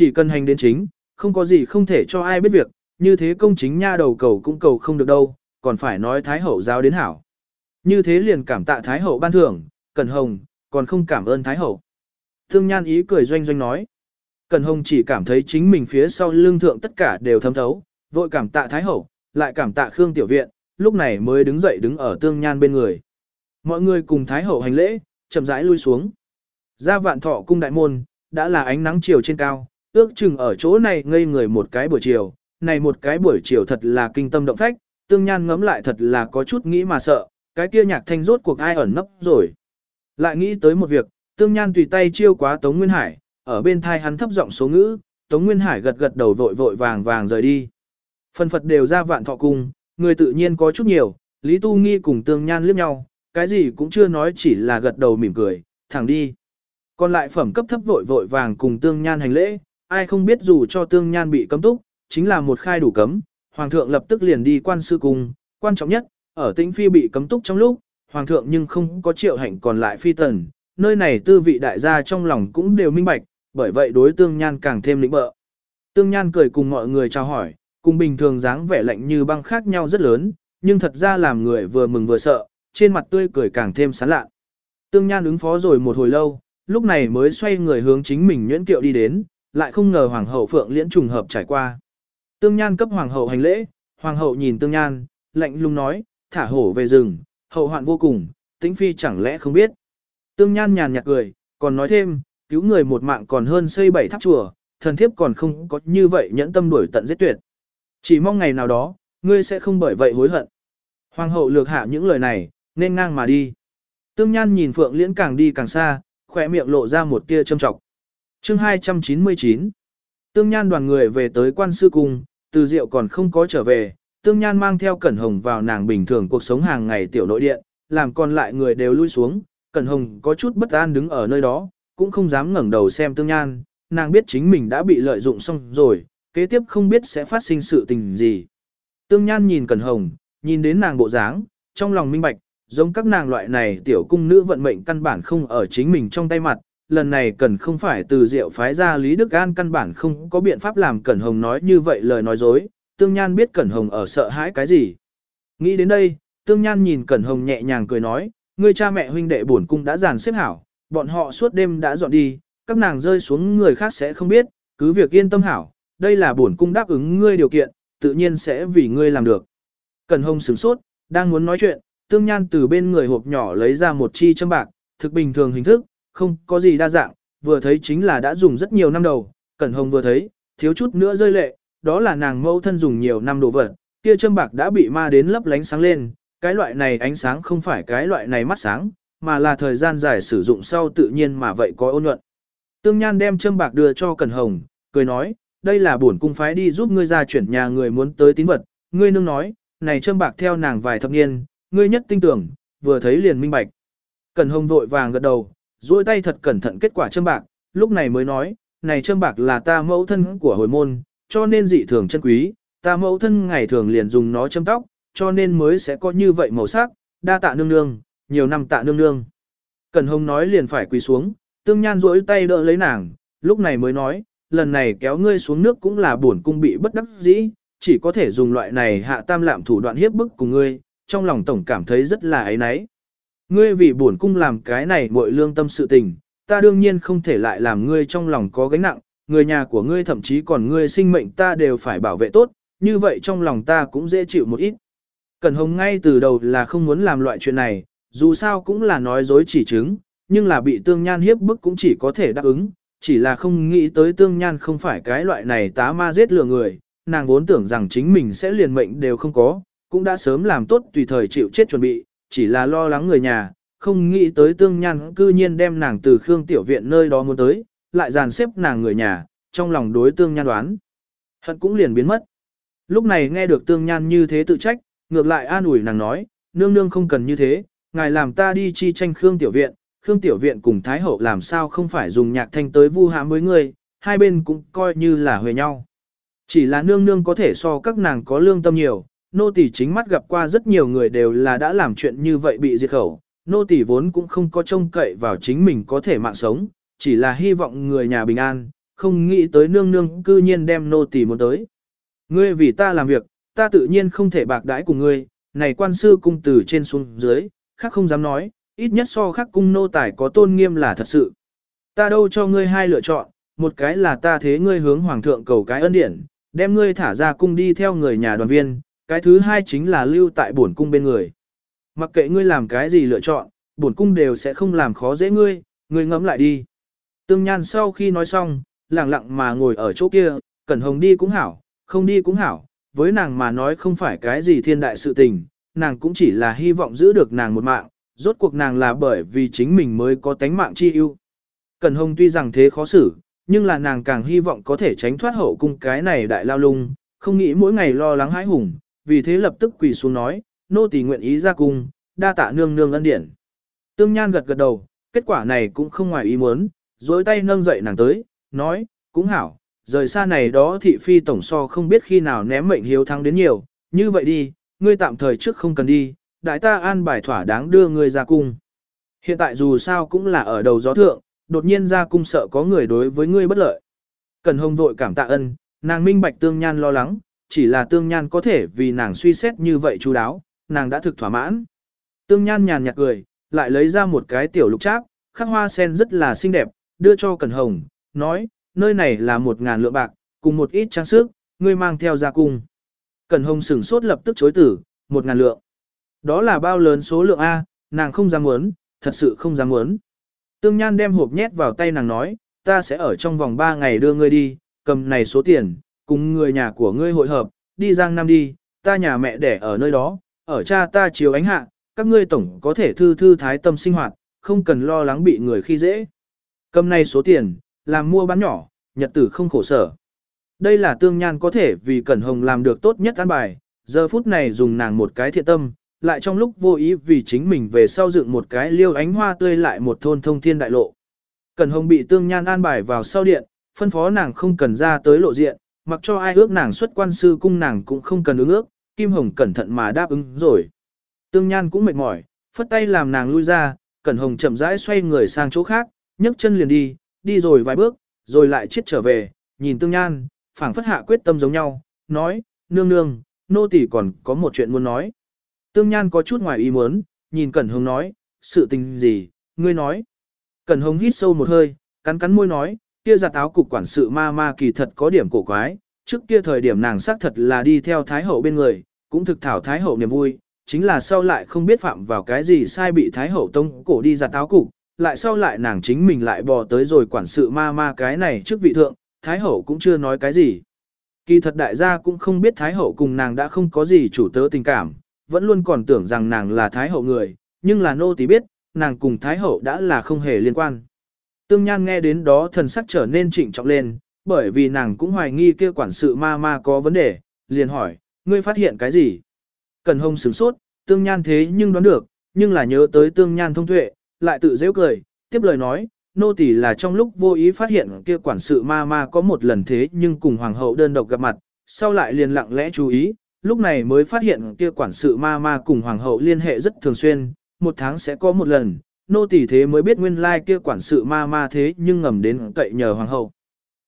Chỉ cần hành đến chính, không có gì không thể cho ai biết việc, như thế công chính nha đầu cầu cũng cầu không được đâu, còn phải nói Thái Hậu giáo đến hảo. Như thế liền cảm tạ Thái Hậu ban thưởng, Cẩn Hồng, còn không cảm ơn Thái Hậu. Thương Nhan ý cười doanh doanh nói. Cẩn Hồng chỉ cảm thấy chính mình phía sau lương thượng tất cả đều thấm thấu, vội cảm tạ Thái Hậu, lại cảm tạ Khương Tiểu Viện, lúc này mới đứng dậy đứng ở Tương Nhan bên người. Mọi người cùng Thái Hậu hành lễ, chậm rãi lui xuống. Ra vạn thọ cung đại môn, đã là ánh nắng chiều trên cao, ước chừng ở chỗ này ngây người một cái buổi chiều, này một cái buổi chiều thật là kinh tâm động phách, Tương Nhan ngấm lại thật là có chút nghĩ mà sợ, cái kia nhạc thanh rốt cuộc ai ẩn nấp rồi. Lại nghĩ tới một việc, Tương Nhan tùy tay chiêu quá Tống Nguyên Hải, ở bên thai hắn thấp giọng số ngữ, Tống Nguyên Hải gật gật đầu vội vội vàng vàng rời đi. Phần Phật đều ra vạn thọ cung, người tự nhiên có chút nhiều, Lý Tu Nghi cùng Tương Nhan liếc nhau, cái gì cũng chưa nói chỉ là gật đầu mỉm cười, thẳng đi. Còn lại phẩm cấp thấp vội vội vàng cùng Tương Nhan hành lễ, ai không biết dù cho Tương Nhan bị cấm túc, chính là một khai đủ cấm, Hoàng thượng lập tức liền đi quan sư cung, quan trọng nhất, ở tĩnh phi bị cấm túc trong lúc, Hoàng thượng nhưng không có triệu hạnh còn lại phi tần, nơi này tư vị đại gia trong lòng cũng đều minh bạch, bởi vậy đối tương nhan càng thêm lĩnh bợ. Tương nhan cười cùng mọi người chào hỏi, cùng bình thường dáng vẻ lạnh như băng khác nhau rất lớn, nhưng thật ra làm người vừa mừng vừa sợ, trên mặt tươi cười càng thêm sán lạ. Tương nhan ứng phó rồi một hồi lâu, lúc này mới xoay người hướng chính mình nhuyễn kiệu đi đến, lại không ngờ hoàng hậu phượng liễn trùng hợp trải qua. Tương nhan cấp hoàng hậu hành lễ, hoàng hậu nhìn tương nhan, lạnh lùng nói, thả hổ về rừng, hậu hoạn vô cùng, tĩnh phi chẳng lẽ không biết. Tương nhan nhàn nhạt cười, còn nói thêm, cứu người một mạng còn hơn xây bảy tháp chùa, thần thiếp còn không có như vậy nhẫn tâm đuổi tận giết tuyệt. Chỉ mong ngày nào đó, ngươi sẽ không bởi vậy hối hận. Hoàng hậu lược hạ những lời này, nên ngang mà đi. Tương Nhan nhìn Phượng Liễn càng đi càng xa, khỏe miệng lộ ra một tia châm trọng. Chương 299 Tương Nhan đoàn người về tới quan sư cung, từ diệu còn không có trở về, Tương Nhan mang theo Cẩn Hồng vào nàng bình thường cuộc sống hàng ngày tiểu nội điện, làm còn lại người đều lui xuống, Cẩn Hồng có chút bất an đứng ở nơi đó, cũng không dám ngẩng đầu xem tương nhan, nàng biết chính mình đã bị lợi dụng xong rồi, kế tiếp không biết sẽ phát sinh sự tình gì. Tương nhan nhìn Cẩn Hồng, nhìn đến nàng bộ dáng, trong lòng minh bạch, giống các nàng loại này tiểu cung nữ vận mệnh căn bản không ở chính mình trong tay mặt, lần này cần không phải từ diệu phái ra Lý Đức An căn bản không có biện pháp làm Cẩn Hồng nói như vậy lời nói dối, Tương Nhan biết Cẩn Hồng ở sợ hãi cái gì. Nghĩ đến đây, Tương Nhan nhìn Cẩn Hồng nhẹ nhàng cười nói, người cha mẹ huynh đệ bổn cung đã dàn xếp hảo, bọn họ suốt đêm đã dọn đi, các nàng rơi xuống người khác sẽ không biết, cứ việc yên tâm hảo, đây là bổn cung đáp ứng ngươi điều kiện, tự nhiên sẽ vì ngươi làm được. Cẩn Hồng sửng sốt, đang muốn nói chuyện, tương nhan từ bên người hộp nhỏ lấy ra một chi châm bạc, thực bình thường hình thức, không có gì đa dạng, vừa thấy chính là đã dùng rất nhiều năm đầu, Cẩn Hồng vừa thấy, thiếu chút nữa rơi lệ, đó là nàng mẫu thân dùng nhiều năm đồ vật, kia châm bạc đã bị ma đến lấp lánh sáng lên, cái loại này ánh sáng không phải cái loại này mắt sáng, mà là thời gian dài sử dụng sau tự nhiên mà vậy có ôn nhuận. Tương Nhan đem châm bạc đưa cho Cẩn Hồng, cười nói, đây là bổn cung phái đi giúp ngươi ra chuyển nhà người muốn tới tín vật, ngươi nương nói, này châm bạc theo nàng vài thập niên, ngươi nhất tin tưởng, vừa thấy liền minh bạch. Cẩn Hồng vội vàng gật đầu, duỗi tay thật cẩn thận kết quả châm bạc, lúc này mới nói, này châm bạc là ta mẫu thân của hồi môn, cho nên dị thường chân quý, ta mẫu thân ngày thường liền dùng nó châm tóc, cho nên mới sẽ có như vậy màu sắc, đa tạ nương nương, nhiều năm tạ nương nương. Cẩn Hồng nói liền phải quỳ xuống, tương nhan duỗi tay đỡ lấy nàng, lúc này mới nói, lần này kéo ngươi xuống nước cũng là buồn cung bị bất đắc dĩ, chỉ có thể dùng loại này hạ tam lạm thủ đoạn hiếp bức cùng ngươi, trong lòng tổng cảm thấy rất là ấy náy. Ngươi vì buồn cung làm cái này muội lương tâm sự tình, ta đương nhiên không thể lại làm ngươi trong lòng có gánh nặng, người nhà của ngươi thậm chí còn ngươi sinh mệnh ta đều phải bảo vệ tốt, như vậy trong lòng ta cũng dễ chịu một ít. Cẩn Hồng ngay từ đầu là không muốn làm loại chuyện này, dù sao cũng là nói dối chỉ chứng, nhưng là bị tương nhan hiếp bức cũng chỉ có thể đáp ứng, chỉ là không nghĩ tới tương nhan không phải cái loại này tá ma giết lừa người, nàng vốn tưởng rằng chính mình sẽ liền mệnh đều không có, cũng đã sớm làm tốt tùy thời chịu chết chuẩn bị, chỉ là lo lắng người nhà, không nghĩ tới tương nhan cư nhiên đem nàng từ Khương Tiểu Viện nơi đó muốn tới, lại dàn xếp nàng người nhà, trong lòng đối tương nhan đoán. Hận cũng liền biến mất. Lúc này nghe được tương nhan như thế tự trách, ngược lại an ủi nàng nói, nương nương không cần như thế, ngài làm ta đi chi tranh Khương Tiểu Viện, Khương Tiểu Viện cùng Thái Hậu làm sao không phải dùng nhạc thanh tới vu hãm với người, hai bên cũng coi như là huề nhau. Chỉ là nương nương có thể so các nàng có lương tâm nhiều, nô tỳ chính mắt gặp qua rất nhiều người đều là đã làm chuyện như vậy bị diệt khẩu, nô tỳ vốn cũng không có trông cậy vào chính mình có thể mạng sống, chỉ là hy vọng người nhà bình an, không nghĩ tới nương nương cư nhiên đem nô tỳ muốn tới. Ngươi vì ta làm việc, ta tự nhiên không thể bạc đãi cùng ngươi, này quan sư cung từ trên xuống dưới, khác không dám nói, ít nhất so khác cung nô tài có tôn nghiêm là thật sự. Ta đâu cho ngươi hai lựa chọn, một cái là ta thế ngươi hướng hoàng thượng cầu cái ân điển, đem ngươi thả ra cung đi theo người nhà đoàn viên, cái thứ hai chính là lưu tại bổn cung bên người. Mặc kệ ngươi làm cái gì lựa chọn, bổn cung đều sẽ không làm khó dễ ngươi, ngươi ngẫm lại đi. Tương Nhan sau khi nói xong, lặng lặng mà ngồi ở chỗ kia, Cẩn Hồng đi cũng hảo, không đi cũng hảo, với nàng mà nói không phải cái gì thiên đại sự tình, nàng cũng chỉ là hy vọng giữ được nàng một mạng, rốt cuộc nàng là bởi vì chính mình mới có tánh mạng chi ưu. Cẩn Hồng tuy rằng thế khó xử, nhưng là nàng càng hy vọng có thể tránh thoát hậu cung cái này đại lao lung, không nghĩ mỗi ngày lo lắng hãi hùng, vì thế lập tức quỳ xuống nói, nô tỳ nguyện ý ra cung, đa tạ nương nương ân điển. Tương Nhan gật gật đầu, kết quả này cũng không ngoài ý muốn, dối tay nâng dậy nàng tới, nói, cũng hảo, rời xa này đó thị phi tổng so không biết khi nào ném mệnh hiếu thắng đến nhiều, như vậy đi, ngươi tạm thời trước không cần đi, đại ta an bài thỏa đáng đưa ngươi ra cung. Hiện tại dù sao cũng là ở đầu gió thượng, đột nhiên ra cung sợ có người đối với ngươi bất lợi. Cần hồng vội cảm tạ ân, nàng minh bạch tương nhan lo lắng, chỉ là tương nhan có thể vì nàng suy xét như vậy chú đáo, nàng đã thực thỏa mãn. Tương nhan nhàn nhạt cười, lại lấy ra một cái tiểu lục cháp, khắc hoa sen rất là xinh đẹp, đưa cho Cẩn Hồng, nói, nơi này là một ngàn lượng bạc, cùng một ít trang sức, ngươi mang theo ra cung. Cẩn Hồng sửng sốt lập tức chối tử, một ngàn lượng. Đó là bao lớn số lượng A, nàng không dám muốn, thật sự không dám muốn. Tương Nhan đem hộp nhét vào tay nàng nói, ta sẽ ở trong vòng 3 ngày đưa ngươi đi, cầm này số tiền, cùng người nhà của ngươi hội hợp, đi Giang Nam đi, ta nhà mẹ đẻ ở nơi đó, ở cha ta chiếu ánh hạ, các ngươi tổng có thể thư thư thái tâm sinh hoạt, không cần lo lắng bị người khi dễ. Cầm này số tiền, làm mua bán nhỏ, nhật tử không khổ sở. Đây là tương nhan có thể vì Cẩn Hồng làm được tốt nhất an bài, giờ phút này dùng nàng một cái thiện tâm, lại trong lúc vô ý vì chính mình về sau dựng một cái liêu ánh hoa tươi lại một thôn thông thiên đại lộ. Cẩn Hồng bị tương nhan an bài vào sau điện, phân phó nàng không cần ra tới lộ diện, mặc cho ai ước nàng xuất quan sư cung nàng cũng không cần ứng ước, Kim Hồng cẩn thận mà đáp ứng rồi. Tương Nhan cũng mệt mỏi, phất tay làm nàng lui ra, Cẩn Hồng chậm rãi xoay người sang chỗ khác, nhấc chân liền đi, đi rồi vài bước, rồi lại chết trở về, nhìn Tương Nhan, phảng phất hạ quyết tâm giống nhau, nói, nương nương, nô tỷ còn có một chuyện muốn nói. Tương Nhan có chút ngoài ý muốn, nhìn Cẩn Hồng nói, sự tình gì, ngươi nói. Cẩn Hồng hít sâu một hơi, cắn cắn môi nói, kia giặt áo cục quản sự ma ma kỳ thật có điểm cổ quái, trước kia thời điểm nàng xác thật là đi theo Thái Hậu bên người, cũng thực thảo Thái Hậu niềm vui, chính là sau lại không biết phạm vào cái gì sai bị Thái Hậu tông cổ đi giặt áo cục, lại sau lại nàng chính mình lại bò tới rồi quản sự ma ma cái này trước vị thượng, Thái Hậu cũng chưa nói cái gì. Kỳ thật đại gia cũng không biết Thái Hậu cùng nàng đã không có gì chủ tớ tình cảm, vẫn luôn còn tưởng rằng nàng là Thái Hậu người, nhưng là nô tỳ biết, nàng cùng Thái Hậu đã là không hề liên quan. Tương Nhan nghe đến đó thần sắc trở nên trịnh trọng lên, bởi vì nàng cũng hoài nghi kia quản sự ma ma có vấn đề, liền hỏi, ngươi phát hiện cái gì? Cần hông sửng sốt, Tương Nhan thế nhưng đoán được, nhưng là nhớ tới Tương Nhan thông tuệ, lại tự dễ cười, tiếp lời nói, nô tỳ là trong lúc vô ý phát hiện kia quản sự ma ma có một lần thế nhưng cùng hoàng hậu đơn độc gặp mặt, sau lại liền lặng lẽ chú ý, lúc này mới phát hiện kia quản sự ma ma cùng hoàng hậu liên hệ rất thường xuyên, một tháng sẽ có một lần, nô tỳ thế mới biết nguyên lai kia quản sự ma ma thế nhưng ngầm đến cậy nhờ hoàng hậu.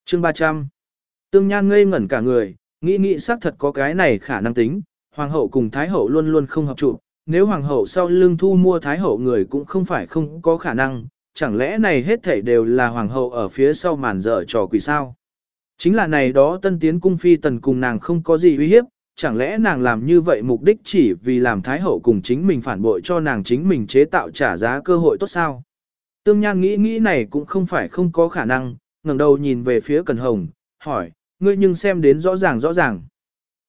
Chương 300 Tương Nhan ngây ngẩn cả người, nghĩ nghĩ xác thật có cái này khả năng tính, hoàng hậu cùng thái hậu luôn luôn không hợp trụ, nếu hoàng hậu sau lưng thu mua thái hậu người cũng không phải không có khả năng, chẳng lẽ này hết thảy đều là hoàng hậu ở phía sau màn dở trò quỷ sao? Chính là này đó tân tiến cung phi tần cùng nàng không có gì uy hiếp, chẳng lẽ nàng làm như vậy mục đích chỉ vì làm thái hậu cùng chính mình phản bội cho nàng chính mình chế tạo trả giá cơ hội tốt sao? Tương Nhan nghĩ nghĩ này cũng không phải không có khả năng, ngẩng đầu nhìn về phía Cần Hồng, hỏi, ngươi nhưng xem đến rõ ràng rõ ràng.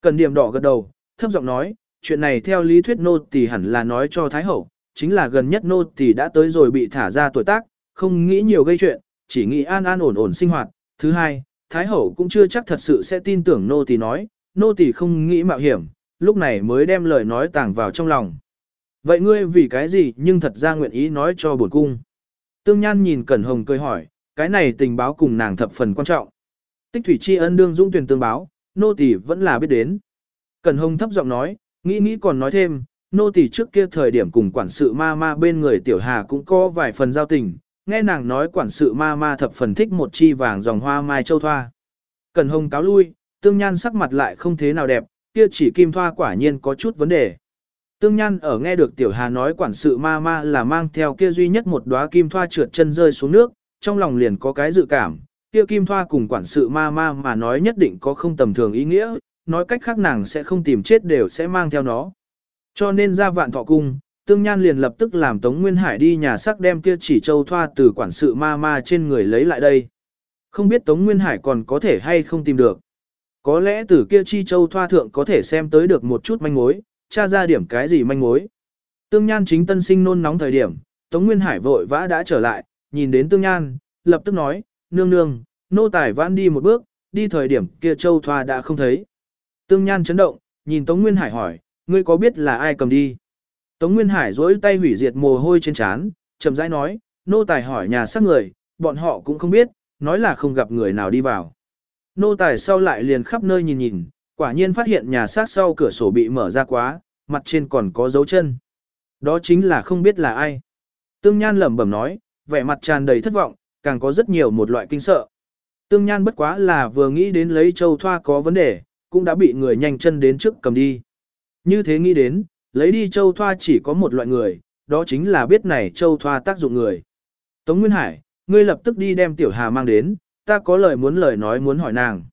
Cần điểm đỏ gật đầu, thấp giọng nói, chuyện này theo lý thuyết nô tỳ hẳn là nói cho Thái Hậu, chính là gần nhất nô tỳ đã tới rồi bị thả ra tuổi tác, không nghĩ nhiều gây chuyện, chỉ nghĩ an an ổn ổn sinh hoạt. Thứ hai, Thái Hậu cũng chưa chắc thật sự sẽ tin tưởng nô tỳ nói, nô tỳ không nghĩ mạo hiểm, lúc này mới đem lời nói tàng vào trong lòng. Vậy ngươi vì cái gì nhưng thật ra nguyện ý nói cho bổn cung. Tương Nhan nhìn Cẩn Hồng cười hỏi, cái này tình báo cùng nàng thập phần quan trọng. Tích thủy tri ân đương dũng tuyển tương báo, nô tỳ vẫn là biết đến. Cẩn Hồng thấp giọng nói, nghĩ nghĩ còn nói thêm, nô tỳ trước kia thời điểm cùng quản sự ma ma bên người tiểu hà cũng có vài phần giao tình, nghe nàng nói quản sự ma ma thập phần thích một chi vàng dòng hoa mai châu thoa. Cẩn hồng cáo lui, tương nhan sắc mặt lại không thế nào đẹp, kia chỉ kim thoa quả nhiên có chút vấn đề. Tương Nhan ở nghe được Tiểu Hà nói quản sự ma ma là mang theo kia duy nhất một đóa kim thoa trượt chân rơi xuống nước, trong lòng liền có cái dự cảm, kia kim thoa cùng quản sự ma ma mà nói nhất định có không tầm thường ý nghĩa, nói cách khác nàng sẽ không tìm chết đều sẽ mang theo nó. Cho nên ra vạn thọ cung, Tương Nhan liền lập tức làm Tống Nguyên Hải đi nhà sắc đem kia chỉ châu thoa từ quản sự ma ma trên người lấy lại đây. Không biết Tống Nguyên Hải còn có thể hay không tìm được. Có lẽ từ kia chi châu thoa thượng có thể xem tới được một chút manh mối, tra ra điểm cái gì manh mối. Tương Nhan chính tân sinh nôn nóng thời điểm, Tống Nguyên Hải vội vã đã trở lại, nhìn đến Tương Nhan, lập tức nói, nương nương, nô tài vãn đi một bước, đi thời điểm kia châu thoa đã không thấy. Tương Nhan chấn động, nhìn Tống Nguyên Hải hỏi, ngươi có biết là ai cầm đi? Tống Nguyên Hải dối tay hủy diệt mồ hôi trên trán, chậm rãi nói, nô tài hỏi nhà xác người, bọn họ cũng không biết, nói là không gặp người nào đi vào. Nô tài sau lại liền khắp nơi nhìn nhìn, quả nhiên phát hiện nhà xác sau cửa sổ bị mở ra quá, mặt trên còn có dấu chân. Đó chính là không biết là ai. Tương Nhan lẩm bẩm nói, vẻ mặt tràn đầy thất vọng, càng có rất nhiều một loại kinh sợ. Tương Nhan bất quá là vừa nghĩ đến lấy châu thoa có vấn đề, cũng đã bị người nhanh chân đến trước cầm đi. Như thế nghĩ đến, lấy đi châu thoa chỉ có một loại người, đó chính là biết này châu thoa tác dụng người. Tống Nguyên Hải, ngươi lập tức đi đem Tiểu Hà mang đến, ta có lời muốn lời nói muốn hỏi nàng.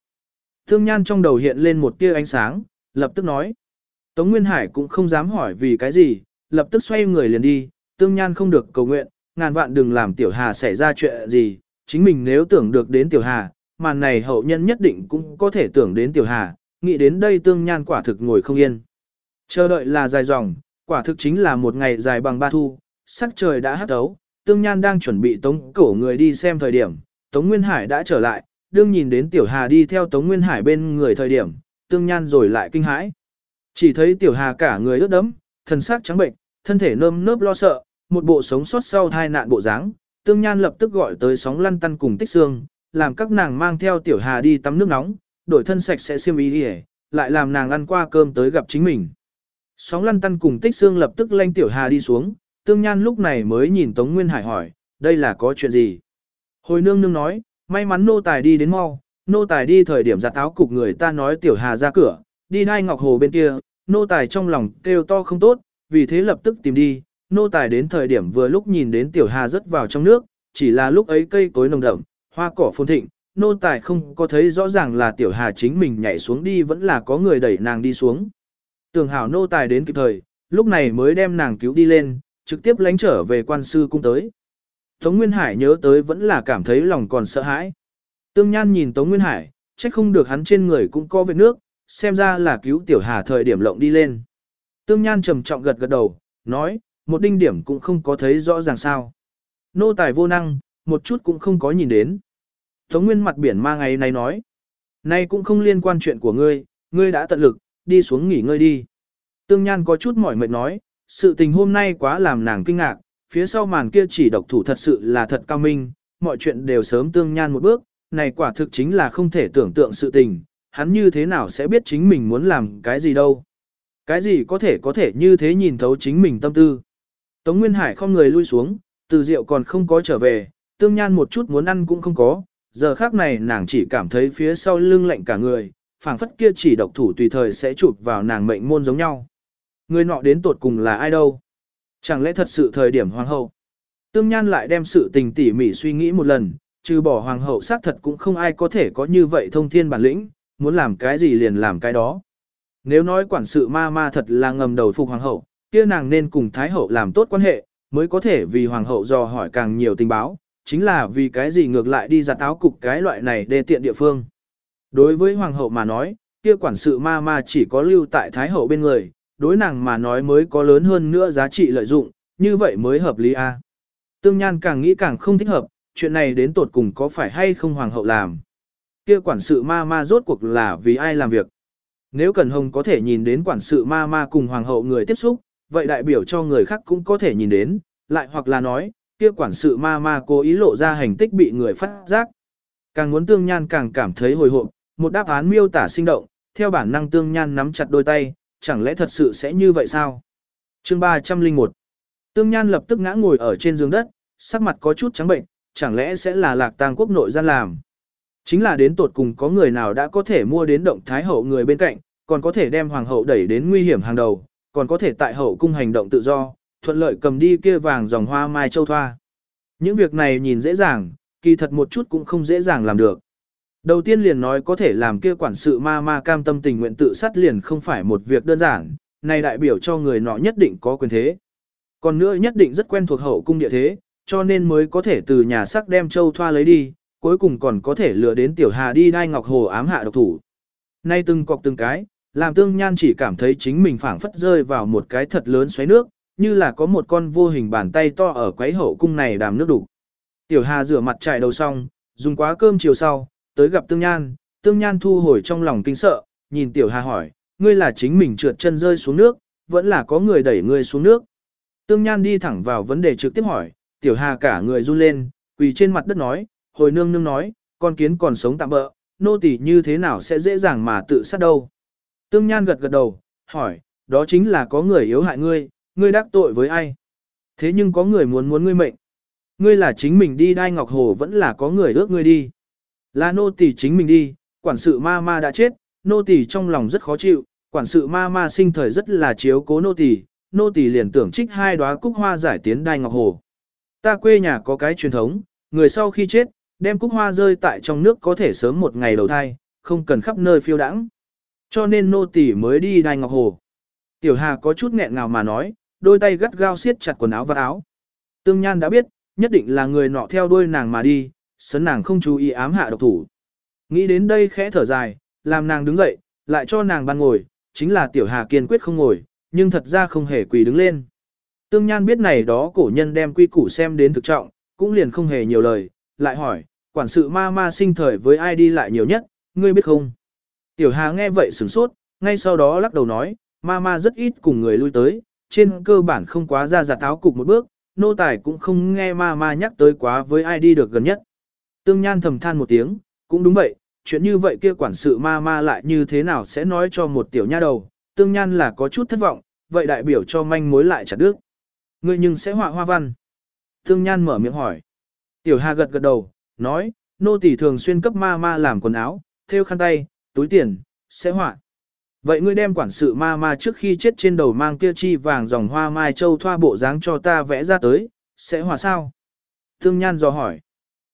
Thương Nhan trong đầu hiện lên một tia ánh sáng, lập tức nói. Tống Nguyên Hải cũng không dám hỏi vì cái gì, lập tức xoay người liền đi, Tương Nhan không được cầu nguyện, ngàn vạn đừng làm Tiểu Hà xảy ra chuyện gì, chính mình nếu tưởng được đến Tiểu Hà, màn này hậu nhân nhất định cũng có thể tưởng đến Tiểu Hà, nghĩ đến đây Tương Nhan quả thực ngồi không yên. Chờ đợi là dài dòng, quả thực chính là một ngày dài bằng ba thu, sắc trời đã hắt ấu, Tương Nhan đang chuẩn bị tống cổ người đi xem thời điểm, Tống Nguyên Hải đã trở lại, đương nhìn đến Tiểu Hà đi theo Tống Nguyên Hải bên người thời điểm, Tương Nhan rồi lại kinh hãi. Chỉ thấy Tiểu Hà cả người ướt đẫm, thân xác trắng bệnh, thân thể nơm nớp lo sợ, một bộ sống sót sau tai nạn bộ dáng. Tương Nhan lập tức gọi tới sóng lăn tăn cùng tích xương, làm các nàng mang theo Tiểu Hà đi tắm nước nóng, đổi thân sạch sẽ xiêm y đi lại làm nàng ăn qua cơm tới gặp chính mình. Sóng lăn tăn cùng tích xương lập tức lanh Tiểu Hà đi xuống, Tương Nhan lúc này mới nhìn Tống Nguyên Hải hỏi, đây là có chuyện gì? Hồi nương nương nói, may mắn nô tài đi đến mau, nô tài đi thời điểm giặt áo cục người ta nói tiểu hà ra cửa, đi đai ngọc hồ bên kia, nô tài trong lòng kêu to không tốt, vì thế lập tức tìm đi, nô tài đến thời điểm vừa lúc nhìn đến tiểu hà rớt vào trong nước, chỉ là lúc ấy cây cối nồng đậm, hoa cỏ phồn thịnh, nô tài không có thấy rõ ràng là tiểu hà chính mình nhảy xuống đi vẫn là có người đẩy nàng đi xuống. Tưởng hảo nô tài đến kịp thời, lúc này mới đem nàng cứu đi lên, trực tiếp lánh trở về quan sư cung tới. Tống Nguyên Hải nhớ tới vẫn là cảm thấy lòng còn sợ hãi. Tương Nhan nhìn Tống Nguyên Hải, trách không được hắn trên người cũng có vết nước, xem ra là cứu Tiểu Hà thời điểm lộng đi lên. Tương Nhan trầm trọng gật gật đầu, nói, một đinh điểm cũng không có thấy rõ ràng sao. Nô tài vô năng, một chút cũng không có nhìn đến. Tống Nguyên mặt biển ma ngày này nói, nay cũng không liên quan chuyện của ngươi, ngươi đã tận lực, đi xuống nghỉ ngơi đi. Tương Nhan có chút mỏi mệt nói, sự tình hôm nay quá làm nàng kinh ngạc, phía sau màn kia chỉ độc thủ thật sự là thật cao minh, mọi chuyện đều sớm tương nhan một bước, này quả thực chính là không thể tưởng tượng sự tình, hắn như thế nào sẽ biết chính mình muốn làm cái gì đâu. Cái gì có thể có thể như thế nhìn thấu chính mình tâm tư. Tống Nguyên Hải không người lui xuống, từ rượu còn không có trở về, tương nhan một chút muốn ăn cũng không có, giờ khác này nàng chỉ cảm thấy phía sau lưng lạnh cả người, phảng phất kia chỉ độc thủ tùy thời sẽ chụp vào nàng mệnh môn giống nhau. Người nọ đến tột cùng là ai đâu? Chẳng lẽ thật sự thời điểm hoàng hậu? Tương Nhan lại đem sự tình tỉ mỉ suy nghĩ một lần, trừ bỏ hoàng hậu xác thật cũng không ai có thể có như vậy thông thiên bản lĩnh, muốn làm cái gì liền làm cái đó. Nếu nói quản sự ma ma thật là ngầm đầu phục hoàng hậu, kia nàng nên cùng thái hậu làm tốt quan hệ, mới có thể vì hoàng hậu dò hỏi càng nhiều tình báo, chính là vì cái gì ngược lại đi giặt áo cục cái loại này để tiện địa phương. Đối với hoàng hậu mà nói, kia quản sự ma ma chỉ có lưu tại thái hậu bên người, đối nàng mà nói mới có lớn hơn nữa giá trị lợi dụng, như vậy mới hợp lý a. Tương Nhan càng nghĩ càng không thích hợp, chuyện này đến tột cùng có phải hay không hoàng hậu làm. Kia quản sự ma ma rốt cuộc là vì ai làm việc. Nếu Cần Hồng có thể nhìn đến quản sự ma ma cùng hoàng hậu người tiếp xúc, vậy đại biểu cho người khác cũng có thể nhìn đến, lại hoặc là nói, kia quản sự ma ma cố ý lộ ra hành tích bị người phát giác. Càng muốn Tương Nhan càng cảm thấy hồi hộp, một đáp án miêu tả sinh động, theo bản năng Tương Nhan nắm chặt đôi tay, chẳng lẽ thật sự sẽ như vậy sao? Chương 301 Tương Nhan lập tức ngã ngồi ở trên giường đất, sắc mặt có chút trắng bệnh, chẳng lẽ sẽ là lạc tang quốc nội gian làm. Chính là đến tột cùng có người nào đã có thể mua đến động thái hậu người bên cạnh, còn có thể đem hoàng hậu đẩy đến nguy hiểm hàng đầu, còn có thể tại hậu cung hành động tự do, thuận lợi cầm đi kia vàng dòng hoa mai châu thoa. Những việc này nhìn dễ dàng, kỳ thật một chút cũng không dễ dàng làm được. Đầu tiên liền nói có thể làm kia quản sự ma ma cam tâm tình nguyện tự sát liền không phải một việc đơn giản, này đại biểu cho người nọ nhất định có quyền thế. Còn nữa nhất định rất quen thuộc hậu cung địa thế, cho nên mới có thể từ nhà sắc đem châu thoa lấy đi, cuối cùng còn có thể lừa đến tiểu hà đi đai ngọc hồ ám hạ độc thủ. Nay từng cọc từng cái, làm tương nhan chỉ cảm thấy chính mình phảng phất rơi vào một cái thật lớn xoáy nước, như là có một con vô hình bàn tay to ở quấy hậu cung này đàm nước đủ. Tiểu hà rửa mặt chạy đầu xong, dùng quá cơm chiều sau, tới gặp tương nhan, tương nhan thu hồi trong lòng kinh sợ, nhìn tiểu hà hỏi, ngươi là chính mình trượt chân rơi xuống nước, vẫn là có người đẩy ngươi xuống nước. Tương nhan đi thẳng vào vấn đề trực tiếp hỏi, tiểu hà cả người run lên, quỳ trên mặt đất nói, hồi nương nương nói, con kiến còn sống tạm bỡ, nô tỳ như thế nào sẽ dễ dàng mà tự sát đâu. Tương Nhan gật gật đầu, hỏi, đó chính là có người yếu hại ngươi, ngươi đắc tội với ai? Thế nhưng có người muốn muốn ngươi mệnh. Ngươi là chính mình đi đai ngọc hồ vẫn là có người ước ngươi đi. Là nô tỳ chính mình đi, quản sự ma ma đã chết, nô tỳ trong lòng rất khó chịu, quản sự ma ma sinh thời rất là chiếu cố nô tỳ, nô tỳ liền tưởng trích hai đóa cúc hoa giải tiến đai ngọc hồ. Ta quê nhà có cái truyền thống, người sau khi chết, đem cúc hoa rơi tại trong nước có thể sớm một ngày đầu thai, không cần khắp nơi phiêu đãng. Cho nên nô tỳ mới đi đai ngọc hồ. Tiểu Hà có chút nghẹn ngào mà nói, đôi tay gắt gao siết chặt quần áo và áo. Tương Nhan đã biết, nhất định là người nọ theo đuôi nàng mà đi, sấn nàng không chú ý ám hạ độc thủ. Nghĩ đến đây khẽ thở dài, làm nàng đứng dậy, lại cho nàng ban ngồi, chính là Tiểu Hà kiên quyết không ngồi, nhưng thật ra không hề quỳ đứng lên. Tương Nhan biết này đó cổ nhân đem quy củ xem đến thực trọng, cũng liền không hề nhiều lời, lại hỏi, quản sự ma ma sinh thời với ai đi lại nhiều nhất, ngươi biết không? Tiểu Hà nghe vậy sửng sốt, ngay sau đó lắc đầu nói, ma ma rất ít cùng người lui tới, trên cơ bản không quá ra giả táo cục một bước, nô tài cũng không nghe ma ma nhắc tới quá với ai đi được gần nhất. Tương Nhan thầm than một tiếng, cũng đúng vậy, chuyện như vậy kia quản sự ma ma lại như thế nào sẽ nói cho một tiểu nha đầu, Tương Nhan là có chút thất vọng, vậy đại biểu cho manh mối lại chặt đứt. Ngươi nhưng sẽ họa hoa văn. Tương Nhan mở miệng hỏi. Tiểu Hà gật gật đầu, nói, nô tỳ thường xuyên cấp ma ma làm quần áo, thêu khăn tay, túi tiền, sẽ họa. Vậy ngươi đem quản sự ma ma trước khi chết trên đầu mang kia chi vàng dòng hoa mai châu thoa bộ dáng cho ta vẽ ra tới, sẽ họa sao? Tương Nhan dò hỏi.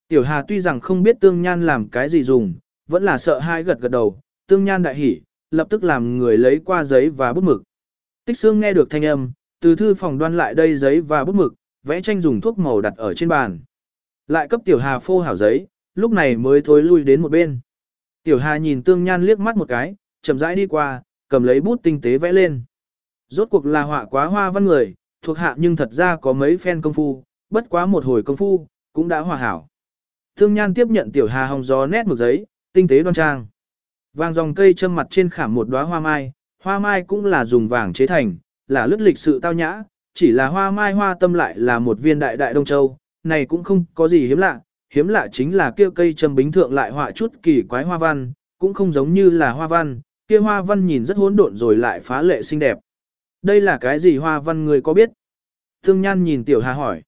Tiểu Hà tuy rằng không biết Tương Nhan làm cái gì dùng, vẫn là sợ hai gật gật đầu, Tương Nhan đại hỉ, lập tức làm người lấy qua giấy và bút mực. Tích Sương nghe được thanh âm, từ thư phòng đoan lại đây giấy và bút mực, vẽ tranh dùng thuốc màu đặt ở trên bàn. Lại cấp Tiểu Hà phô hảo giấy, lúc này mới thối lui đến một bên. Tiểu Hà nhìn Tương Nhan liếc mắt một cái, chậm rãi đi qua, cầm lấy bút tinh tế vẽ lên. Rốt cuộc là họa quá hoa văn người, thuộc hạ nhưng thật ra có mấy phen công phu, bất quá một hồi công phu, cũng đã hòa hảo. Thương Nhan tiếp nhận Tiểu Hà hồng gió nét mực giấy, tinh tế đoan trang. Vàng dòng cây châm mặt trên khảm một đóa hoa mai, hoa mai cũng là dùng vàng chế thành, là lướt lịch sự tao nhã, chỉ là hoa mai hoa tâm lại là một viên đại đại đông châu, này cũng không có gì hiếm lạ, hiếm lạ chính là kia cây châm bính thượng lại họa chút kỳ quái hoa văn, cũng không giống như là hoa văn, kia hoa văn nhìn rất hỗn độn rồi lại phá lệ xinh đẹp. Đây là cái gì hoa văn người có biết? Tương Nhan nhìn Tiểu Hà hỏi.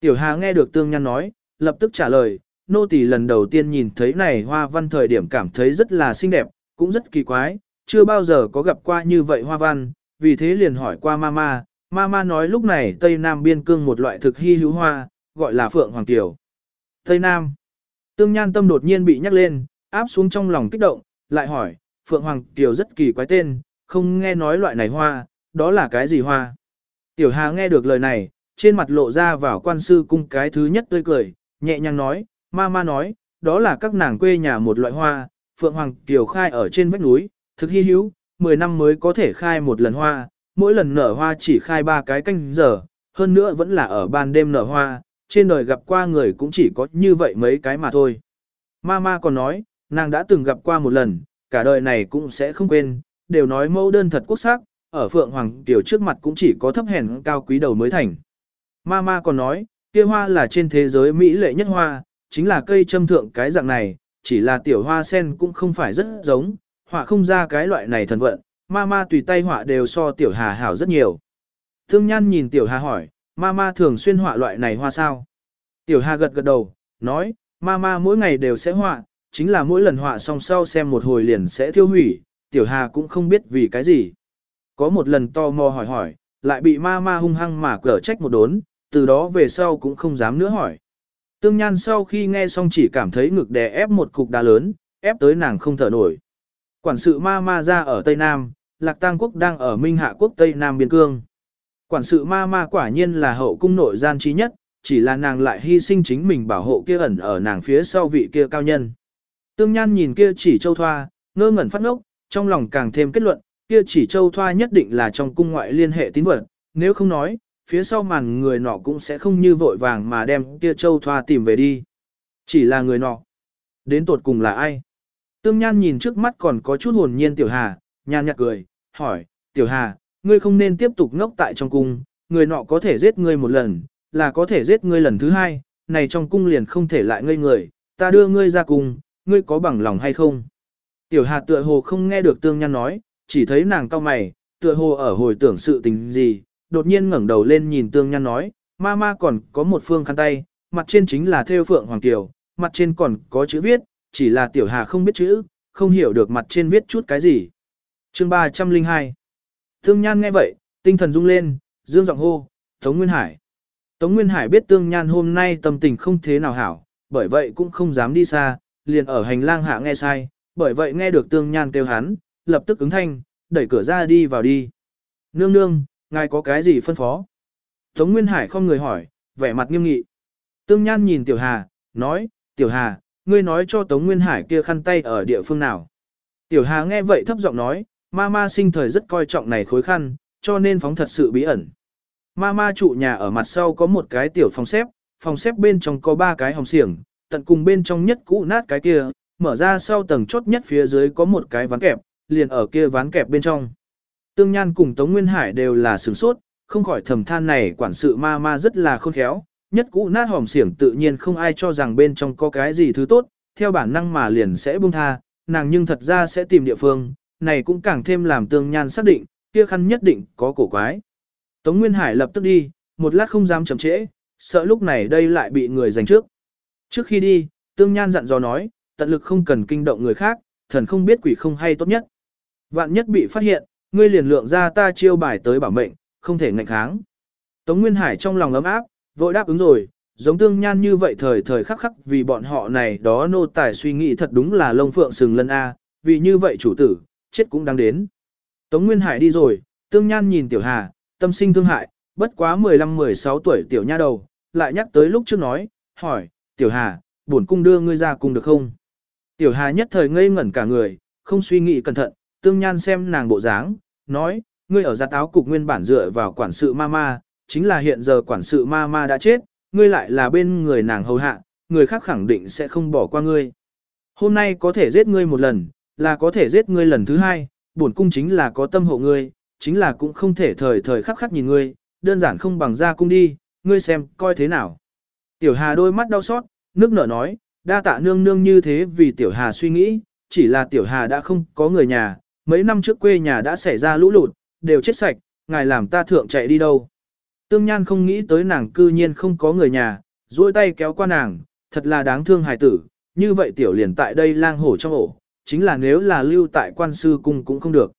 Tiểu Hà nghe được Tương Nhan nói, lập tức trả lời, nô tỳ lần đầu tiên nhìn thấy này hoa văn thời điểm cảm thấy rất là xinh đẹp, cũng rất kỳ quái, chưa bao giờ có gặp qua như vậy hoa văn, vì thế liền hỏi qua mama, mama nói lúc này Tây Nam biên cương một loại thực hy hữu hoa, gọi là Phượng Hoàng Tiểu. Tây Nam. Tương Nhan tâm đột nhiên bị nhắc lên, áp xuống trong lòng kích động, lại hỏi, Phượng Hoàng Tiểu rất kỳ quái tên, không nghe nói loại này hoa, đó là cái gì hoa? Tiểu Hà nghe được lời này, trên mặt lộ ra vào quan sư cung cái thứ nhất tươi cười, nhẹ nhàng nói, ma ma nói, đó là các nàng quê nhà một loại hoa, Phượng Hoàng kiều khai ở trên vách núi, thực hy hữu, 10 năm mới có thể khai một lần hoa, mỗi lần nở hoa chỉ khai ba cái canh giờ, hơn nữa vẫn là ở ban đêm nở hoa, trên đời gặp qua người cũng chỉ có như vậy mấy cái mà thôi. Mama còn nói, nàng đã từng gặp qua một lần, cả đời này cũng sẽ không quên, đều nói mẫu đơn thật quốc sắc, ở Phượng Hoàng Tiểu trước mặt cũng chỉ có thấp hèn cao quý đầu mới thành. Mama còn nói, kia hoa là trên thế giới Mỹ lệ nhất hoa, chính là cây châm thượng cái dạng này, chỉ là tiểu hoa sen cũng không phải rất giống, họa không ra cái loại này thần vận, ma ma tùy tay họa đều so tiểu hà hảo rất nhiều. Thương Nhan nhìn tiểu hà hỏi, ma ma thường xuyên họa loại này hoa sao? Tiểu Hà gật gật đầu, nói, ma ma mỗi ngày đều sẽ họa, chính là mỗi lần họa xong sau xem một hồi liền sẽ thiêu hủy, Tiểu Hà cũng không biết vì cái gì. Có một lần to mò hỏi hỏi, lại bị ma ma hung hăng mà cở trách một đốn, từ đó về sau cũng không dám nữa hỏi. Tương Nhan sau khi nghe xong chỉ cảm thấy ngực đè ép một cục đá lớn, ép tới nàng không thở nổi. Quản sự ma ma ra ở Tây Nam, Lạc tăng quốc đang ở Minh Hạ quốc Tây Nam biên cương. Quản sự ma ma quả nhiên là hậu cung nội gian trí nhất, chỉ là nàng lại hy sinh chính mình bảo hộ kia ẩn ở nàng phía sau vị kia cao nhân. Tương Nhan nhìn kia chỉ châu thoa, ngơ ngẩn phát ngốc, trong lòng càng thêm kết luận, kia chỉ châu thoa nhất định là trong cung ngoại liên hệ tín vật, nếu không nói, phía sau màn người nọ cũng sẽ không như vội vàng mà đem kia châu thoa tìm về đi. Chỉ là người nọ. Đến tột cùng là ai? Tương Nhan nhìn trước mắt còn có chút hồn nhiên Tiểu Hà, nhàn nhạt cười, hỏi, Tiểu Hà, ngươi không nên tiếp tục ngốc tại trong cung, người nọ có thể giết ngươi một lần, là có thể giết ngươi lần thứ hai, này trong cung liền không thể lại ngây người, ta đưa ngươi ra cung, ngươi có bằng lòng hay không? Tiểu Hà tựa hồ không nghe được Tương Nhan nói, chỉ thấy nàng cau mày, tựa hồ ở hồi tưởng sự tình gì, đột nhiên ngẩng đầu lên nhìn Tương Nhan nói, ma ma còn có một phương khăn tay, mặt trên chính là theo phượng hoàng kiều, mặt trên còn có chữ viết, chỉ là Tiểu Hà không biết chữ, không hiểu được mặt trên viết chút cái gì. Chương 302 Tương Nhan nghe vậy, tinh thần rung lên, dương giọng hô, Tống Nguyên Hải. Tống Nguyên Hải biết Tương Nhan hôm nay tâm tình không thế nào hảo, bởi vậy cũng không dám đi xa, liền ở hành lang hạ nghe sai, bởi vậy nghe được Tương Nhan kêu hắn, lập tức ứng thanh, đẩy cửa ra đi vào đi. Nương nương, ngài có cái gì phân phó? Tống Nguyên Hải không người hỏi, vẻ mặt nghiêm nghị. Tương Nhan nhìn Tiểu Hà, nói, Tiểu Hà, ngươi nói cho Tống Nguyên Hải kia khăn tay ở địa phương nào? Tiểu Hà nghe vậy thấp giọng nói, ma ma sinh thời rất coi trọng này khối khăn, cho nên phóng thật sự bí ẩn. Ma ma trụ nhà ở mặt sau có một cái tiểu phòng xếp, phòng xếp bên trong có ba cái hồng xiềng, tận cùng bên trong nhất cũ nát cái kia, mở ra sau tầng chốt nhất phía dưới có một cái ván kẹp, liền ở kia ván kẹp bên trong. Tương Nhan cùng Tống Nguyên Hải đều là sửng sốt, không khỏi thầm than này quản sự ma ma rất là khôn khéo, nhất cũ nát hòm xiềng tự nhiên không ai cho rằng bên trong có cái gì thứ tốt, theo bản năng mà liền sẽ buông tha, nàng nhưng thật ra sẽ tìm địa phương, này cũng càng thêm làm Tương Nhan xác định, kia khăn nhất định có cổ quái. Tống Nguyên Hải lập tức đi, một lát không dám chậm trễ, sợ lúc này đây lại bị người giành trước. Trước khi đi, Tương Nhan dặn dò nói, tận lực không cần kinh động người khác, thần không biết quỷ không hay tốt nhất. Vạn nhất bị phát hiện, ngươi liền lượng ra ta chiêu bài tới bảo mệnh, không thể ngạnh kháng. Tống Nguyên Hải trong lòng ấm áp, vội đáp ứng rồi, giống Tương Nhan như vậy thời thời khắc khắc vì bọn họ này đó nô tài suy nghĩ thật đúng là lông phượng sừng lân A, vì như vậy chủ tử, chết cũng đang đến. Tống Nguyên Hải đi rồi, Tương Nhan nhìn Tiểu Hà, tâm sinh thương hại, bất quá 15-16 tuổi Tiểu Nha đầu, lại nhắc tới lúc trước nói, hỏi, Tiểu Hà, bổn cung đưa ngươi ra cùng được không? Tiểu Hà nhất thời ngây ngẩn cả người, không suy nghĩ cẩn thận, Tương Nhan xem nàng bộ dáng, nói, ngươi ở gia táo cục nguyên bản dựa vào quản sự mama, chính là hiện giờ quản sự mama đã chết, ngươi lại là bên người nàng hầu hạ, người khác khẳng định sẽ không bỏ qua ngươi. Hôm nay có thể giết ngươi một lần, là có thể giết ngươi lần thứ hai, bổn cung chính là có tâm hộ ngươi, chính là cũng không thể thời thời khắc khắc nhìn ngươi, đơn giản không bằng ra cung đi, ngươi xem, coi thế nào. Tiểu Hà đôi mắt đau xót, nước nở nói, đa tạ nương nương như thế vì Tiểu Hà suy nghĩ, chỉ là Tiểu Hà đã không có người nhà, mấy năm trước quê nhà đã xảy ra lũ lụt, đều chết sạch, ngài làm ta thượng chạy đi đâu. Tương Nhan không nghĩ tới nàng cư nhiên không có người nhà, duỗi tay kéo qua nàng, thật là đáng thương hài tử, như vậy Tiểu liền tại đây lang hổ trong ổ, chính là nếu là lưu tại quan sư cung cũng không được.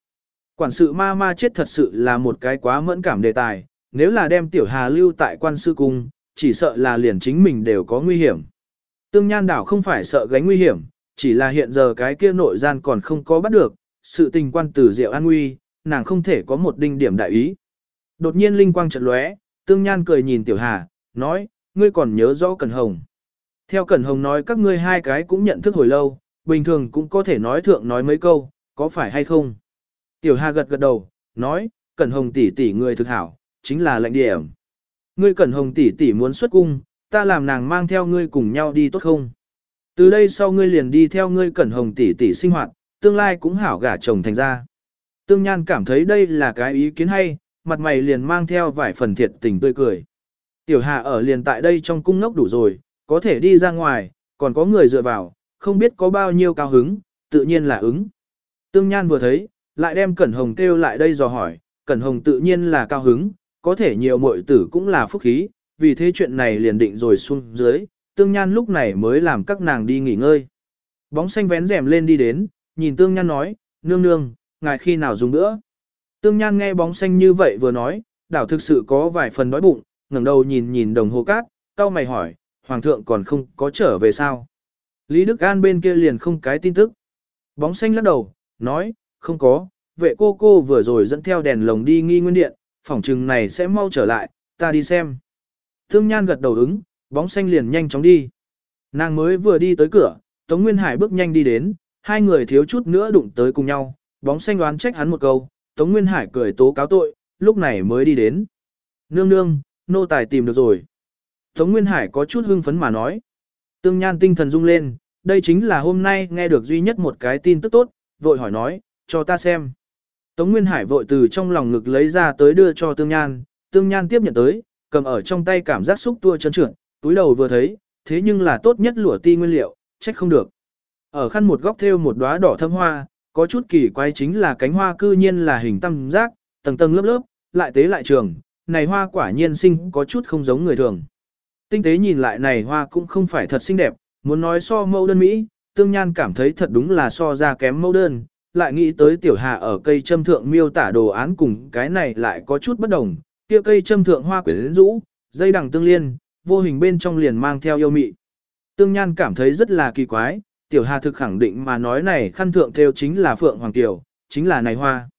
Quản sự ma ma chết thật sự là một cái quá mẫn cảm đề tài, nếu là đem tiểu hà lưu tại quan sư cung, chỉ sợ là liền chính mình đều có nguy hiểm. Tương Nhan đảo không phải sợ gánh nguy hiểm, chỉ là hiện giờ cái kia nội gian còn không có bắt được, sự tình quan tử diệu an nguy, nàng không thể có một đinh điểm đại ý. Đột nhiên linh quang chợt lóe, Tương Nhan cười nhìn Tiểu Hà, nói, ngươi còn nhớ rõ Cẩn Hồng. Theo Cẩn Hồng nói các ngươi hai cái cũng nhận thức hồi lâu, bình thường cũng có thể nói thượng nói mấy câu, có phải hay không? Tiểu Hà gật gật đầu, nói, Cẩn Hồng tỷ tỷ người thực hảo, chính là lệnh điểm. Ngươi Cẩn Hồng tỷ tỷ muốn xuất cung, ta làm nàng mang theo ngươi cùng nhau đi tốt không? Từ đây sau ngươi liền đi theo ngươi Cẩn Hồng tỷ tỷ sinh hoạt, tương lai cũng hảo gả chồng thành ra. Tương Nhan cảm thấy đây là cái ý kiến hay, mặt mày liền mang theo vài phần thiệt tình tươi cười. Tiểu Hà ở liền tại đây trong cung nốc đủ rồi, có thể đi ra ngoài, còn có người dựa vào, không biết có bao nhiêu cao hứng, tự nhiên là ứng. Tương Nhan vừa thấy, lại đem Cẩn Hồng kêu lại đây dò hỏi, Cẩn Hồng tự nhiên là cao hứng, có thể nhiều muội tử cũng là phúc khí, vì thế chuyện này liền định rồi xuống dưới, tương nhan lúc này mới làm các nàng đi nghỉ ngơi. Bóng xanh vén rèm lên đi đến, nhìn tương nhan nói, nương nương, ngài khi nào dùng nữa. Tương nhan nghe bóng xanh như vậy vừa nói, đảo thực sự có vài phần đói bụng, ngẩng đầu nhìn nhìn đồng hồ cát, tao mày hỏi, hoàng thượng còn không có trở về sao. Lý Đức An bên kia liền không cái tin tức. Bóng xanh lắc đầu, nói, không có, vệ cô cô vừa rồi dẫn theo đèn lồng đi nghi nguyên điện, phỏng chừng này sẽ mau trở lại, ta đi xem. Tương Nhan gật đầu ứng, bóng xanh liền nhanh chóng đi. Nàng mới vừa đi tới cửa, Tống Nguyên Hải bước nhanh đi đến, hai người thiếu chút nữa đụng tới cùng nhau, bóng xanh đoán trách hắn một câu, Tống Nguyên Hải cười tố cáo tội, lúc này mới đi đến. Nương nương, nô tài tìm được rồi. Tống Nguyên Hải có chút hưng phấn mà nói. Tương Nhan tinh thần rung lên, đây chính là hôm nay nghe được duy nhất một cái tin tức tốt, vội hỏi nói, cho ta xem. Tống Nguyên Hải vội từ trong lòng ngực lấy ra tới đưa cho Tương Nhan, Tương Nhan tiếp nhận tới, cầm ở trong tay cảm giác xúc tua chân trượt, túi đầu vừa thấy, thế nhưng là tốt nhất lụa ti nguyên liệu, trách không được. Ở khăn một góc thêu một đóa đỏ thâm hoa, có chút kỳ quái chính là cánh hoa cư nhiên là hình tam giác, tầng tầng lớp lớp, lại tế lại trường, này hoa quả nhiên sinh có chút không giống người thường. Tinh tế nhìn lại này hoa cũng không phải thật xinh đẹp, muốn nói so mẫu đơn Mỹ, tương nhan cảm thấy thật đúng là so ra kém mẫu đơn, lại nghĩ tới tiểu hà ở cây châm thượng miêu tả đồ án cùng cái này lại có chút bất đồng, kia cây châm thượng hoa quyển rũ, dây đằng tương liên, vô hình bên trong liền mang theo yêu mị. Tương Nhan cảm thấy rất là kỳ quái, tiểu hà thực khẳng định mà nói này khăn thượng theo chính là Phượng Hoàng Tiểu, chính là này hoa.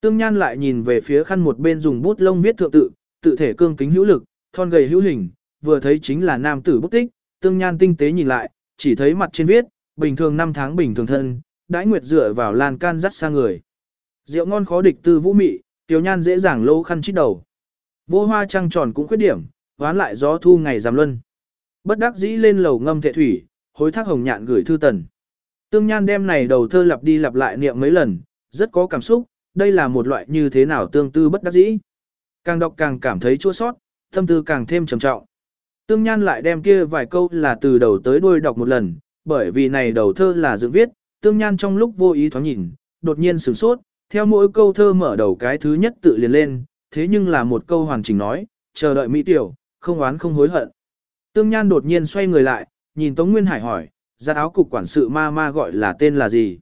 Tương Nhan lại nhìn về phía khăn một bên dùng bút lông viết thượng tự, tự thể cương kính hữu lực, thon gầy hữu hình, vừa thấy chính là nam tử bút tích, Tương Nhan tinh tế nhìn lại, chỉ thấy mặt trên viết, bình thường năm tháng bình thường thân, đãi nguyệt dựa vào lan can dắt xa người. Rượu ngon khó địch tư vũ mị, tiểu nhan dễ dàng lâu khăn chít đầu. Vô hoa trăng tròn cũng khuyết điểm, hoán lại gió thu ngày giảm luân. Bất đắc dĩ lên lầu ngâm thệ thủy, hối thác hồng nhạn gửi thư tần. Tương Nhan đem này đầu thơ lặp đi lặp lại niệm mấy lần, rất có cảm xúc, đây là một loại như thế nào tương tư bất đắc dĩ. Càng đọc càng cảm thấy chua sót, tâm tư càng thêm trầm trọng. Tương Nhan lại đem kia vài câu là từ đầu tới đuôi đọc một lần, bởi vì này đầu thơ là dựng viết, Tương Nhan trong lúc vô ý thoáng nhìn, đột nhiên sửng sốt, theo mỗi câu thơ mở đầu cái thứ nhất tự liền lên, thế nhưng là một câu hoàn chỉnh nói, chờ đợi mỹ tiểu, không oán không hối hận. Tương Nhan đột nhiên xoay người lại, nhìn Tống Nguyên Hải hỏi, ra áo cục quản sự ma ma gọi là tên là gì?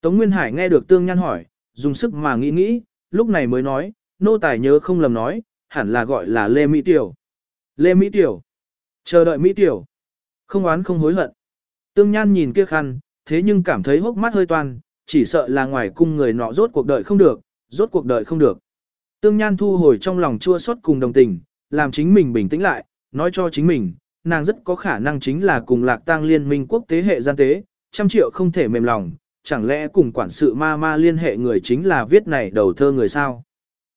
Tống Nguyên Hải nghe được Tương Nhan hỏi, dùng sức mà nghĩ nghĩ, lúc này mới nói, nô tài nhớ không lầm nói, hẳn là gọi là Lê Mỹ Tiểu. Lê Mỹ Tiểu. Chờ đợi Mỹ Tiểu. Không oán không hối hận. Tương Nhan nhìn kia khăn, thế nhưng cảm thấy hốc mắt hơi toan, chỉ sợ là ngoài cung người nọ rốt cuộc đời không được, rốt cuộc đời không được. Tương Nhan thu hồi trong lòng chua xót cùng đồng tình, làm chính mình bình tĩnh lại, nói cho chính mình, nàng rất có khả năng chính là cùng lạc tang liên minh quốc tế hệ gian tế, trăm triệu không thể mềm lòng, chẳng lẽ cùng quản sự ma ma liên hệ người chính là viết này đầu thơ người sao?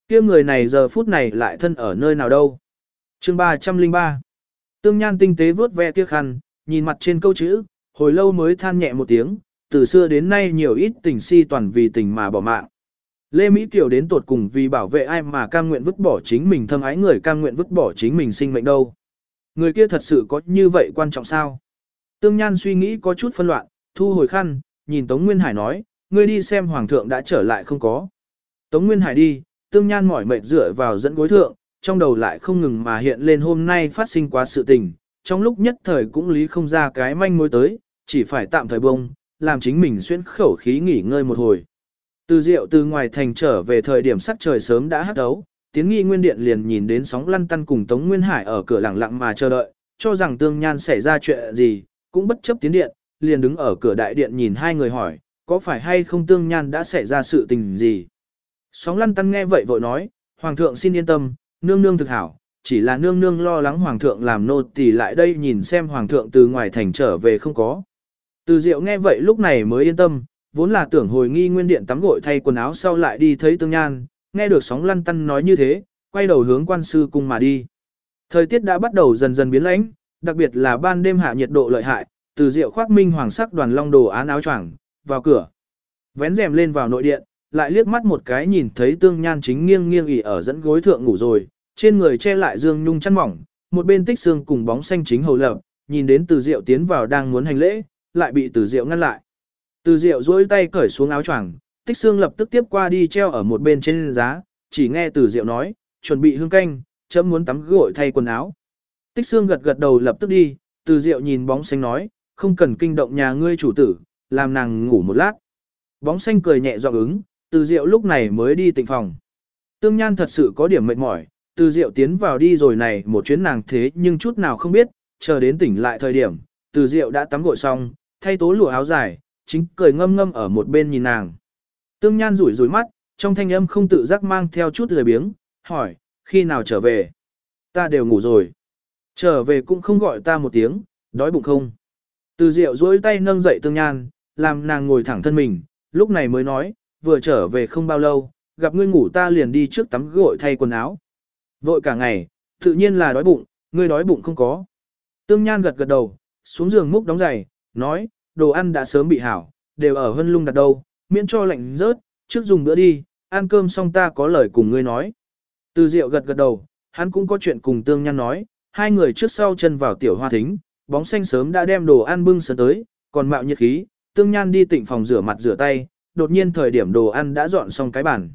kia người này giờ phút này lại thân ở nơi nào đâu? chương 303 Tương Nhan tinh tế vớt ve kia khăn, nhìn mặt trên câu chữ, hồi lâu mới than nhẹ một tiếng, từ xưa đến nay nhiều ít tình si toàn vì tình mà bỏ mạng. Lê Mỹ Kiều đến tột cùng vì bảo vệ ai mà cam nguyện vứt bỏ chính mình thâm ái người cam nguyện vứt bỏ chính mình sinh mệnh đâu. Người kia thật sự có như vậy quan trọng sao? Tương Nhan suy nghĩ có chút phân loạn, thu hồi khăn, nhìn Tống Nguyên Hải nói, ngươi đi xem Hoàng thượng đã trở lại không có. Tống Nguyên Hải đi, Tương Nhan mỏi mệt dựa vào dẫn gối thượng, trong đầu lại không ngừng mà hiện lên hôm nay phát sinh quá sự tình, trong lúc nhất thời cũng lý không ra cái manh mối tới, chỉ phải tạm thời bông, làm chính mình xuyên khẩu khí nghỉ ngơi một hồi. Từ rượu từ ngoài thành trở về thời điểm sắc trời sớm đã hắt đấu, tiến nghi nguyên điện liền nhìn đến sóng lăn tăn cùng Tống Nguyên Hải ở cửa lặng lặng mà chờ đợi, cho rằng tương nhan xảy ra chuyện gì, cũng bất chấp tiến điện, liền đứng ở cửa đại điện nhìn hai người hỏi, có phải hay không tương nhan đã xảy ra sự tình gì. Sóng lăn tăn nghe vậy vội nói, Hoàng thượng xin yên tâm, nương nương thực hảo, chỉ là nương nương lo lắng Hoàng thượng làm nô tỳ lại đây nhìn xem Hoàng thượng từ ngoài thành trở về không có. Từ diệu nghe vậy lúc này mới yên tâm, vốn là tưởng hồi nghi nguyên điện tắm gội thay quần áo sau lại đi thấy tương nhan, nghe được sóng lăn tăn nói như thế, quay đầu hướng quan sư cung mà đi. Thời tiết đã bắt đầu dần dần biến lãnh, đặc biệt là ban đêm hạ nhiệt độ lợi hại, từ rượu khoác minh hoàng sắc đoàn long đồ án áo choàng vào cửa. Vén rèm lên vào nội điện, lại liếc mắt một cái nhìn thấy tương nhan chính nghiêng nghiêng ỉ ở dẫn gối thượng ngủ rồi, trên người che lại dương nhung chăn mỏng, một bên tích xương cùng bóng xanh chính hầu lập, nhìn đến từ rượu tiến vào đang muốn hành lễ, lại bị từ rượu ngăn lại. Từ rượu duỗi tay cởi xuống áo choàng, tích xương lập tức tiếp qua đi treo ở một bên trên giá, chỉ nghe từ Diệu nói, chuẩn bị hương canh, chấm muốn tắm gội thay quần áo. Tích xương gật gật đầu lập tức đi, từ diệu nhìn bóng xanh nói, không cần kinh động nhà ngươi chủ tử, làm nàng ngủ một lát. Bóng xanh cười nhẹ giọng ứng, từ diệu lúc này mới đi tịnh phòng. Tương Nhan thật sự có điểm mệt mỏi, từ diệu tiến vào đi rồi này một chuyến nàng thế nhưng chút nào không biết, chờ đến tỉnh lại thời điểm, từ diệu đã tắm gội xong, thay tố lụa áo dài, chính cười ngâm ngâm ở một bên nhìn nàng. Tương Nhan rủi rủi mắt, trong thanh âm không tự giác mang theo chút lười biếng, hỏi, khi nào trở về? Ta đều ngủ rồi. Trở về cũng không gọi ta một tiếng, đói bụng không? Từ diệu duỗi tay nâng dậy Tương Nhan, làm nàng ngồi thẳng thân mình, lúc này mới nói, vừa trở về không bao lâu, gặp ngươi ngủ ta liền đi trước tắm gội thay quần áo. Vội cả ngày, tự nhiên là đói bụng, ngươi đói bụng không có. Tương Nhan gật gật đầu, xuống giường múc đóng giày, nói, đồ ăn đã sớm bị hảo, đều ở hân lung đặt đâu, miễn cho lạnh rớt, trước dùng bữa đi, ăn cơm xong ta có lời cùng ngươi nói. Từ Diệu gật gật đầu, hắn cũng có chuyện cùng Tương Nhan nói, hai người trước sau chân vào tiểu hoa thính, bóng xanh sớm đã đem đồ ăn bưng sớm tới, còn mạo nhiệt khí, Tương Nhan đi tịnh phòng rửa mặt rửa tay, đột nhiên thời điểm đồ ăn đã dọn xong cái bàn.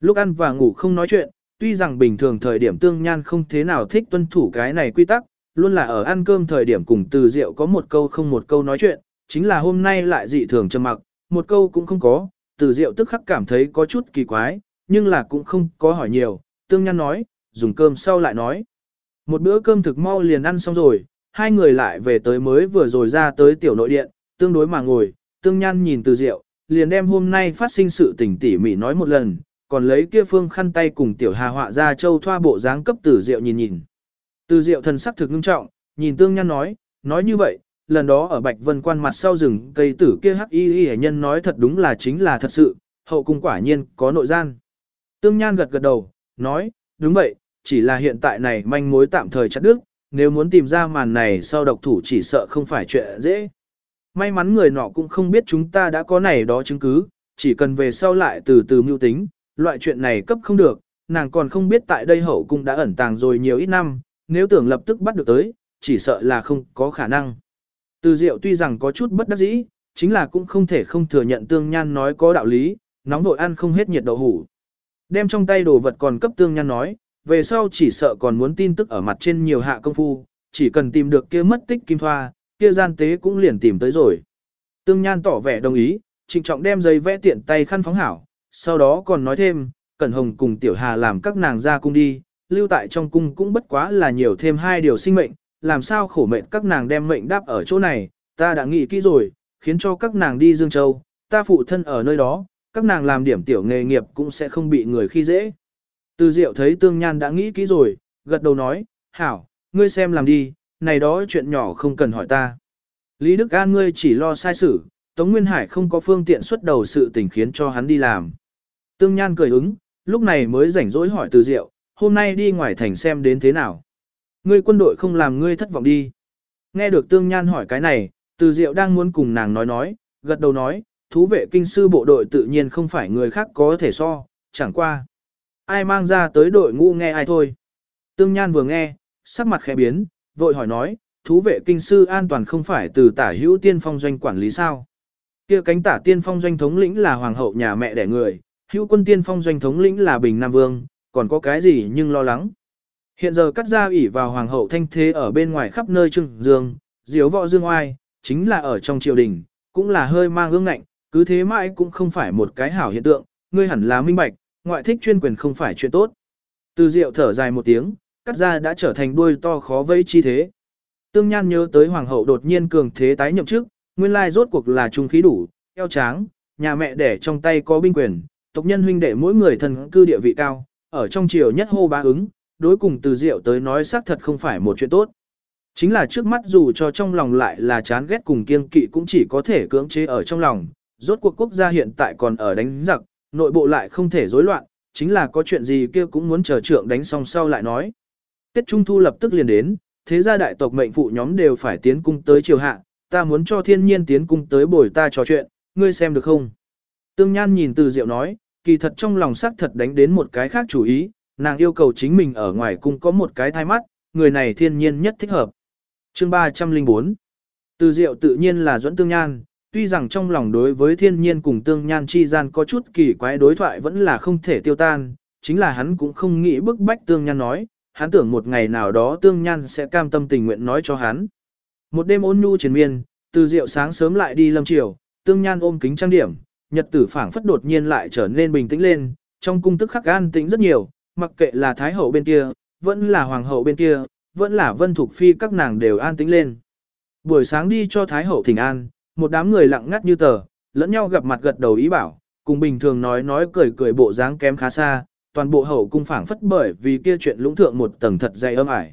Lúc ăn và ngủ không nói chuyện, tuy rằng bình thường thời điểm Tương Nhan không thế nào thích tuân thủ cái này quy tắc, luôn là ở ăn cơm thời điểm cùng Từ Diệu có một câu không một câu nói chuyện, chính là hôm nay lại dị thường trầm mặc, một câu cũng không có, Từ Diệu tức khắc cảm thấy có chút kỳ quái, nhưng là cũng không có hỏi nhiều, Tương Nhan nói, dùng cơm sau lại nói. Một bữa cơm thực mau liền ăn xong rồi, hai người lại về tới mới vừa rồi ra tới tiểu nội điện, tương đối mà ngồi, Tương Nhan nhìn Từ Diệu, liền đem hôm nay phát sinh sự tình tỉ mỉ nói một lần, còn lấy kia phương khăn tay cùng tiểu hà họa ra châu thoa bộ dáng cấp Từ Diệu nhìn nhìn. Từ Diệu thần sắc thực ngưng trọng, nhìn Tương Nhan nói, nói như vậy, lần đó ở Bạch Vân quan mặt sau rừng cây tử kia hắc y y nhân nói thật đúng là chính là thật sự, hậu cung quả nhiên có nội gian. Tương Nhan gật gật đầu, nói, đúng vậy, chỉ là hiện tại này manh mối tạm thời chặt đứt, nếu muốn tìm ra màn này sau độc thủ chỉ sợ không phải chuyện dễ. May mắn người nọ cũng không biết chúng ta đã có này đó chứng cứ, chỉ cần về sau lại từ từ mưu tính, loại chuyện này cấp không được, nàng còn không biết tại đây hậu cung đã ẩn tàng rồi nhiều ít năm, nếu tưởng lập tức bắt được tới, chỉ sợ là không có khả năng. Từ diệu tuy rằng có chút bất đắc dĩ, chính là cũng không thể không thừa nhận tương nhan nói có đạo lý, nóng vội ăn không hết nhiệt đậu hủ. Đem trong tay đồ vật còn cấp tương nhan nói, về sau chỉ sợ còn muốn tin tức ở mặt trên nhiều hạ công phu, chỉ cần tìm được kia mất tích kim thoa, kia gian tế cũng liền tìm tới rồi. Tương Nhan tỏ vẻ đồng ý, trịnh trọng đem giấy vẽ tiện tay khăn phóng hảo, sau đó còn nói thêm, Cẩn Hồng cùng Tiểu Hà làm các nàng ra cung đi, lưu tại trong cung cũng bất quá là nhiều thêm hai điều sinh mệnh, làm sao khổ mệnh các nàng đem mệnh đáp ở chỗ này, ta đã nghĩ kỹ rồi, khiến cho các nàng đi Dương Châu, ta phụ thân ở nơi đó, các nàng làm điểm tiểu nghề nghiệp cũng sẽ không bị người khi dễ. Từ Diệu thấy Tương Nhan đã nghĩ kỹ rồi, gật đầu nói, hảo, ngươi xem làm đi, này đó chuyện nhỏ không cần hỏi ta. Lý Đức An ngươi chỉ lo sai sự, Tống Nguyên Hải không có phương tiện xuất đầu sự tình khiến cho hắn đi làm. Tương Nhan cười ứng, lúc này mới rảnh rỗi hỏi Từ Diệu, hôm nay đi ngoài thành xem đến thế nào. Ngươi quân đội không làm ngươi thất vọng đi. Nghe được Tương Nhan hỏi cái này, Từ Diệu đang muốn cùng nàng nói nói, gật đầu nói, thú vệ kinh sư bộ đội tự nhiên không phải người khác có thể so, chẳng qua. Ai mang ra tới đội ngũ nghe ai thôi. Tương Nhan vừa nghe, sắc mặt khẽ biến, vội hỏi nói, thú vệ kinh sư an toàn không phải từ tả hữu tiên phong doanh quản lý sao. kia cánh tả tiên phong doanh thống lĩnh là hoàng hậu nhà mẹ đẻ người, hữu quân tiên phong doanh thống lĩnh là bình nam vương, còn có cái gì nhưng lo lắng. Hiện giờ cắt ra ủy vào hoàng hậu thanh thế ở bên ngoài khắp nơi trưng dương, diếu võ dương oai, chính là ở trong triều đình, cũng là hơi mang ương ngạnh, cứ thế mãi cũng không phải một cái hảo hiện tượng, ngươi hẳn là minh bạch, ngoại thích chuyên quyền không phải chuyện tốt. Từ diệu thở dài một tiếng, cắt ra đã trở thành đuôi to khó vây chi thế. Tương Nhan nhớ tới hoàng hậu đột nhiên cường thế tái nhậm chức, nguyên lai rốt cuộc là trung khí đủ, eo tráng, nhà mẹ đẻ trong tay có binh quyền, tộc nhân huynh đệ mỗi người thần cư địa vị cao, ở trong triều nhất hô bá ứng, đối cùng từ diệu tới nói xác thật không phải một chuyện tốt. Chính là trước mắt dù cho trong lòng lại là chán ghét cùng kiêng kỵ cũng chỉ có thể cưỡng chế ở trong lòng, rốt cuộc quốc gia hiện tại còn ở đánh giặc, nội bộ lại không thể rối loạn, chính là có chuyện gì kia cũng muốn chờ trượng đánh xong sau lại nói. Tết Trung Thu lập tức liền đến, thế gia đại tộc mệnh phụ nhóm đều phải tiến cung tới triều hạ, ta muốn cho thiên nhiên tiến cung tới bồi ta trò chuyện, ngươi xem được không? Tương Nhan nhìn từ diệu nói, kỳ thật trong lòng xác thật đánh đến một cái khác chủ ý, nàng yêu cầu chính mình ở ngoài cung có một cái thai mắt, người này thiên nhiên nhất thích hợp. Chương 304 Từ diệu tự nhiên là dẫn Tương Nhan, tuy rằng trong lòng đối với thiên nhiên cùng Tương Nhan chi gian có chút kỳ quái đối thoại vẫn là không thể tiêu tan, chính là hắn cũng không nghĩ bức bách Tương Nhan nói, hắn tưởng một ngày nào đó tương nhan sẽ cam tâm tình nguyện nói cho hắn. Một đêm ôn nhu triền miên, từ rượu sáng sớm lại đi lâm chiều, tương nhan ôm kính trang điểm, nhật tử phảng phất đột nhiên lại trở nên bình tĩnh lên, trong cung tức khắc an tĩnh rất nhiều, mặc kệ là thái hậu bên kia, vẫn là hoàng hậu bên kia, vẫn là vân thục phi các nàng đều an tĩnh lên. Buổi sáng đi cho thái hậu thỉnh an, một đám người lặng ngắt như tờ, lẫn nhau gặp mặt gật đầu ý bảo, cùng bình thường nói nói cười cười bộ dáng kém khá xa, toàn bộ hậu cung phảng phất bởi vì kia chuyện lũng thượng một tầng thật dày âm ải.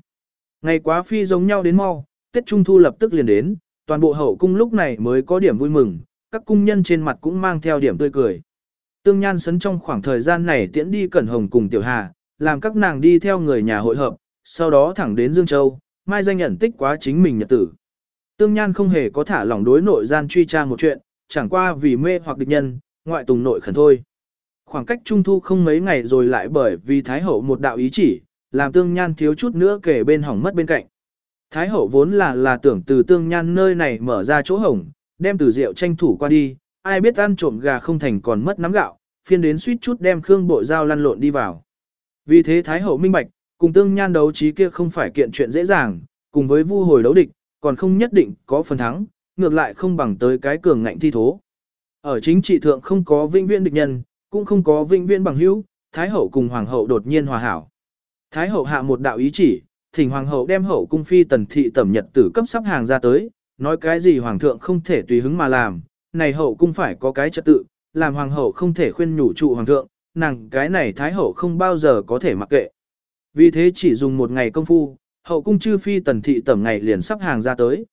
Ngày quá phi giống nhau đến mau, Tết Trung Thu lập tức liền đến, toàn bộ hậu cung lúc này mới có điểm vui mừng, các cung nhân trên mặt cũng mang theo điểm tươi cười. Tương Nhan sấn trong khoảng thời gian này tiễn đi Cẩn Hồng cùng Tiểu Hà, làm các nàng đi theo người nhà hội hợp, sau đó thẳng đến Dương Châu, mai danh nhận tích quá chính mình nhật tử. Tương Nhan không hề có thả lỏng đối nội gian truy tra một chuyện, chẳng qua vì mê hoặc địch nhân, ngoại tùng nội khẩn thôi. Khoảng cách trung thu không mấy ngày rồi lại bởi vì Thái Hậu một đạo ý chỉ, làm Tương Nhan thiếu chút nữa kể bên hỏng mất bên cạnh. Thái Hậu vốn là là tưởng từ Tương Nhan nơi này mở ra chỗ hổng, đem từ rượu tranh thủ qua đi, ai biết ăn trộm gà không thành còn mất nắm gạo, phiên đến suýt chút đem Khương Bộ Giao lăn lộn đi vào. Vì thế Thái Hậu minh bạch, cùng Tương Nhan đấu trí kia không phải kiện chuyện dễ dàng, cùng với vu hồi đấu địch, còn không nhất định có phần thắng, ngược lại không bằng tới cái cường ngạnh thi thố. Ở chính trị thượng không có vinh viễn địch nhân, cũng không có vinh viễn bằng hữu, Thái hậu cùng Hoàng hậu đột nhiên hòa hảo. Thái hậu hạ một đạo ý chỉ, thỉnh Hoàng hậu đem hậu cung phi tần thị tẩm nhật tử cấp sắp hàng ra tới, nói cái gì Hoàng thượng không thể tùy hứng mà làm, này hậu cung phải có cái trật tự, làm Hoàng hậu không thể khuyên nhủ trụ Hoàng thượng, nàng cái này Thái hậu không bao giờ có thể mặc kệ. Vì thế chỉ dùng một ngày công phu, hậu cung chư phi tần thị tẩm ngày liền sắp hàng ra tới.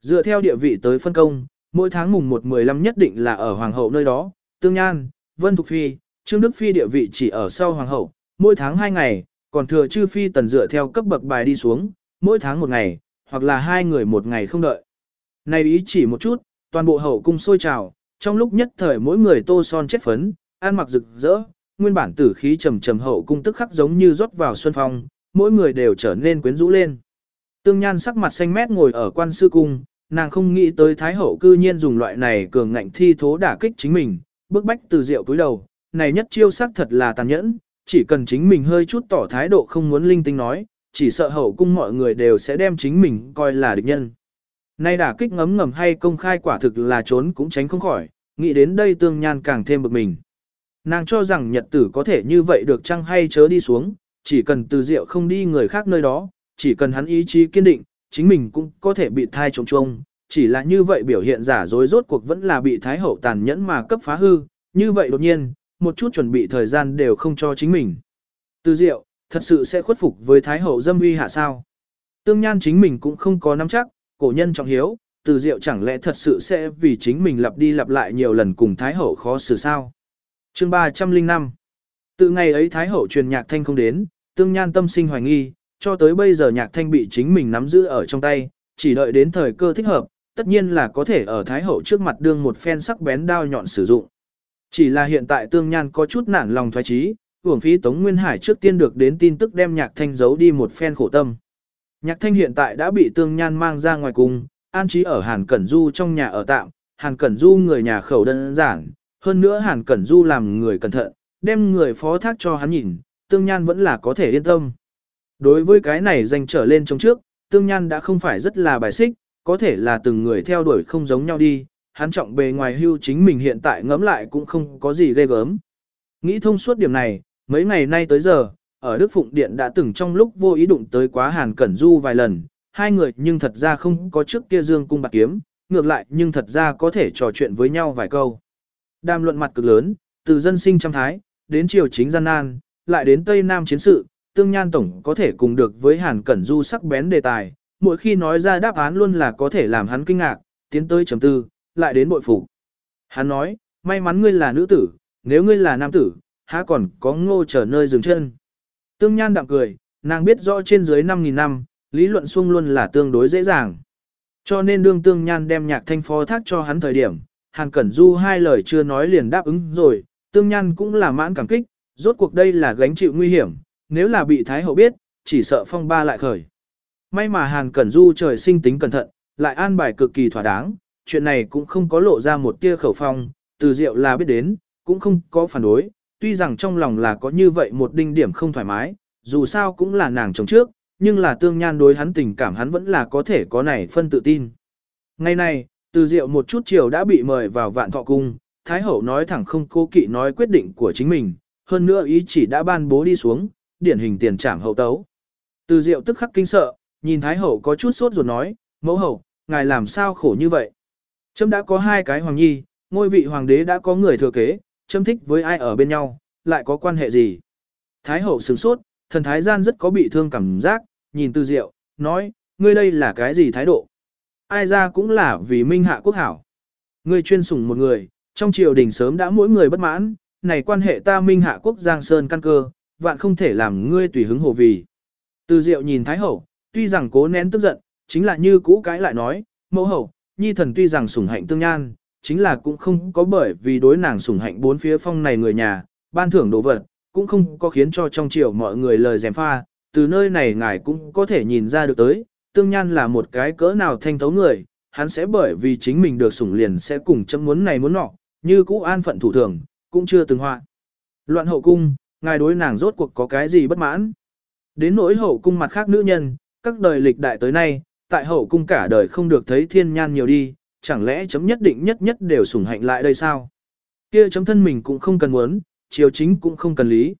Dựa theo địa vị tới phân công, mỗi tháng mùng 1-15 nhất định là ở hoàng hậu nơi đó, tương nhan, vân thục phi, trương đức phi địa vị chỉ ở sau hoàng hậu, mỗi tháng 2 ngày, còn thừa chư phi tần dựa theo cấp bậc bài đi xuống, mỗi tháng một ngày, hoặc là hai người một ngày không đợi. Này ý chỉ một chút, toàn bộ hậu cung sôi trào, trong lúc nhất thời mỗi người tô son chết phấn, ăn mặc rực rỡ, nguyên bản tử khí trầm trầm hậu cung tức khắc giống như rót vào xuân phong, mỗi người đều trở nên quyến rũ lên. Tương Nhan sắc mặt xanh mét ngồi ở quan sư cung, nàng không nghĩ tới Thái Hậu cư nhiên dùng loại này cường ngạnh thi thố đả kích chính mình, bức bách từ rượu túi đầu, này nhất chiêu sắc thật là tàn nhẫn, chỉ cần chính mình hơi chút tỏ thái độ không muốn linh tinh nói, chỉ sợ hậu cung mọi người đều sẽ đem chính mình coi là địch nhân. Nay đả kích ngấm ngầm hay công khai quả thực là trốn cũng tránh không khỏi, nghĩ đến đây tương nhan càng thêm bực mình. Nàng cho rằng nhật tử có thể như vậy được chăng hay chớ đi xuống, chỉ cần từ rượu không đi người khác nơi đó, chỉ cần hắn ý chí kiên định, chính mình cũng có thể bị thai trống trông, chỉ là như vậy biểu hiện giả dối rốt cuộc vẫn là bị Thái Hậu tàn nhẫn mà cấp phá hư, như vậy đột nhiên, một chút chuẩn bị thời gian đều không cho chính mình. Từ diệu, thật sự sẽ khuất phục với Thái Hậu dâm uy hạ sao. Tương Nhan chính mình cũng không có nắm chắc, cổ nhân trọng hiếu, từ diệu chẳng lẽ thật sự sẽ vì chính mình lặp đi lặp lại nhiều lần cùng Thái Hậu khó xử sao. chương 305 Từ ngày ấy Thái Hậu truyền nhạc thanh không đến, Tương Nhan tâm sinh hoài nghi, cho tới bây giờ nhạc thanh bị chính mình nắm giữ ở trong tay, chỉ đợi đến thời cơ thích hợp, tất nhiên là có thể ở Thái Hậu trước mặt đương một phen sắc bén đao nhọn sử dụng. Chỉ là hiện tại tương nhan có chút nản lòng thoái trí, hưởng phí Tống Nguyên Hải trước tiên được đến tin tức đem nhạc thanh giấu đi một phen khổ tâm. Nhạc thanh hiện tại đã bị tương nhan mang ra ngoài cung, an trí ở Hàn Cẩn Du trong nhà ở tạm, Hàn Cẩn Du người nhà khẩu đơn giản, hơn nữa Hàn Cẩn Du làm người cẩn thận, đem người phó thác cho hắn nhìn, tương nhan vẫn là có thể yên tâm. Đối với cái này danh trở lên trong trước, tương nhan đã không phải rất là bài xích, có thể là từng người theo đuổi không giống nhau đi, hắn trọng bề ngoài hưu chính mình hiện tại ngẫm lại cũng không có gì ghê gớm. Nghĩ thông suốt điểm này, mấy ngày nay tới giờ, ở Đức Phụng Điện đã từng trong lúc vô ý đụng tới quá Hàn Cẩn Du vài lần, hai người nhưng thật ra không có trước kia dương cung bạc kiếm, ngược lại nhưng thật ra có thể trò chuyện với nhau vài câu. Đàm luận mặt cực lớn, từ dân sinh trăm thái, đến triều chính gian nan, lại đến Tây Nam chiến sự, tương nhan tổng có thể cùng được với Hàn Cẩn Du sắc bén đề tài, mỗi khi nói ra đáp án luôn là có thể làm hắn kinh ngạc, tiến tới chấm tư, lại đến bội phục. Hắn nói, may mắn ngươi là nữ tử, nếu ngươi là nam tử, há còn có ngô trở nơi dừng chân. Tương Nhan đạm cười, nàng biết rõ trên dưới 5.000 năm, lý luận xuông luôn là tương đối dễ dàng. Cho nên đương Tương Nhan đem nhạc thanh phó thác cho hắn thời điểm, Hàn Cẩn Du hai lời chưa nói liền đáp ứng rồi, Tương Nhan cũng là mãn cảm kích, rốt cuộc đây là gánh chịu nguy hiểm, nếu là bị Thái Hậu biết, chỉ sợ phong ba lại khởi. May mà Hàn Cẩn Du trời sinh tính cẩn thận, lại an bài cực kỳ thỏa đáng, chuyện này cũng không có lộ ra một tia khẩu phong, từ diệu là biết đến, cũng không có phản đối, tuy rằng trong lòng là có như vậy một đinh điểm không thoải mái, dù sao cũng là nàng chồng trước, nhưng là tương nhan đối hắn tình cảm hắn vẫn là có thể có này phân tự tin. Ngày này, từ diệu một chút chiều đã bị mời vào vạn thọ cung, Thái Hậu nói thẳng không cố kỵ nói quyết định của chính mình, hơn nữa ý chỉ đã ban bố đi xuống, điển hình tiền trảm hậu tấu. Từ diệu tức khắc kinh sợ, nhìn Thái Hậu có chút sốt ruột nói, mẫu hậu, ngài làm sao khổ như vậy? Trâm đã có hai cái hoàng nhi, ngôi vị hoàng đế đã có người thừa kế, châm thích với ai ở bên nhau, lại có quan hệ gì? Thái Hậu sửng sốt, thần thái gian rất có bị thương cảm giác, nhìn từ diệu, nói, ngươi đây là cái gì thái độ? Ai ra cũng là vì minh hạ quốc hảo. Ngươi chuyên sủng một người, trong triều đình sớm đã mỗi người bất mãn, này quan hệ ta minh hạ quốc giang sơn căn cơ, vạn không thể làm ngươi tùy hứng hồ vì. Từ diệu nhìn thái hậu, tuy rằng cố nén tức giận, chính là như cũ cái lại nói, mẫu hậu, nhi thần tuy rằng sủng hạnh tương nhan, chính là cũng không có bởi vì đối nàng sủng hạnh bốn phía phong này người nhà, ban thưởng đồ vật, cũng không có khiến cho trong triều mọi người lời dèm pha, từ nơi này ngài cũng có thể nhìn ra được tới, tương nhan là một cái cỡ nào thanh thấu người, hắn sẽ bởi vì chính mình được sủng liền sẽ cùng chấm muốn này muốn nọ, như cũ an phận thủ thường, cũng chưa từng họa. Loạn hậu cung, ngài đối nàng rốt cuộc có cái gì bất mãn. Đến nỗi hậu cung mặt khác nữ nhân, các đời lịch đại tới nay, tại hậu cung cả đời không được thấy thiên nhan nhiều đi, chẳng lẽ chấm nhất định nhất nhất đều sủng hạnh lại đây sao? Kia chấm thân mình cũng không cần muốn, triều chính cũng không cần lý.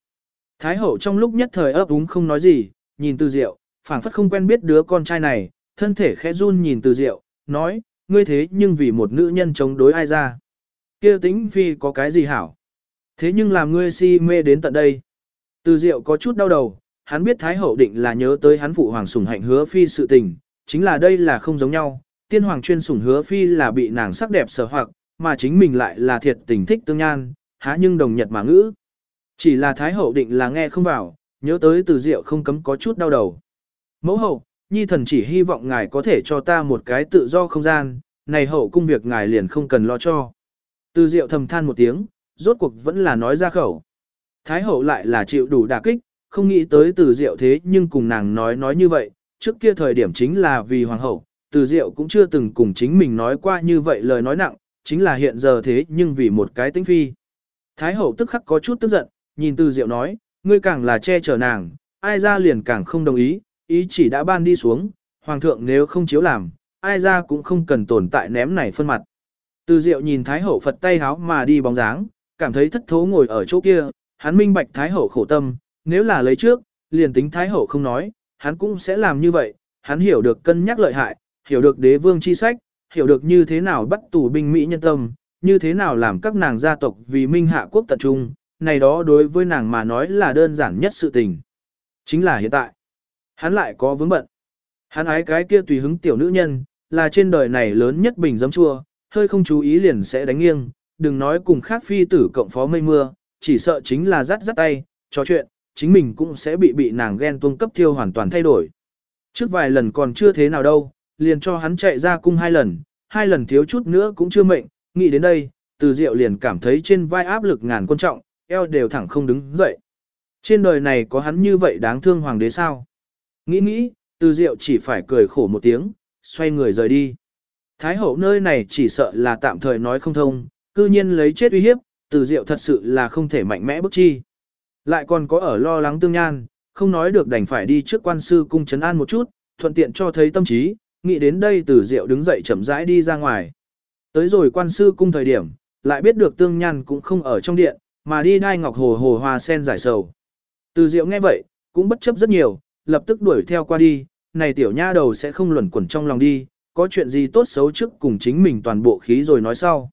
Thái hậu trong lúc nhất thời ấp úng không nói gì, nhìn từ diệu, phảng phất không quen biết đứa con trai này, thân thể khẽ run nhìn từ diệu, nói, ngươi thế nhưng vì một nữ nhân chống đối ai ra. kia tính phi có cái gì hảo. Thế nhưng làm ngươi si mê đến tận đây. Từ diệu có chút đau đầu, hắn biết Thái hậu định là nhớ tới hắn phụ hoàng sủng hạnh hứa phi sự tình, chính là đây là không giống nhau, tiên hoàng chuyên sủng hứa phi là bị nàng sắc đẹp sở hoặc, mà chính mình lại là thiệt tình thích tương nhan, há nhưng đồng nhật mà ngữ. Chỉ là Thái Hậu định là nghe không vào, nhớ tới từ diệu không cấm có chút đau đầu. Mẫu hậu, nhi thần chỉ hy vọng ngài có thể cho ta một cái tự do không gian, này hậu cung việc ngài liền không cần lo cho. Từ diệu thầm than một tiếng, rốt cuộc vẫn là nói ra khẩu. Thái hậu lại là chịu đủ đả kích, không nghĩ tới từ diệu thế nhưng cùng nàng nói nói như vậy, trước kia thời điểm chính là vì hoàng hậu, từ diệu cũng chưa từng cùng chính mình nói qua như vậy lời nói nặng, chính là hiện giờ thế nhưng vì một cái tính phi. Thái hậu tức khắc có chút tức giận, nhìn từ diệu nói, ngươi càng là che chở nàng, ai ra liền càng không đồng ý, ý chỉ đã ban đi xuống, hoàng thượng nếu không chiếu làm, ai ra cũng không cần tồn tại ném này phân mặt. Từ diệu nhìn Thái hậu Phật tay háo mà đi bóng dáng, cảm thấy thất thố ngồi ở chỗ kia, hắn minh bạch Thái hậu khổ tâm, nếu là lấy trước, liền tính Thái hậu không nói, hắn cũng sẽ làm như vậy, hắn hiểu được cân nhắc lợi hại, hiểu được đế vương chi sách, hiểu được như thế nào bắt tù binh Mỹ nhân tâm, như thế nào làm các nàng gia tộc vì minh hạ quốc tận trung, này đó đối với nàng mà nói là đơn giản nhất sự tình. Chính là hiện tại, hắn lại có vướng bận. Hắn ái cái kia tùy hứng tiểu nữ nhân, là trên đời này lớn nhất bình giấm chua, hơi không chú ý liền sẽ đánh nghiêng, đừng nói cùng khác phi tử cộng phó mây mưa, chỉ sợ chính là rắt rắt tay, trò chuyện, chính mình cũng sẽ bị bị nàng ghen tuông cấp thiêu hoàn toàn thay đổi. Trước vài lần còn chưa thế nào đâu, liền cho hắn chạy ra cung hai lần, hai lần thiếu chút nữa cũng chưa mệnh, nghĩ đến đây, từ diệu liền cảm thấy trên vai áp lực ngàn quan trọng, eo đều thẳng không đứng dậy. Trên đời này có hắn như vậy đáng thương hoàng đế sao? Nghĩ nghĩ, từ diệu chỉ phải cười khổ một tiếng, xoay người rời đi. Thái hậu nơi này chỉ sợ là tạm thời nói không thông, cư nhiên lấy chết uy hiếp, từ diệu thật sự là không thể mạnh mẽ bức chi. Lại còn có ở lo lắng tương nhan, không nói được đành phải đi trước quan sư cung chấn an một chút, thuận tiện cho thấy tâm trí, nghĩ đến đây từ diệu đứng dậy chậm rãi đi ra ngoài. Tới rồi quan sư cung thời điểm, lại biết được tương nhan cũng không ở trong điện, mà đi đai ngọc hồ hồ hoa sen giải sầu. Từ diệu nghe vậy, cũng bất chấp rất nhiều, lập tức đuổi theo qua đi, này tiểu nha đầu sẽ không luẩn quẩn trong lòng đi, có chuyện gì tốt xấu trước cùng chính mình toàn bộ khí rồi nói sau.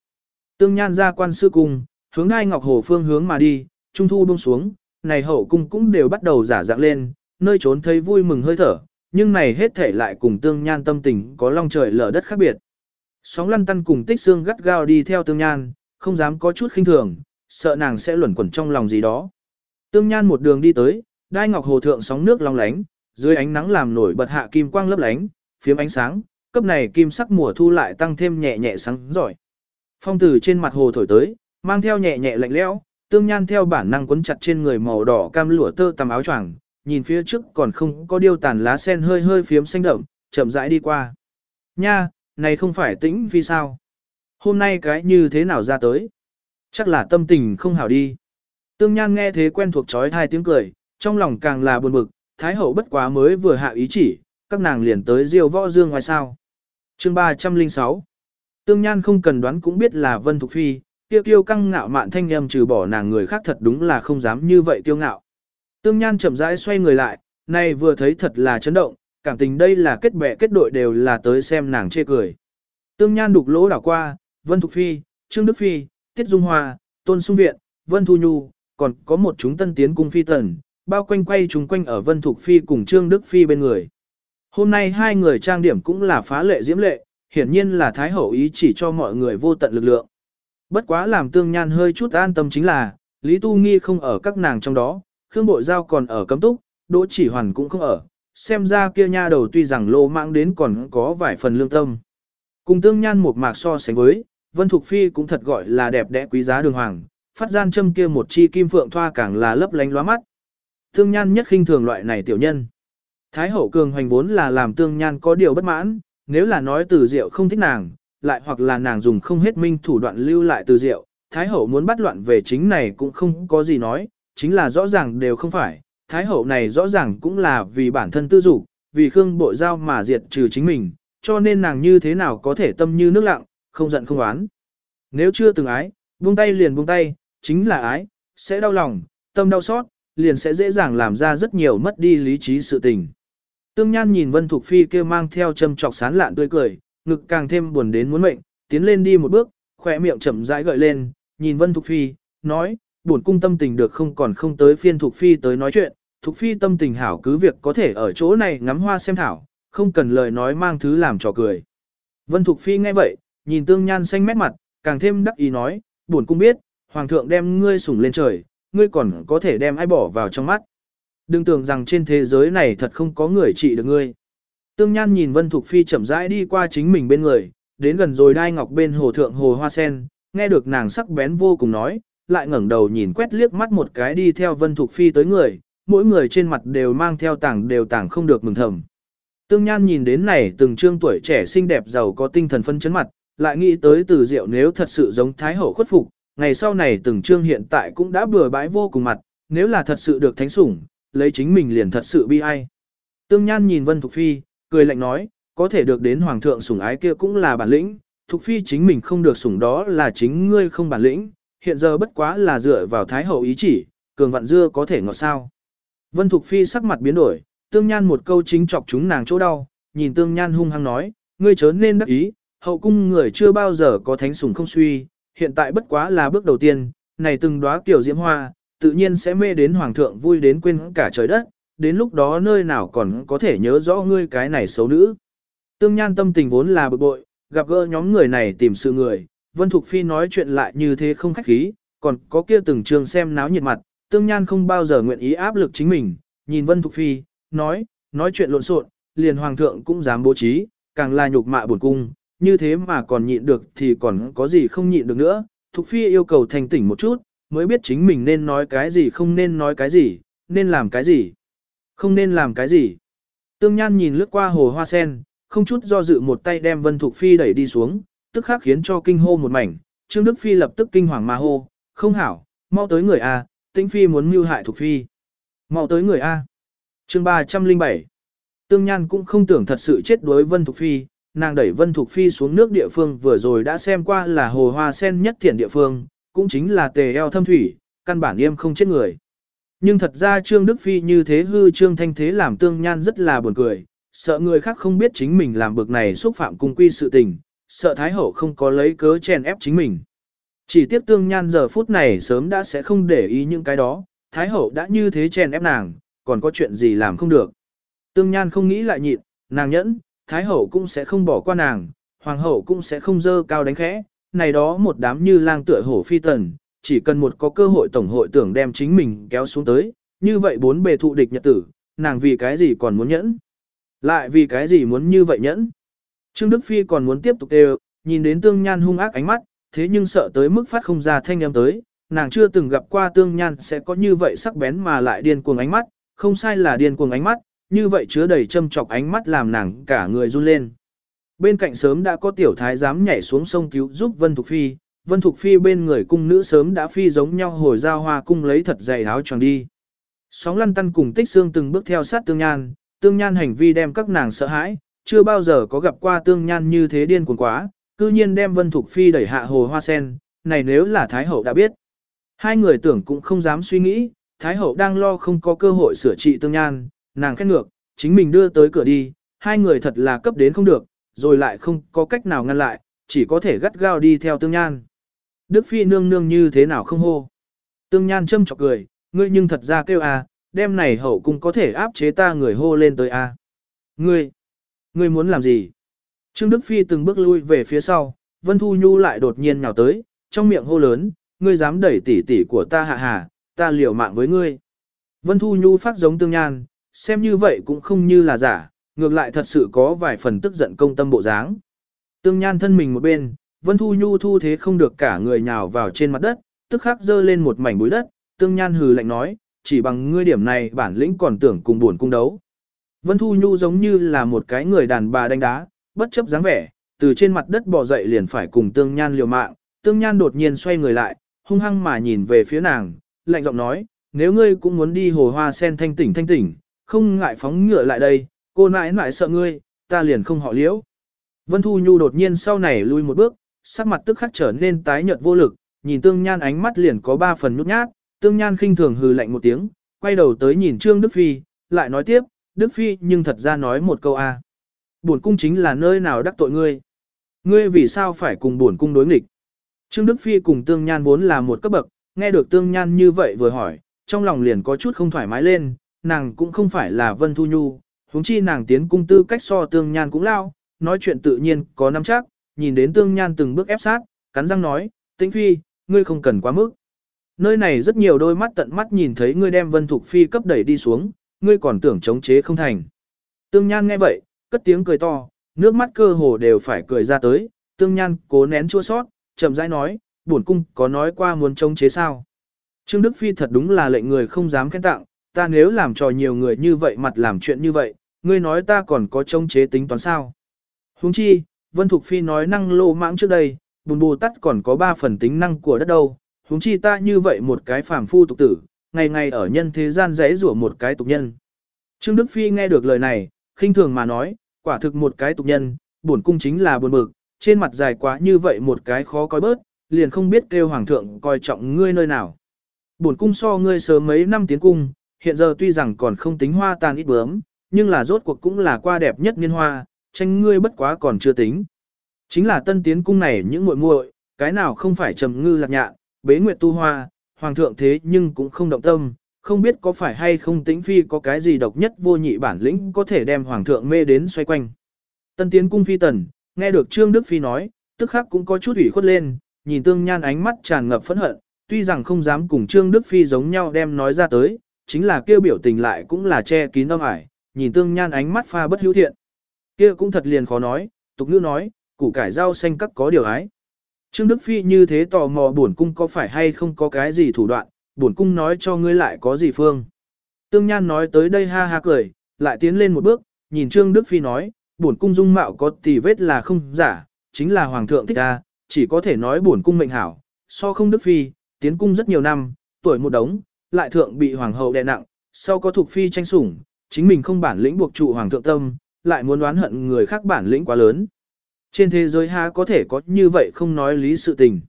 Tương nhan ra quan sư cung, hướng đai ngọc hồ phương hướng mà đi, trung thu buông xuống, này hậu cung cũng đều bắt đầu giả dạng lên, nơi trốn thấy vui mừng hơi thở, nhưng này hết thể lại cùng tương nhan tâm tình có long trời lở đất khác biệt. Sóng lăn tăn cùng tích xương gắt gao đi theo tương nhan, không dám có chút khinh thường, sợ nàng sẽ luẩn quẩn trong lòng gì đó. Tương nhan một đường đi tới, đai ngọc hồ thượng sóng nước long lánh, dưới ánh nắng làm nổi bật hạ kim quang lấp lánh, phiếm ánh sáng, cấp này kim sắc mùa thu lại tăng thêm nhẹ nhẹ sáng giỏi. Phong từ trên mặt hồ thổi tới, mang theo nhẹ nhẹ lạnh lẽo, tương nhan theo bản năng quấn chặt trên người màu đỏ cam lụa tơ tầm áo choàng, nhìn phía trước còn không có điêu tàn lá sen hơi hơi phiếm xanh đậm, chậm rãi đi qua. Nha, này không phải tĩnh vì sao? Hôm nay cái như thế nào ra tới? Chắc là tâm tình không hảo đi. Tương Nhan nghe thế quen thuộc trói hai tiếng cười, trong lòng càng là buồn bực, Thái hậu bất quá mới vừa hạ ý chỉ, các nàng liền tới diêu võ dương ngoài sao. Chương 306 Tương Nhan không cần đoán cũng biết là Vân Thục Phi, tiêu kiêu căng ngạo mạn thanh âm trừ bỏ nàng người khác thật đúng là không dám như vậy kiêu ngạo. Tương Nhan chậm rãi xoay người lại, này vừa thấy thật là chấn động, cảm tình đây là kết bè kết đội đều là tới xem nàng chê cười. Tương Nhan đục lỗ đảo qua, Vân Thục Phi, Trương Đức Phi, Tiết Dung Hoa, Tôn Sung Viện, Vân Thu Nhu, còn có một chúng tân tiến cung phi tần, bao quanh quay chúng quanh ở Vân Thục Phi cùng Trương Đức Phi bên người. Hôm nay hai người trang điểm cũng là phá lệ diễm lệ, hiển nhiên là Thái Hậu ý chỉ cho mọi người vô tận lực lượng. Bất quá làm tương nhan hơi chút an tâm chính là, Lý Tu Nghi không ở các nàng trong đó, Khương Bội Giao còn ở cấm túc, Đỗ Chỉ Hoàn cũng không ở, xem ra kia nha đầu tuy rằng lô mạng đến còn có vài phần lương tâm. Cùng tương nhan một mạc so sánh với, Vân Thục Phi cũng thật gọi là đẹp đẽ quý giá đường hoàng, phát gian châm kia một chi kim phượng thoa càng là lấp lánh lóa mắt. Tương nhan nhất khinh thường loại này tiểu nhân. Thái hậu cường hoành vốn là làm tương nhan có điều bất mãn, nếu là nói từ diệu không thích nàng, lại hoặc là nàng dùng không hết minh thủ đoạn lưu lại từ diệu, Thái hậu muốn bắt loạn về chính này cũng không có gì nói, chính là rõ ràng đều không phải, Thái hậu này rõ ràng cũng là vì bản thân tư dục, vì Khương Bộ Giao mà diệt trừ chính mình, cho nên nàng như thế nào có thể tâm như nước lặng, không giận không oán. Nếu chưa từng ái, buông tay liền buông tay, chính là ái, sẽ đau lòng, tâm đau xót, liền sẽ dễ dàng làm ra rất nhiều mất đi lý trí sự tình. Tương Nhan nhìn Vân Thục Phi kia mang theo châm chọc sán lạn tươi cười, ngực càng thêm buồn đến muốn mệnh, tiến lên đi một bước, khỏe miệng chậm rãi gợi lên, nhìn Vân Thục Phi, nói, buồn cung tâm tình được không còn không tới phiên Thục Phi tới nói chuyện, Thục Phi tâm tình hảo cứ việc có thể ở chỗ này ngắm hoa xem thảo, không cần lời nói mang thứ làm trò cười. Vân Thục Phi nghe vậy, nhìn Tương Nhan xanh mét mặt, càng thêm đắc ý nói, buồn cung biết, Hoàng thượng đem ngươi sủng lên trời, ngươi còn có thể đem ai bỏ vào trong mắt. Đừng tưởng rằng trên thế giới này thật không có người trị được ngươi. Tương Nhan nhìn Vân Thục Phi chậm rãi đi qua chính mình bên người, đến gần rồi đai ngọc bên hồ thượng hồ hoa sen, nghe được nàng sắc bén vô cùng nói, lại ngẩng đầu nhìn quét liếc mắt một cái đi theo Vân Thục Phi tới người, mỗi người trên mặt đều mang theo tảng đều tảng không được mừng thầm. Tương Nhan nhìn đến này từng trương tuổi trẻ xinh đẹp giàu có tinh thần phân chấn mặt, lại nghĩ tới từ diệu nếu thật sự giống Thái Hậu khuất phục, ngày sau này từng trương hiện tại cũng đã bừa bãi vô cùng mặt, nếu là thật sự được thánh sủng, lấy chính mình liền thật sự bi ai. Tương Nhan nhìn Vân Thục Phi, cười lạnh nói, có thể được đến Hoàng thượng sủng ái kia cũng là bản lĩnh, Thục Phi chính mình không được sủng đó là chính ngươi không bản lĩnh, hiện giờ bất quá là dựa vào Thái Hậu ý chỉ, cường vạn dưa có thể ngọt sao. Vân Thục Phi sắc mặt biến đổi, Tương Nhan một câu chính chọc chúng nàng chỗ đau, nhìn Tương Nhan hung hăng nói, ngươi chớ nên đắc ý, hậu cung người chưa bao giờ có thánh sủng không suy, hiện tại bất quá là bước đầu tiên, này từng đóa tiểu diễm hoa, tự nhiên sẽ mê đến hoàng thượng vui đến quên cả trời đất, đến lúc đó nơi nào còn có thể nhớ rõ ngươi cái này xấu nữ. Tương Nhan tâm tình vốn là bực bội, gặp gỡ nhóm người này tìm sự người, Vân Thục Phi nói chuyện lại như thế không khách khí, còn có kia từng trường xem náo nhiệt mặt, Tương Nhan không bao giờ nguyện ý áp lực chính mình, nhìn Vân Thục Phi, nói, nói chuyện lộn xộn, liền hoàng thượng cũng dám bố trí, càng là nhục mạ buồn cung, như thế mà còn nhịn được thì còn có gì không nhịn được nữa. Thục Phi yêu cầu thành tỉnh một chút, mới biết chính mình nên nói cái gì không nên nói cái gì, nên làm cái gì, không nên làm cái gì. Tương Nhan nhìn lướt qua hồ hoa sen, không chút do dự một tay đem Vân Thục Phi đẩy đi xuống, tức khắc khiến cho kinh hô một mảnh, Trương Đức Phi lập tức kinh hoàng mà hô, không hảo, mau tới người A, Tĩnh Phi muốn mưu hại Thục Phi. Mau tới người A. chương 307 Tương Nhan cũng không tưởng thật sự chết đối Vân Thục Phi, nàng đẩy Vân Thục Phi xuống nước địa phương vừa rồi đã xem qua là hồ hoa sen nhất thiện địa phương, cũng chính là tề eo thâm thủy, căn bản yêm không chết người. Nhưng thật ra Trương Đức Phi như thế hư Trương Thanh Thế làm tương nhan rất là buồn cười, sợ người khác không biết chính mình làm bực này xúc phạm cung quy sự tình, sợ Thái Hậu không có lấy cớ chèn ép chính mình. Chỉ tiếc tương nhan giờ phút này sớm đã sẽ không để ý những cái đó, Thái Hậu đã như thế chèn ép nàng, còn có chuyện gì làm không được. Tương nhan không nghĩ lại nhịn, nàng nhẫn, Thái Hậu cũng sẽ không bỏ qua nàng, Hoàng Hậu cũng sẽ không dơ cao đánh khẽ, này đó một đám như lang tựa hổ phi tần, chỉ cần một có cơ hội tổng hội tưởng đem chính mình kéo xuống tới, như vậy bốn bề thụ địch nhật tử, nàng vì cái gì còn muốn nhẫn? Lại vì cái gì muốn như vậy nhẫn? Trương Đức Phi còn muốn tiếp tục đều, nhìn đến tương nhan hung ác ánh mắt, thế nhưng sợ tới mức phát không ra thanh âm tới, nàng chưa từng gặp qua tương nhan sẽ có như vậy sắc bén mà lại điên cuồng ánh mắt, không sai là điên cuồng ánh mắt, như vậy chứa đầy châm chọc ánh mắt làm nàng cả người run lên. Bên cạnh sớm đã có tiểu thái giám nhảy xuống sông cứu giúp Vân Thục Phi, Vân Thục Phi bên người cung nữ sớm đã phi giống nhau hồi ra hoa cung lấy thật dày áo choàng đi. Sóng lăn tăn cùng tích xương từng bước theo sát tương nhan, tương nhan hành vi đem các nàng sợ hãi, chưa bao giờ có gặp qua tương nhan như thế điên cuồng quá, cư nhiên đem Vân Thục Phi đẩy hạ hồ hoa sen, này nếu là Thái Hậu đã biết. Hai người tưởng cũng không dám suy nghĩ, Thái Hậu đang lo không có cơ hội sửa trị tương nhan, nàng khét ngược, chính mình đưa tới cửa đi, hai người thật là cấp đến không được, rồi lại không có cách nào ngăn lại, chỉ có thể gắt gao đi theo tương nhan. Đức Phi nương nương như thế nào không hô. Tương nhan châm chọc cười, ngươi nhưng thật ra kêu à, đêm này hậu cung có thể áp chế ta người hô lên tới à. Ngươi, ngươi muốn làm gì? Trương Đức Phi từng bước lui về phía sau, Vân Thu Nhu lại đột nhiên nhào tới, trong miệng hô lớn, ngươi dám đẩy tỷ tỷ của ta hạ hà, ta liều mạng với ngươi. Vân Thu Nhu phát giống tương nhan, xem như vậy cũng không như là giả, ngược lại thật sự có vài phần tức giận công tâm bộ dáng. Tương nhan thân mình một bên, Vân Thu Nhu thu thế không được cả người nhào vào trên mặt đất, tức khắc dơ lên một mảnh bụi đất, tương nhan hừ lạnh nói, chỉ bằng ngươi điểm này bản lĩnh còn tưởng cùng buồn cung đấu. Vân Thu Nhu giống như là một cái người đàn bà đánh đá, bất chấp dáng vẻ, từ trên mặt đất bò dậy liền phải cùng tương nhan liều mạng, tương nhan đột nhiên xoay người lại, hung hăng mà nhìn về phía nàng, lạnh giọng nói, nếu ngươi cũng muốn đi hồ hoa sen thanh tỉnh thanh tỉnh, không ngại phóng ngựa lại đây, cô nãi nãi sợ ngươi, ta liền không họ liễu. Vân Thu Nhu đột nhiên sau này lui một bước, sắc mặt tức khắc trở nên tái nhợt vô lực, nhìn tương nhan ánh mắt liền có ba phần nhút nhát, tương nhan khinh thường hừ lạnh một tiếng, quay đầu tới nhìn Trương Đức Phi, lại nói tiếp, Đức Phi nhưng thật ra nói một câu a. À. Bổn cung chính là nơi nào đắc tội ngươi. Ngươi vì sao phải cùng bổn cung đối nghịch? Trương Đức Phi cùng tương nhan vốn là một cấp bậc, nghe được tương nhan như vậy vừa hỏi, trong lòng liền có chút không thoải mái lên, nàng cũng không phải là Vân Thu Nhu, huống chi nàng tiến cung tư cách so tương nhan cũng lao, nói chuyện tự nhiên có nắm chắc, nhìn đến tương nhan từng bước ép sát, cắn răng nói, tĩnh phi, ngươi không cần quá mức. Nơi này rất nhiều đôi mắt tận mắt nhìn thấy ngươi đem vân thục phi cấp đẩy đi xuống, ngươi còn tưởng chống chế không thành. Tương nhan nghe vậy, cất tiếng cười to, nước mắt cơ hồ đều phải cười ra tới, tương nhan cố nén chua sót, chậm rãi nói, bổn cung có nói qua muốn chống chế sao. Trương Đức Phi thật đúng là lệnh người không dám khen tặng, ta nếu làm trò nhiều người như vậy mặt làm chuyện như vậy, ngươi nói ta còn có chống chế tính toán sao. Huống chi, Vân Thục Phi nói năng lô mãng trước đây, bùn bù tắt còn có ba phần tính năng của đất đâu, huống chi ta như vậy một cái phàm phu tục tử, ngày ngày ở nhân thế gian rẽ rủa một cái tục nhân. Trương Đức Phi nghe được lời này, khinh thường mà nói, quả thực một cái tục nhân, buồn cung chính là buồn bực, trên mặt dài quá như vậy một cái khó coi bớt, liền không biết kêu hoàng thượng coi trọng ngươi nơi nào. Buồn cung so ngươi sớm mấy năm tiến cung, hiện giờ tuy rằng còn không tính hoa tàn ít bướm, nhưng là rốt cuộc cũng là qua đẹp nhất niên hoa, tranh ngươi bất quá còn chưa tính. Chính là tân tiến cung này những muội muội, cái nào không phải trầm ngư lạc nhạ, bế nguyệt tu hoa, hoàng thượng thế nhưng cũng không động tâm, không biết có phải hay không tĩnh phi có cái gì độc nhất vô nhị bản lĩnh có thể đem hoàng thượng mê đến xoay quanh. Tân tiến cung phi tần, nghe được Trương Đức Phi nói, tức khắc cũng có chút ủy khuất lên, nhìn tương nhan ánh mắt tràn ngập phẫn hận, tuy rằng không dám cùng Trương Đức Phi giống nhau đem nói ra tới, chính là kêu biểu tình lại cũng là che kín âm ải, nhìn tương nhan ánh mắt pha bất hữu thiện. Kia cũng thật liền khó nói, tục ngữ nói, củ cải rau xanh các có điều ái. Trương Đức Phi như thế tò mò buồn cung có phải hay không có cái gì thủ đoạn, buồn cung nói cho ngươi lại có gì phương. Tương Nhan nói tới đây ha ha cười, lại tiến lên một bước, nhìn Trương Đức Phi nói, buồn cung dung mạo có tì vết là không giả, chính là hoàng thượng thích ta, chỉ có thể nói buồn cung mệnh hảo, so không Đức Phi, tiến cung rất nhiều năm, tuổi một đống, lại thượng bị hoàng hậu đè nặng, sau có thuộc phi tranh sủng, chính mình không bản lĩnh buộc trụ hoàng thượng tâm, lại muốn đoán hận người khác bản lĩnh quá lớn. Trên thế giới há có thể có như vậy không nói lý sự tình.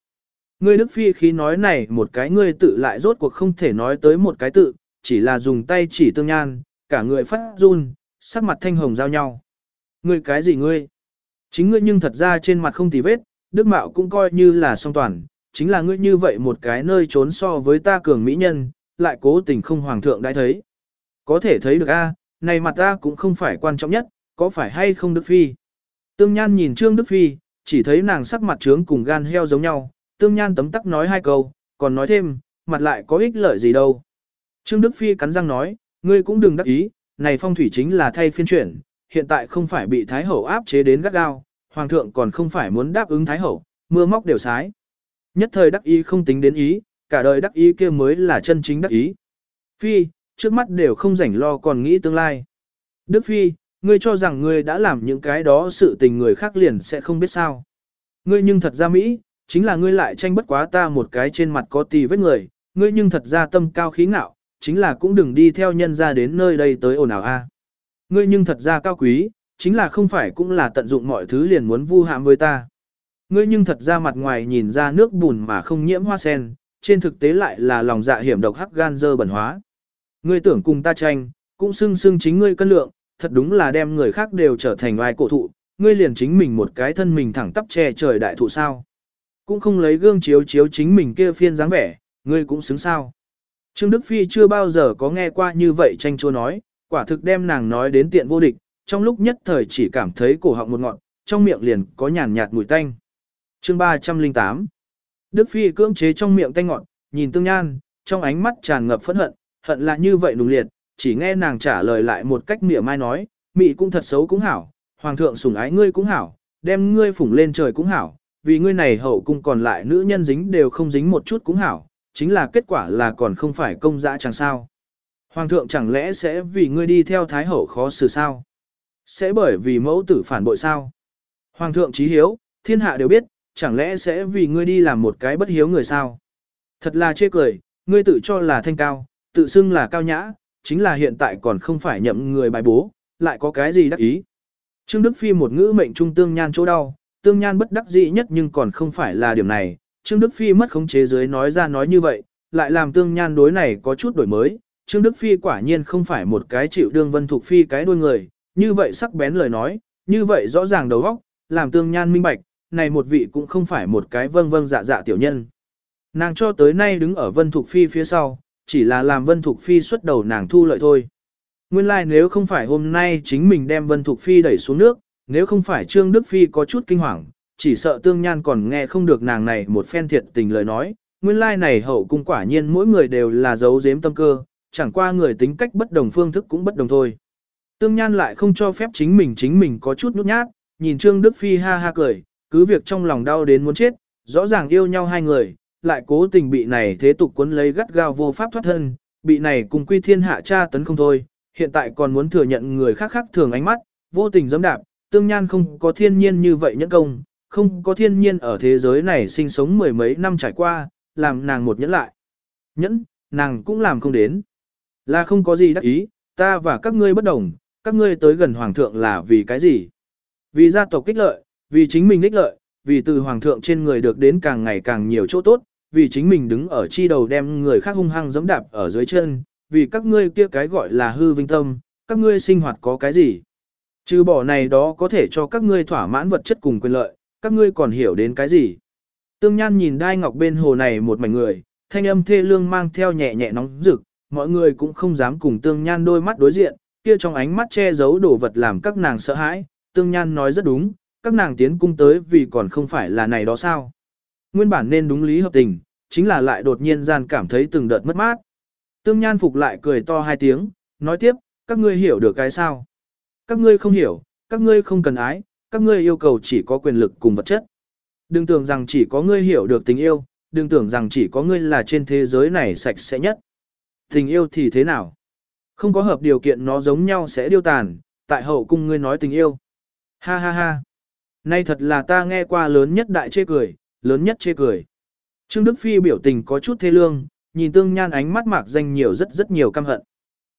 Ngươi Đức Phi khi nói này một cái ngươi tự lại rốt cuộc không thể nói tới một cái tự, chỉ là dùng tay chỉ tương nhan, cả người phát run, sắc mặt thanh hồng giao nhau. Ngươi cái gì ngươi? Chính ngươi nhưng thật ra trên mặt không tì vết, Đức Mạo cũng coi như là song toàn, chính là ngươi như vậy một cái nơi trốn so với ta cường mỹ nhân, lại cố tình không hoàng thượng đã thấy. Có thể thấy được a, này mặt ta cũng không phải quan trọng nhất, có phải hay không Đức Phi? Tương Nhan nhìn Trương Đức Phi, chỉ thấy nàng sắc mặt trướng cùng gan heo giống nhau, Tương Nhan tấm tắc nói hai câu, còn nói thêm, mặt lại có ích lợi gì đâu. Trương Đức Phi cắn răng nói, ngươi cũng đừng đắc ý, này phong thủy chính là thay phiên chuyển, hiện tại không phải bị Thái Hậu áp chế đến gắt gao, Hoàng thượng còn không phải muốn đáp ứng Thái Hậu, mưa móc đều sái. Nhất thời đắc ý không tính đến ý, cả đời đắc ý kia mới là chân chính đắc ý. Phi, trước mắt đều không rảnh lo còn nghĩ tương lai. Đức Phi, ngươi cho rằng ngươi đã làm những cái đó sự tình người khác liền sẽ không biết sao. Ngươi nhưng thật ra Mỹ, chính là ngươi lại tranh bất quá ta một cái trên mặt có tì vết người, ngươi nhưng thật ra tâm cao khí ngạo, chính là cũng đừng đi theo nhân ra đến nơi đây tới ồn ào a. Ngươi nhưng thật ra cao quý, chính là không phải cũng là tận dụng mọi thứ liền muốn vu hãm với ta. Ngươi nhưng thật ra mặt ngoài nhìn ra nước bùn mà không nhiễm hoa sen, trên thực tế lại là lòng dạ hiểm độc hắc gan dơ bẩn hóa. Ngươi tưởng cùng ta tranh, cũng xưng xưng chính ngươi cân lượng, thật đúng là đem người khác đều trở thành oai cổ thụ, ngươi liền chính mình một cái thân mình thẳng tắp che trời đại thụ sao. Cũng không lấy gương chiếu chiếu chính mình kia phiên dáng vẻ, ngươi cũng xứng sao. Trương Đức Phi chưa bao giờ có nghe qua như vậy tranh chua nói, quả thực đem nàng nói đến tiện vô địch, trong lúc nhất thời chỉ cảm thấy cổ họng một ngọn, trong miệng liền có nhàn nhạt mùi tanh. Chương 308 Đức Phi cưỡng chế trong miệng tanh ngọn, nhìn tương nhan, trong ánh mắt tràn ngập phẫn hận, hận là như vậy nùng liệt, chỉ nghe nàng trả lời lại một cách mỉa mai nói, mị cũng thật xấu cũng hảo, hoàng thượng sủng ái ngươi cũng hảo, đem ngươi phủng lên trời cũng hảo, vì ngươi này hậu cung còn lại nữ nhân dính đều không dính một chút cũng hảo, chính là kết quả là còn không phải công dã chẳng sao. Hoàng thượng chẳng lẽ sẽ vì ngươi đi theo thái hậu khó xử sao? Sẽ bởi vì mẫu tử phản bội sao? Hoàng thượng trí hiếu, thiên hạ đều biết, chẳng lẽ sẽ vì ngươi đi làm một cái bất hiếu người sao? Thật là chê cười, ngươi tự cho là thanh cao, tự xưng là cao nhã, chính là hiện tại còn không phải nhậm người bài bố, lại có cái gì đắc ý. Trương Đức Phi một ngữ mệnh trung tương nhan chỗ đau, tương nhan bất đắc dĩ nhất nhưng còn không phải là điểm này. Trương Đức Phi mất khống chế dưới nói ra nói như vậy, lại làm tương nhan đối này có chút đổi mới. Trương Đức Phi quả nhiên không phải một cái chịu đương vân thuộc phi cái đuôi người, như vậy sắc bén lời nói, như vậy rõ ràng đầu óc, làm tương nhan minh bạch, này một vị cũng không phải một cái vâng vâng dạ dạ tiểu nhân. Nàng cho tới nay đứng ở vân thuộc phi phía sau, chỉ là làm vân Thục phi xuất đầu nàng thu lợi thôi. Nguyên lai like nếu không phải hôm nay chính mình đem Vân Thục Phi đẩy xuống nước, nếu không phải Trương Đức Phi có chút kinh hoàng, chỉ sợ tương nhan còn nghe không được nàng này một phen thiệt tình lời nói. Nguyên lai like này hậu cung quả nhiên mỗi người đều là giấu giếm tâm cơ, chẳng qua người tính cách bất đồng phương thức cũng bất đồng thôi. Tương nhan lại không cho phép chính mình chính mình có chút nhút nhát, nhìn Trương Đức Phi ha ha cười, cứ việc trong lòng đau đến muốn chết, rõ ràng yêu nhau hai người, lại cố tình bị này thế tục cuốn lấy gắt gao vô pháp thoát thân, bị này cùng quy thiên hạ cha tấn không thôi, hiện tại còn muốn thừa nhận người khác khác thường ánh mắt, vô tình dẫm đạp, tương nhan không có thiên nhiên như vậy nhẫn công, không có thiên nhiên ở thế giới này sinh sống mười mấy năm trải qua, làm nàng một nhẫn lại. Nhẫn, nàng cũng làm không đến. Là không có gì đắc ý, ta và các ngươi bất đồng, các ngươi tới gần hoàng thượng là vì cái gì? Vì gia tộc kích lợi, vì chính mình ích lợi, vì từ hoàng thượng trên người được đến càng ngày càng nhiều chỗ tốt, vì chính mình đứng ở chi đầu đem người khác hung hăng giẫm đạp ở dưới chân, vì các ngươi kia cái gọi là hư vinh tâm, các ngươi sinh hoạt có cái gì? Trừ bỏ này đó có thể cho các ngươi thỏa mãn vật chất cùng quyền lợi, các ngươi còn hiểu đến cái gì? Tương Nhan nhìn đai ngọc bên hồ này một mảnh người, thanh âm thê lương mang theo nhẹ nhẹ nóng rực, mọi người cũng không dám cùng Tương Nhan đôi mắt đối diện, kia trong ánh mắt che giấu đồ vật làm các nàng sợ hãi. Tương Nhan nói rất đúng, các nàng tiến cung tới vì còn không phải là này đó sao. Nguyên bản nên đúng lý hợp tình, chính là lại đột nhiên gian cảm thấy từng đợt mất mát. Tương Nhan Phục lại cười to hai tiếng, nói tiếp, các ngươi hiểu được cái sao? Các ngươi không hiểu, các ngươi không cần ái, các ngươi yêu cầu chỉ có quyền lực cùng vật chất. Đừng tưởng rằng chỉ có ngươi hiểu được tình yêu, đừng tưởng rằng chỉ có ngươi là trên thế giới này sạch sẽ nhất. Tình yêu thì thế nào? Không có hợp điều kiện nó giống nhau sẽ điêu tàn, tại hậu cung ngươi nói tình yêu. Ha ha ha. Nay thật là ta nghe qua lớn nhất đại chê cười, lớn nhất chê cười. Trương Đức Phi biểu tình có chút thê lương, nhìn tương nhan ánh mắt mạc danh nhiều rất rất nhiều căm hận.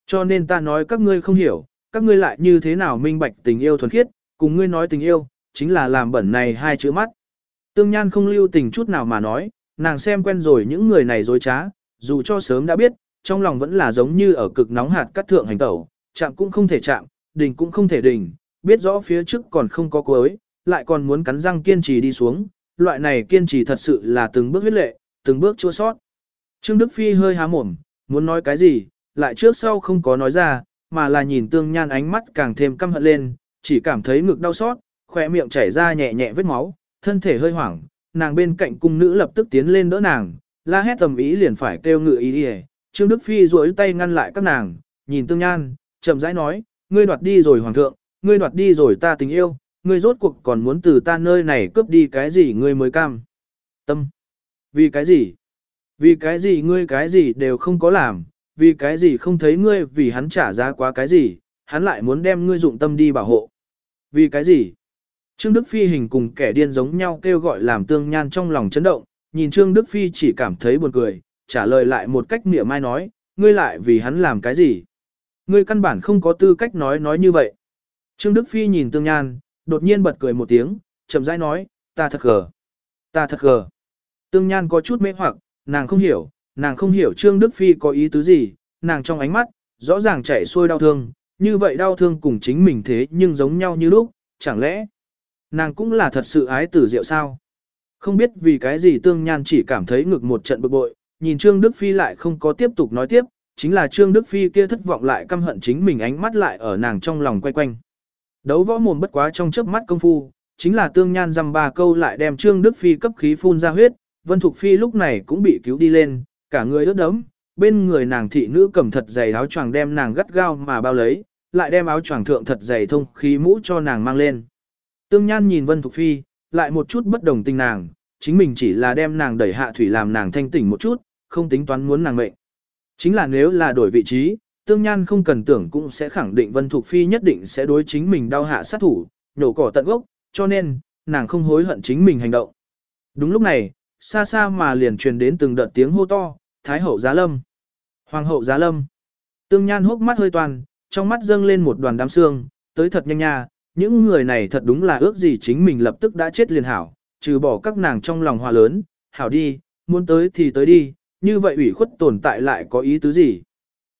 Cho nên ta nói các ngươi không hiểu, các ngươi lại như thế nào minh bạch tình yêu thuần khiết, cùng ngươi nói tình yêu, chính là làm bẩn này hai chữ mắt. Tương nhan không lưu tình chút nào mà nói, nàng xem quen rồi những người này dối trá, dù cho sớm đã biết, trong lòng vẫn là giống như ở cực nóng hạt cắt thượng hành tẩu, chạm cũng không thể chạm, đình cũng không thể đình, biết rõ phía trước còn không có cuối, lại còn muốn cắn răng kiên trì đi xuống, loại này kiên trì thật sự là từng bước huyết lệ, từng bước chua sót. Trương Đức Phi hơi há mồm, muốn nói cái gì, lại trước sau không có nói ra, mà là nhìn tương nhan ánh mắt càng thêm căm hận lên, chỉ cảm thấy ngực đau xót, khỏe miệng chảy ra nhẹ nhẹ vết máu, thân thể hơi hoảng, nàng bên cạnh cung nữ lập tức tiến lên đỡ nàng, la hét tầm ý liền phải kêu ngự ý đi Trương Đức Phi duỗi tay ngăn lại các nàng, nhìn tương nhan, chậm rãi nói, ngươi đoạt đi rồi hoàng thượng, ngươi đoạt đi rồi ta tình yêu, ngươi rốt cuộc còn muốn từ ta nơi này cướp đi cái gì ngươi mới cam. Tâm. Vì cái gì? Vì cái gì ngươi cái gì đều không có làm, vì cái gì không thấy ngươi vì hắn trả giá quá cái gì, hắn lại muốn đem ngươi dụng tâm đi bảo hộ. Vì cái gì? Trương Đức Phi hình cùng kẻ điên giống nhau kêu gọi làm tương nhan trong lòng chấn động, nhìn Trương Đức Phi chỉ cảm thấy buồn cười, trả lời lại một cách mỉa mai nói, ngươi lại vì hắn làm cái gì? Ngươi căn bản không có tư cách nói nói như vậy. Trương Đức Phi nhìn Tương Nhan, đột nhiên bật cười một tiếng, chậm rãi nói, ta thật gờ. Ta thật gờ. Tương Nhan có chút mê hoặc, nàng không hiểu, nàng không hiểu Trương Đức Phi có ý tứ gì, nàng trong ánh mắt, rõ ràng chảy xuôi đau thương, như vậy đau thương cùng chính mình thế nhưng giống nhau như lúc, chẳng lẽ nàng cũng là thật sự ái tử diệu sao? Không biết vì cái gì Tương Nhan chỉ cảm thấy ngực một trận bực bội, nhìn Trương Đức Phi lại không có tiếp tục nói tiếp, chính là Trương Đức Phi kia thất vọng lại căm hận chính mình ánh mắt lại ở nàng trong lòng quay quanh. Đấu võ mồm bất quá trong chớp mắt công phu, chính là Tương Nhan dăm ba câu lại đem Trương Đức Phi cấp khí phun ra huyết, Vân Thục Phi lúc này cũng bị cứu đi lên, cả người ướt đẫm, bên người nàng thị nữ cầm thật dày áo choàng đem nàng gắt gao mà bao lấy, lại đem áo choàng thượng thật dày thông khí mũ cho nàng mang lên. Tương Nhan nhìn Vân Thục Phi, lại một chút bất đồng tình nàng, chính mình chỉ là đem nàng đẩy hạ thủy làm nàng thanh tỉnh một chút, không tính toán muốn nàng mệnh. Chính là nếu là đổi vị trí, Tương Nhan không cần tưởng cũng sẽ khẳng định Vân Thục Phi nhất định sẽ đối chính mình đau hạ sát thủ, nhổ cỏ tận gốc, cho nên, nàng không hối hận chính mình hành động. Đúng lúc này, xa xa mà liền truyền đến từng đợt tiếng hô to, Thái hậu giá lâm. Hoàng hậu giá lâm. Tương Nhan hốc mắt hơi toàn, trong mắt dâng lên một đoàn đám xương, tới thật nhanh nha, những người này thật đúng là ước gì chính mình lập tức đã chết liền hảo, trừ bỏ các nàng trong lòng hòa lớn, hảo đi, muốn tới thì tới đi, như vậy ủy khuất tồn tại lại có ý tứ gì.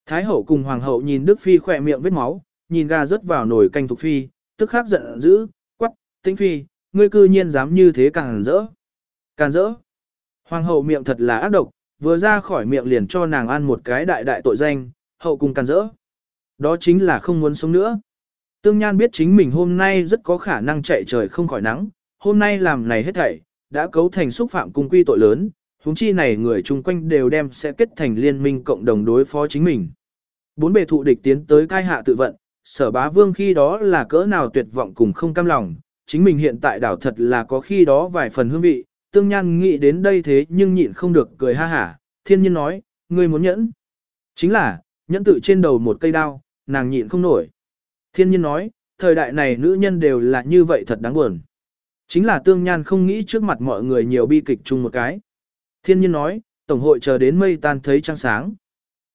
Thái hậu cùng hoàng hậu nhìn Đức Phi khỏe miệng vết máu, nhìn gà rớt vào nồi canh thuộc Phi, tức khắc giận dữ, quắc, tĩnh Phi, ngươi cư nhiên dám như thế càng rỡ. Càng rỡ. Hoàng hậu miệng thật là ác độc, vừa ra khỏi miệng liền cho nàng ăn một cái đại đại tội danh, hậu cùng càng rỡ. Đó chính là không muốn sống nữa. Tương Nhan biết chính mình hôm nay rất có khả năng chạy trời không khỏi nắng, hôm nay làm này hết thảy, đã cấu thành xúc phạm cung quy tội lớn, huống chi này người chung quanh đều đem sẽ kết thành liên minh cộng đồng đối phó chính mình. Bốn bề thụ địch tiến tới cai hạ tự vận, sở bá vương khi đó là cỡ nào tuyệt vọng cùng không cam lòng, chính mình hiện tại đảo thật là có khi đó vài phần hương vị, tương nhan nghĩ đến đây thế nhưng nhịn không được cười ha hả, thiên nhiên nói, ngươi muốn nhẫn. Chính là, nhẫn tự trên đầu một cây đao, nàng nhịn không nổi. Thiên nhiên nói, thời đại này nữ nhân đều là như vậy thật đáng buồn. Chính là tương nhan không nghĩ trước mặt mọi người nhiều bi kịch chung một cái. Thiên nhiên nói, Tổng hội chờ đến mây tan thấy trăng sáng.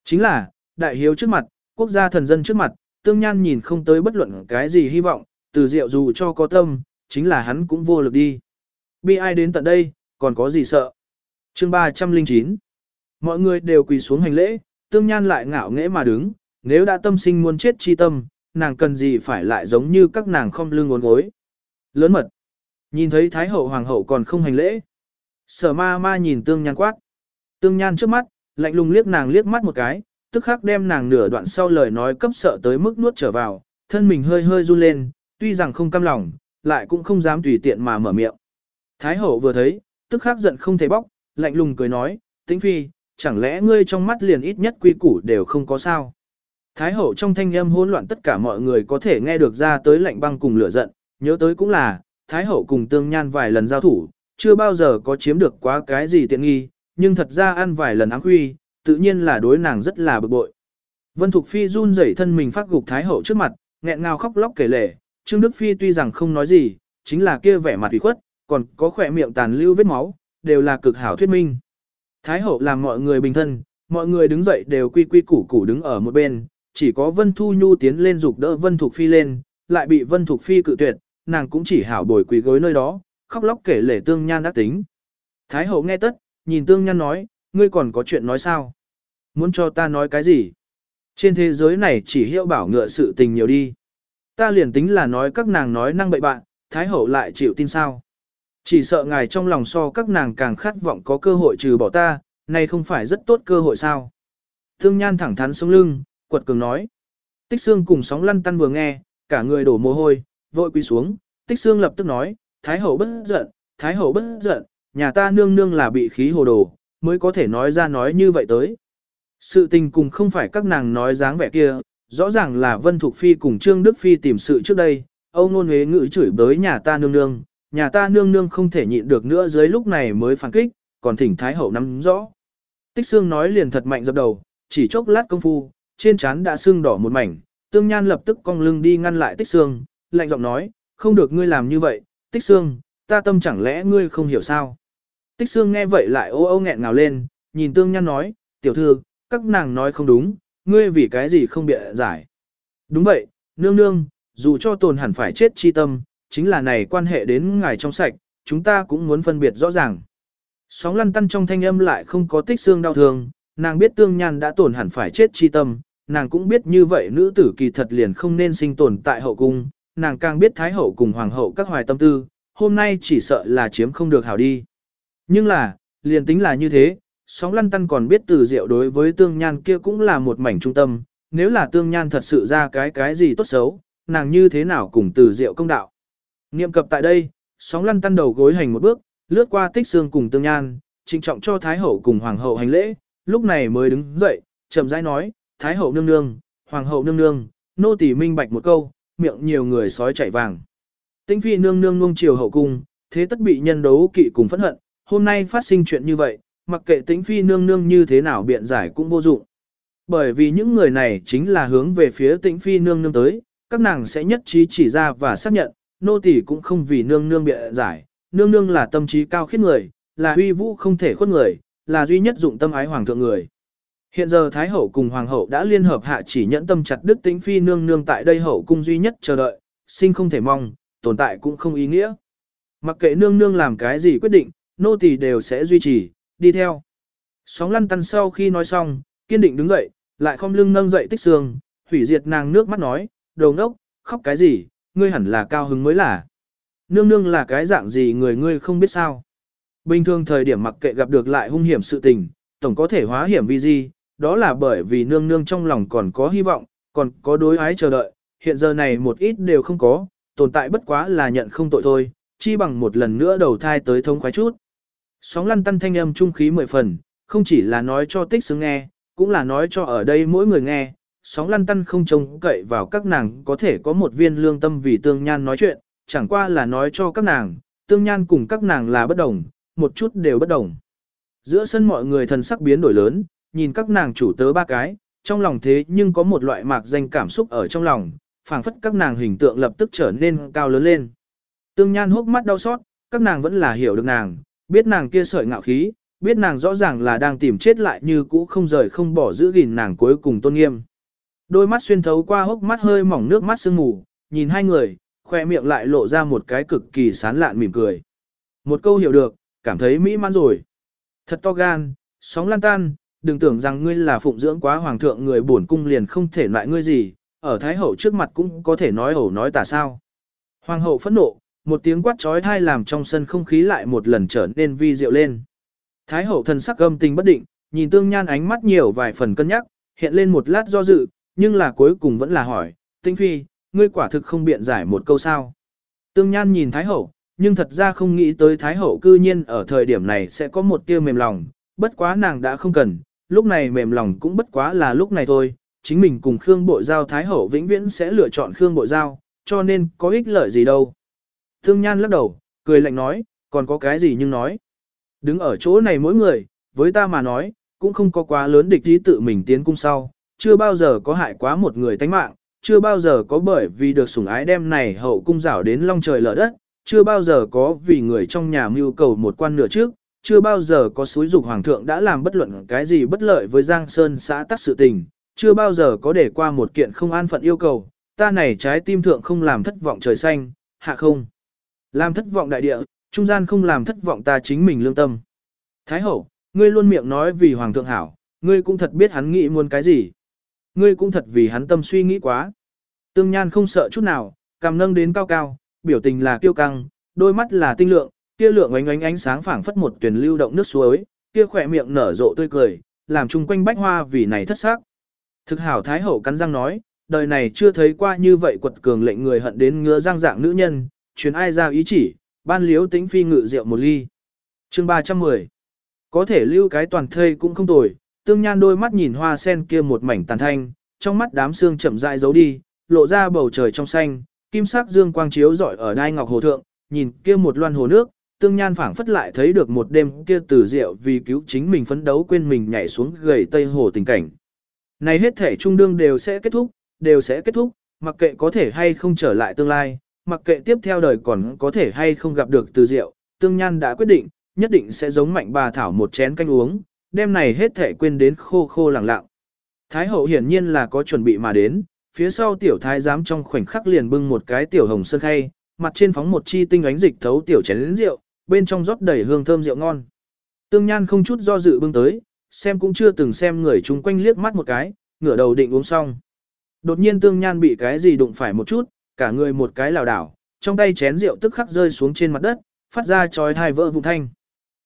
Chính là, đại hiếu trước mặt, quốc gia thần dân trước mặt, tương nhan nhìn không tới bất luận cái gì hy vọng, từ diệu dù cho có tâm, chính là hắn cũng vô lực đi. Bi ai đến tận đây, còn có gì sợ. chương 309 Mọi người đều quỳ xuống hành lễ, tương nhan lại ngạo nghễ mà đứng, nếu đã tâm sinh muốn chết chi tâm, nàng cần gì phải lại giống như các nàng không lưng ngốn gối. Lớn mật. Nhìn thấy Thái hậu Hoàng hậu còn không hành lễ. Sở ma ma nhìn tương nhan quát. Tương nhan trước mắt, lạnh lùng liếc nàng liếc mắt một cái, tức khắc đem nàng nửa đoạn sau lời nói cấp sợ tới mức nuốt trở vào, thân mình hơi hơi run lên, tuy rằng không cam lòng, lại cũng không dám tùy tiện mà mở miệng. Thái hậu vừa thấy, tức khắc giận không thể bóc, lạnh lùng cười nói, tĩnh phi, chẳng lẽ ngươi trong mắt liền ít nhất quy củ đều không có sao. Thái hậu trong thanh âm hỗn loạn tất cả mọi người có thể nghe được ra tới lạnh băng cùng lửa giận, nhớ tới cũng là, Thái hậu cùng tương nhan vài lần giao thủ, chưa bao giờ có chiếm được quá cái gì tiện nghi, nhưng thật ra ăn vài lần áng huy, tự nhiên là đối nàng rất là bực bội. Vân Thục Phi run rẩy thân mình phát gục Thái hậu trước mặt, nghẹn ngào khóc lóc kể lể, Trương Đức Phi tuy rằng không nói gì, chính là kia vẻ mặt ủy khuất, còn có khỏe miệng tàn lưu vết máu, đều là cực hảo thuyết minh. Thái hậu làm mọi người bình thân, mọi người đứng dậy đều quy quy củ củ đứng ở một bên, chỉ có Vân Thu Nhu tiến lên dục đỡ Vân Thục Phi lên, lại bị Vân Thục Phi cự tuyệt, nàng cũng chỉ hảo bồi quỳ gối nơi đó, khóc lóc kể lể tương nhan đã tính. Thái hậu nghe tất, nhìn tương nhan nói, ngươi còn có chuyện nói sao? Muốn cho ta nói cái gì? Trên thế giới này chỉ hiệu bảo ngựa sự tình nhiều đi. Ta liền tính là nói các nàng nói năng bậy bạn, Thái hậu lại chịu tin sao? Chỉ sợ ngài trong lòng so các nàng càng khát vọng có cơ hội trừ bỏ ta, này không phải rất tốt cơ hội sao? Tương nhan thẳng thắn sống lưng, quật cường nói. Tích xương cùng sóng lăn tăn vừa nghe, cả người đổ mồ hôi, vội quỳ xuống, tích xương lập tức nói, Thái hậu bất giận, Thái hậu bất giận, nhà ta nương nương là bị khí hồ đồ, mới có thể nói ra nói như vậy tới. Sự tình cùng không phải các nàng nói dáng vẻ kia, rõ ràng là Vân Thục Phi cùng Trương Đức Phi tìm sự trước đây, Âu Nôn Huế ngữ chửi bới nhà ta nương nương, nhà ta nương nương không thể nhịn được nữa dưới lúc này mới phản kích, còn thỉnh Thái hậu nắm rõ. Tích Sương nói liền thật mạnh dập đầu, chỉ chốc lát công phu, trên trán đã sưng đỏ một mảnh, Tương Nhan lập tức cong lưng đi ngăn lại Tích Sương, lạnh giọng nói, không được ngươi làm như vậy, Tích Sương, ta tâm chẳng lẽ ngươi không hiểu sao? Tích Sương nghe vậy lại ô ô nghẹn ngào lên, nhìn Tương Nhan nói, tiểu thư, các nàng nói không đúng, ngươi vì cái gì không bịa giải. Đúng vậy, nương nương, dù cho tồn hẳn phải chết chi tâm, chính là này quan hệ đến ngài trong sạch, chúng ta cũng muốn phân biệt rõ ràng. Sóng lăn tăn trong thanh âm lại không có tích xương đau thương, nàng biết tương nhan đã tổn hẳn phải chết chi tâm, nàng cũng biết như vậy nữ tử kỳ thật liền không nên sinh tồn tại hậu cung, nàng càng biết thái hậu cùng hoàng hậu các hoài tâm tư, hôm nay chỉ sợ là chiếm không được hảo đi. Nhưng là, liền tính là như thế, sóng lăn tăn còn biết từ diệu đối với tương nhan kia cũng là một mảnh trung tâm, nếu là tương nhan thật sự ra cái cái gì tốt xấu, nàng như thế nào cùng từ diệu công đạo. Niệm cập tại đây, sóng lăn tăn đầu gối hành một bước, lướt qua tích xương cùng tương nhan, trịnh trọng cho Thái Hậu cùng Hoàng Hậu hành lễ, lúc này mới đứng dậy, chậm rãi nói, Thái Hậu nương nương, Hoàng Hậu nương nương, nô tỳ minh bạch một câu, miệng nhiều người sói chạy vàng. Tĩnh phi nương nương nuông chiều hậu cung, thế tất bị nhân đấu kỵ cùng phẫn hận, hôm nay phát sinh chuyện như vậy, mặc kệ tĩnh phi nương nương như thế nào biện giải cũng vô dụng. Bởi vì những người này chính là hướng về phía tĩnh phi nương nương tới, các nàng sẽ nhất trí chỉ ra và xác nhận, nô tỳ cũng không vì nương nương biện giải, nương nương là tâm trí cao khiết người, là huy vũ không thể khuất người, là duy nhất dụng tâm ái hoàng thượng người. Hiện giờ Thái Hậu cùng Hoàng Hậu đã liên hợp hạ chỉ nhẫn tâm chặt đức tĩnh phi nương nương tại đây hậu cung duy nhất chờ đợi, sinh không thể mong, tồn tại cũng không ý nghĩa. Mặc kệ nương nương làm cái gì quyết định, nô tỳ đều sẽ duy trì, đi theo. Sóng lăn tăn sau khi nói xong, kiên định đứng dậy, lại không lưng nâng dậy tích xương, hủy diệt nàng nước mắt nói, đầu ngốc, khóc cái gì, ngươi hẳn là cao hứng mới là. Nương nương là cái dạng gì người ngươi không biết sao. Bình thường thời điểm mặc kệ gặp được lại hung hiểm sự tình, tổng có thể hóa hiểm vì gì, đó là bởi vì nương nương trong lòng còn có hy vọng, còn có đối ái chờ đợi, hiện giờ này một ít đều không có, tồn tại bất quá là nhận không tội thôi, chi bằng một lần nữa đầu thai tới thông khoái chút. Sóng lăn tăn thanh âm trung khí mười phần, không chỉ là nói cho tích xứng nghe, cũng là nói cho ở đây mỗi người nghe, sóng lăn tăn không trông cậy vào các nàng có thể có một viên lương tâm vì tương nhan nói chuyện, chẳng qua là nói cho các nàng, tương nhan cùng các nàng là bất đồng, một chút đều bất đồng. Giữa sân mọi người thần sắc biến đổi lớn, nhìn các nàng chủ tớ ba cái, trong lòng thế nhưng có một loại mạc danh cảm xúc ở trong lòng, phảng phất các nàng hình tượng lập tức trở nên cao lớn lên. Tương Nhan hốc mắt đau xót, các nàng vẫn là hiểu được nàng, biết nàng kia sợi ngạo khí, biết nàng rõ ràng là đang tìm chết lại như cũ không rời không bỏ giữ gìn nàng cuối cùng tôn nghiêm. Đôi mắt xuyên thấu qua hốc mắt hơi mỏng nước mắt sương mù, nhìn hai người, khoe miệng lại lộ ra một cái cực kỳ sán lạn mỉm cười. Một câu hiểu được, cảm thấy mỹ mãn rồi. Thật to gan, sóng lan tan, đừng tưởng rằng ngươi là phụng dưỡng quá hoàng thượng người bổn cung liền không thể loại ngươi gì, ở thái hậu trước mặt cũng có thể nói hổ nói tả sao. Hoàng hậu phẫn nộ, một tiếng quát trói thai làm trong sân không khí lại một lần trở nên vi diệu lên. Thái hậu thần sắc âm tình bất định, nhìn tương nhan ánh mắt nhiều vài phần cân nhắc, hiện lên một lát do dự, nhưng là cuối cùng vẫn là hỏi, tinh phi, ngươi quả thực không biện giải một câu sao. Tương nhan nhìn thái hậu, nhưng thật ra không nghĩ tới thái hậu cư nhiên ở thời điểm này sẽ có một tia mềm lòng, bất quá nàng đã không cần, lúc này mềm lòng cũng bất quá là lúc này thôi, chính mình cùng Khương Bội Giao Thái Hậu vĩnh viễn sẽ lựa chọn Khương Bội Giao, cho nên có ích lợi gì đâu. Thương Nhan lắc đầu, cười lạnh nói, còn có cái gì nhưng nói. Đứng ở chỗ này mỗi người, với ta mà nói, cũng không có quá lớn địch ý tự mình tiến cung sau, chưa bao giờ có hại quá một người tánh mạng, chưa bao giờ có bởi vì được sủng ái đem này hậu cung rảo đến long trời lở đất, chưa bao giờ có vì người trong nhà mưu cầu một quan nửa trước, chưa bao giờ có suối dục hoàng thượng đã làm bất luận cái gì bất lợi với Giang Sơn xã tắc sự tình, chưa bao giờ có để qua một kiện không an phận yêu cầu, ta này trái tim thượng không làm thất vọng trời xanh, hạ không. Làm thất vọng đại địa, trung gian không làm thất vọng ta chính mình lương tâm. Thái hậu, ngươi luôn miệng nói vì hoàng thượng hảo, ngươi cũng thật biết hắn nghĩ muốn cái gì. Ngươi cũng thật vì hắn tâm suy nghĩ quá. Tương Nhan không sợ chút nào, cầm nâng đến cao cao, biểu tình là kiêu căng, đôi mắt là tinh lượng, kia lượng ánh ánh ánh sáng phảng phất một tuyển lưu động nước suối, kia khỏe miệng nở rộ tươi cười, làm chung quanh bách hoa vì này thất sắc. Thực hảo Thái Hậu cắn răng nói, đời này chưa thấy qua như vậy quật cường lệnh người hận đến ngứa răng dạng nữ nhân, truyền ai ra ý chỉ, ban liếu tính phi ngự rượu một ly. chương 310 Có thể lưu cái toàn thây cũng không tồi, tương nhan đôi mắt nhìn hoa sen kia một mảnh tàn thanh, trong mắt đám xương chậm rãi giấu đi, lộ ra bầu trời trong xanh, kim sắc dương quang chiếu rọi ở đai ngọc hồ thượng, nhìn kia một loan hồ nước, tương nhan phảng phất lại thấy được một đêm kia từ rượu vì cứu chính mình phấn đấu quên mình nhảy xuống gầy tây hồ tình cảnh. Này hết thể trung đương đều sẽ kết thúc, đều sẽ kết thúc, mặc kệ có thể hay không trở lại tương lai, mặc kệ tiếp theo đời còn có thể hay không gặp được từ rượu, tương nhan đã quyết định, nhất định sẽ giống mạnh bà thảo một chén canh uống, đêm này hết thể quên đến khô khô lặng lặng. Thái hậu hiển nhiên là có chuẩn bị mà đến, phía sau tiểu thái giám trong khoảnh khắc liền bưng một cái tiểu hồng sơn khay, mặt trên phóng một chi tinh ánh dịch thấu tiểu chén lớn rượu, bên trong rót đầy hương thơm rượu ngon. Tương Nhan không chút do dự bưng tới, xem cũng chưa từng xem người chung quanh liếc mắt một cái, ngửa đầu định uống xong. Đột nhiên Tương Nhan bị cái gì đụng phải một chút, cả người một cái lảo đảo, trong tay chén rượu tức khắc rơi xuống trên mặt đất, phát ra chói tai vỡ vụn thanh.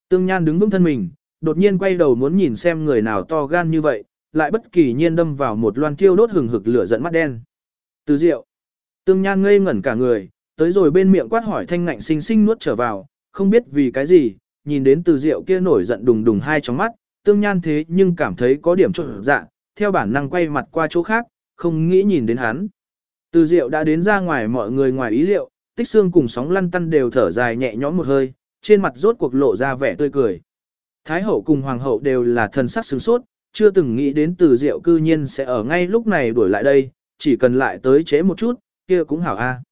Tương Nhan đứng vững thân mình, đột nhiên quay đầu muốn nhìn xem người nào to gan như vậy, lại bất kỳ nhiên đâm vào một loan thiêu đốt hừng hực lửa giận mắt đen. Từ rượu. Tương Nhan ngây ngẩn cả người, tới rồi bên miệng quát hỏi thanh ngạnh sinh sinh nuốt trở vào, không biết vì cái gì, nhìn đến từ rượu kia nổi giận đùng đùng hai tròng mắt, Tương Nhan thế nhưng cảm thấy có điểm trộn dạ, theo bản năng quay mặt qua chỗ khác, không nghĩ nhìn đến hắn. Từ rượu đã đến ra ngoài mọi người ngoài ý liệu, tích xương cùng sóng lăn tăn đều thở dài nhẹ nhõm một hơi, trên mặt rốt cuộc lộ ra vẻ tươi cười. Thái hậu cùng hoàng hậu đều là thần sắc sướng sốt, chưa từng nghĩ đến từ diệu cư nhiên sẽ ở ngay lúc này đuổi lại đây, chỉ cần lại tới chế một chút, kia cũng hảo a.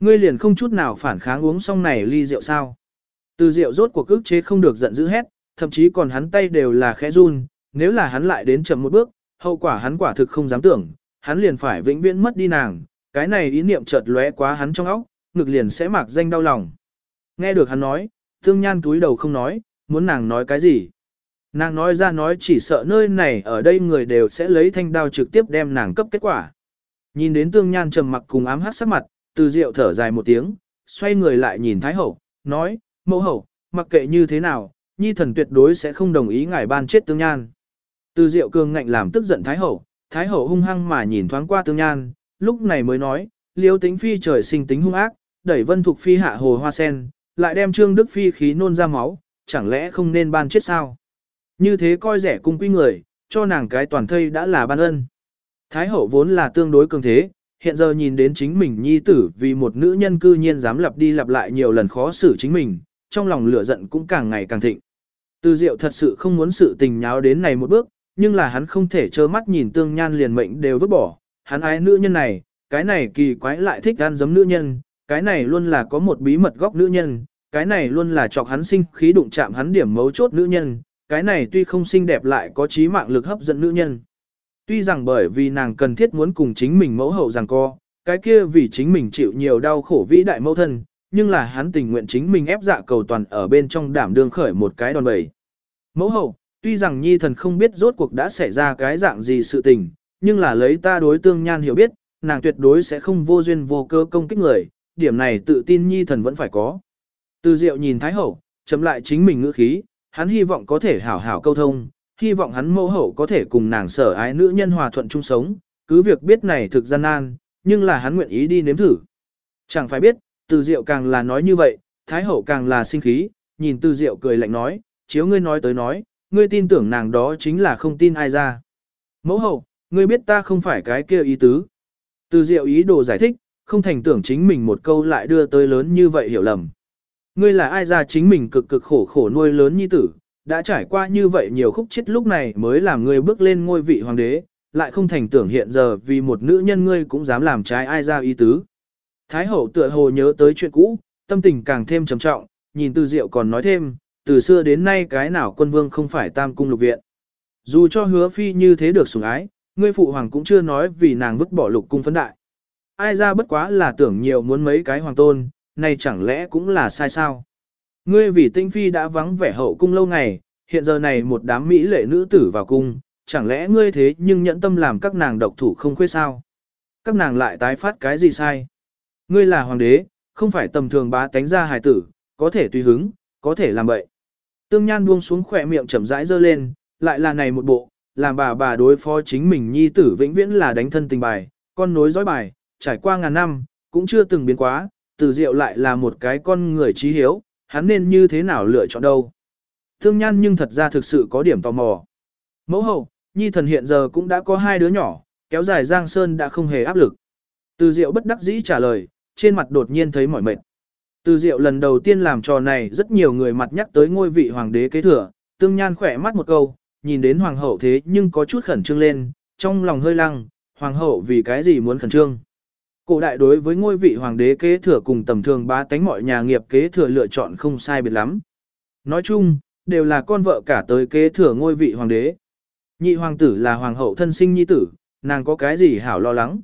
Ngươi liền không chút nào phản kháng uống xong này ly rượu sao. Từ diệu rốt cuộc ức chế không được giận dữ hét, thậm chí còn hắn tay đều là khẽ run, nếu là hắn lại đến chậm một bước, hậu quả hắn quả thực không dám tưởng, hắn liền phải vĩnh viễn mất đi nàng, cái này ý niệm chợt lóe quá hắn trong óc, ngực liền sẽ mạc danh đau lòng. Nghe được hắn nói, thương nhan túi đầu không nói, muốn nàng nói cái gì. Nàng nói ra nói chỉ sợ nơi này ở đây người đều sẽ lấy thanh đao trực tiếp đem nàng cấp kết quả. Nhìn đến tương nhan trầm mặc cùng ám hát sắc mặt, từ Diệu thở dài một tiếng, xoay người lại nhìn Thái Hậu, nói, mẫu hậu, mặc kệ như thế nào, nhi thần tuyệt đối sẽ không đồng ý ngài ban chết tương nhan. Từ Diệu cường ngạnh làm tức giận Thái Hậu, Thái Hậu hung hăng mà nhìn thoáng qua tương nhan, lúc này mới nói, liêu tính phi trời sinh tính hung ác, đẩy vân thục phi hạ hồ hoa sen, lại đem trương đức phi khí nôn ra máu, chẳng lẽ không nên ban chết sao? Như thế coi rẻ cung quý người, cho nàng cái toàn thây đã là ban ân. Thái hậu vốn là tương đối cường thế, hiện giờ nhìn đến chính mình nhi tử vì một nữ nhân cư nhiên dám lặp đi lặp lại nhiều lần khó xử chính mình, trong lòng lửa giận cũng càng ngày càng thịnh. Từ diệu thật sự không muốn sự tình nháo đến này một bước, nhưng là hắn không thể trơ mắt nhìn tương nhan liền mệnh đều vứt bỏ, hắn ái nữ nhân này, cái này kỳ quái lại thích ăn giấm nữ nhân, cái này luôn là có một bí mật góc nữ nhân, cái này luôn là chọc hắn sinh khí đụng chạm hắn điểm mấu chốt nữ nhân, cái này tuy không xinh đẹp lại có trí mạng lực hấp dẫn nữ nhân. Tuy rằng bởi vì nàng cần thiết muốn cùng chính mình mẫu hậu rằng co, cái kia vì chính mình chịu nhiều đau khổ vĩ đại mẫu thân, nhưng là hắn tình nguyện chính mình ép dạ cầu toàn ở bên trong đảm đương khởi một cái đòn bẩy. Mẫu hậu, tuy rằng nhi thần không biết rốt cuộc đã xảy ra cái dạng gì sự tình, nhưng là lấy ta đối tương nhan hiểu biết, nàng tuyệt đối sẽ không vô duyên vô cơ công kích người, điểm này tự tin nhi thần vẫn phải có. Từ diệu nhìn Thái Hậu, chấm lại chính mình ngữ khí, hắn hy vọng có thể hảo hảo câu thông, hy vọng hắn mẫu hậu có thể cùng nàng sở ái nữ nhân hòa thuận chung sống, cứ việc biết này thực gian nan, nhưng là hắn nguyện ý đi nếm thử. Chẳng phải biết, từ diệu càng là nói như vậy, Thái Hậu càng là sinh khí, nhìn từ diệu cười lạnh nói, chiếu ngươi nói tới nói, ngươi tin tưởng nàng đó chính là không tin ai ra. Mẫu hậu, ngươi biết ta không phải cái kia ý tứ. Từ diệu ý đồ giải thích, không thành tưởng chính mình một câu lại đưa tới lớn như vậy hiểu lầm. Ngươi là ai ra chính mình cực cực khổ khổ nuôi lớn nhi tử, đã trải qua như vậy nhiều khúc chết lúc này mới làm ngươi bước lên ngôi vị hoàng đế, lại không thành tưởng hiện giờ vì một nữ nhân ngươi cũng dám làm trái ai ra ý tứ. Thái hậu tựa hồ nhớ tới chuyện cũ, tâm tình càng thêm trầm trọng, nhìn từ diệu còn nói thêm, từ xưa đến nay cái nào quân vương không phải tam cung lục viện. Dù cho hứa phi như thế được sủng ái, ngươi phụ hoàng cũng chưa nói vì nàng vứt bỏ lục cung phấn đại. Ai ra bất quá là tưởng nhiều muốn mấy cái hoàng tôn, này chẳng lẽ cũng là sai sao? Ngươi vì tinh phi đã vắng vẻ hậu cung lâu ngày, hiện giờ này một đám mỹ lệ nữ tử vào cung, chẳng lẽ ngươi thế nhưng nhẫn tâm làm các nàng độc thủ không khuê sao? Các nàng lại tái phát cái gì sai? Ngươi là hoàng đế, không phải tầm thường bá tánh ra hài tử, có thể tùy hứng, có thể làm bậy. Tương Nhan buông xuống khỏe miệng chậm rãi dơ lên, lại là này một bộ, làm bà bà đối phó chính mình nhi tử vĩnh viễn là đánh thân tình bài, con nối dõi bài, trải qua ngàn năm, cũng chưa từng biến quá, từ diệu lại là một cái con người trí hiếu, hắn nên như thế nào lựa chọn đâu. Tương nhan nhưng thật ra thực sự có điểm tò mò. Mẫu hậu, nhi thần hiện giờ cũng đã có hai đứa nhỏ, kéo dài Giang Sơn đã không hề áp lực. Từ diệu bất đắc dĩ trả lời, trên mặt đột nhiên thấy mỏi mệt. Từ diệu lần đầu tiên làm trò này rất nhiều người mặt nhắc tới ngôi vị hoàng đế kế thừa, tương nhan khỏe mắt một câu, nhìn đến hoàng hậu thế nhưng có chút khẩn trương lên, trong lòng hơi lăng, hoàng hậu vì cái gì muốn khẩn trương. Cổ đại đối với ngôi vị hoàng đế kế thừa cùng tầm thường ba tánh mọi nhà nghiệp kế thừa lựa chọn không sai biệt lắm. Nói chung, đều là con vợ cả tới kế thừa ngôi vị hoàng đế. Nhị hoàng tử là hoàng hậu thân sinh nhi tử, nàng có cái gì hảo lo lắng.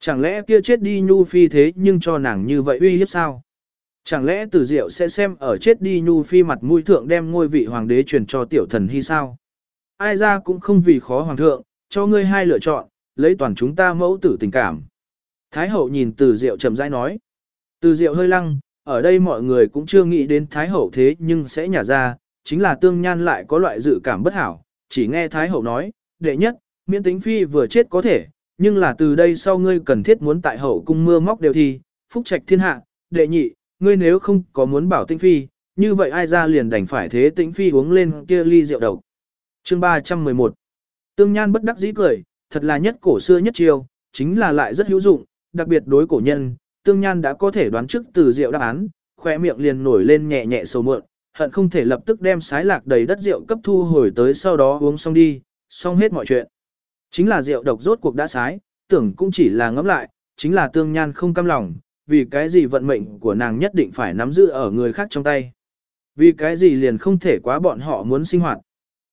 Chẳng lẽ kia chết đi nhu phi thế nhưng cho nàng như vậy uy hiếp sao? Chẳng lẽ tử diệu sẽ xem ở chết đi nhu phi mặt mũi thượng đem ngôi vị hoàng đế truyền cho tiểu thần hy sao? Ai ra cũng không vì khó hoàng thượng, cho ngươi hai lựa chọn, lấy toàn chúng ta mẫu tử tình cảm. Thái hậu nhìn tử diệu chậm rãi nói. Từ diệu hơi lăng, ở đây mọi người cũng chưa nghĩ đến Thái hậu thế nhưng sẽ nhả ra, chính là tương nhan lại có loại dự cảm bất hảo, chỉ nghe Thái hậu nói, đệ nhất, miễn tính phi vừa chết có thể, nhưng là từ đây sau ngươi cần thiết muốn tại hậu cung mưa móc đều thi, phúc trạch thiên hạ, đệ nhị, ngươi nếu không có muốn bảo tĩnh phi, như vậy ai ra liền đành phải thế tĩnh phi uống lên kia ly rượu độc. Chương 311 Tương Nhan bất đắc dĩ cười, thật là nhất cổ xưa nhất chiêu, chính là lại rất hữu dụng, đặc biệt đối cổ nhân, Tương Nhan đã có thể đoán trước từ rượu đáp án, khỏe miệng liền nổi lên nhẹ nhẹ sầu mượn, hận không thể lập tức đem sái lạc đầy đất rượu cấp thu hồi tới sau đó uống xong đi, xong hết mọi chuyện. Chính là rượu độc rốt cuộc đã sái, tưởng cũng chỉ là ngẫm lại, chính là Tương Nhan không cam lòng, vì cái gì vận mệnh của nàng nhất định phải nắm giữ ở người khác trong tay. Vì cái gì liền không thể quá bọn họ muốn sinh hoạt.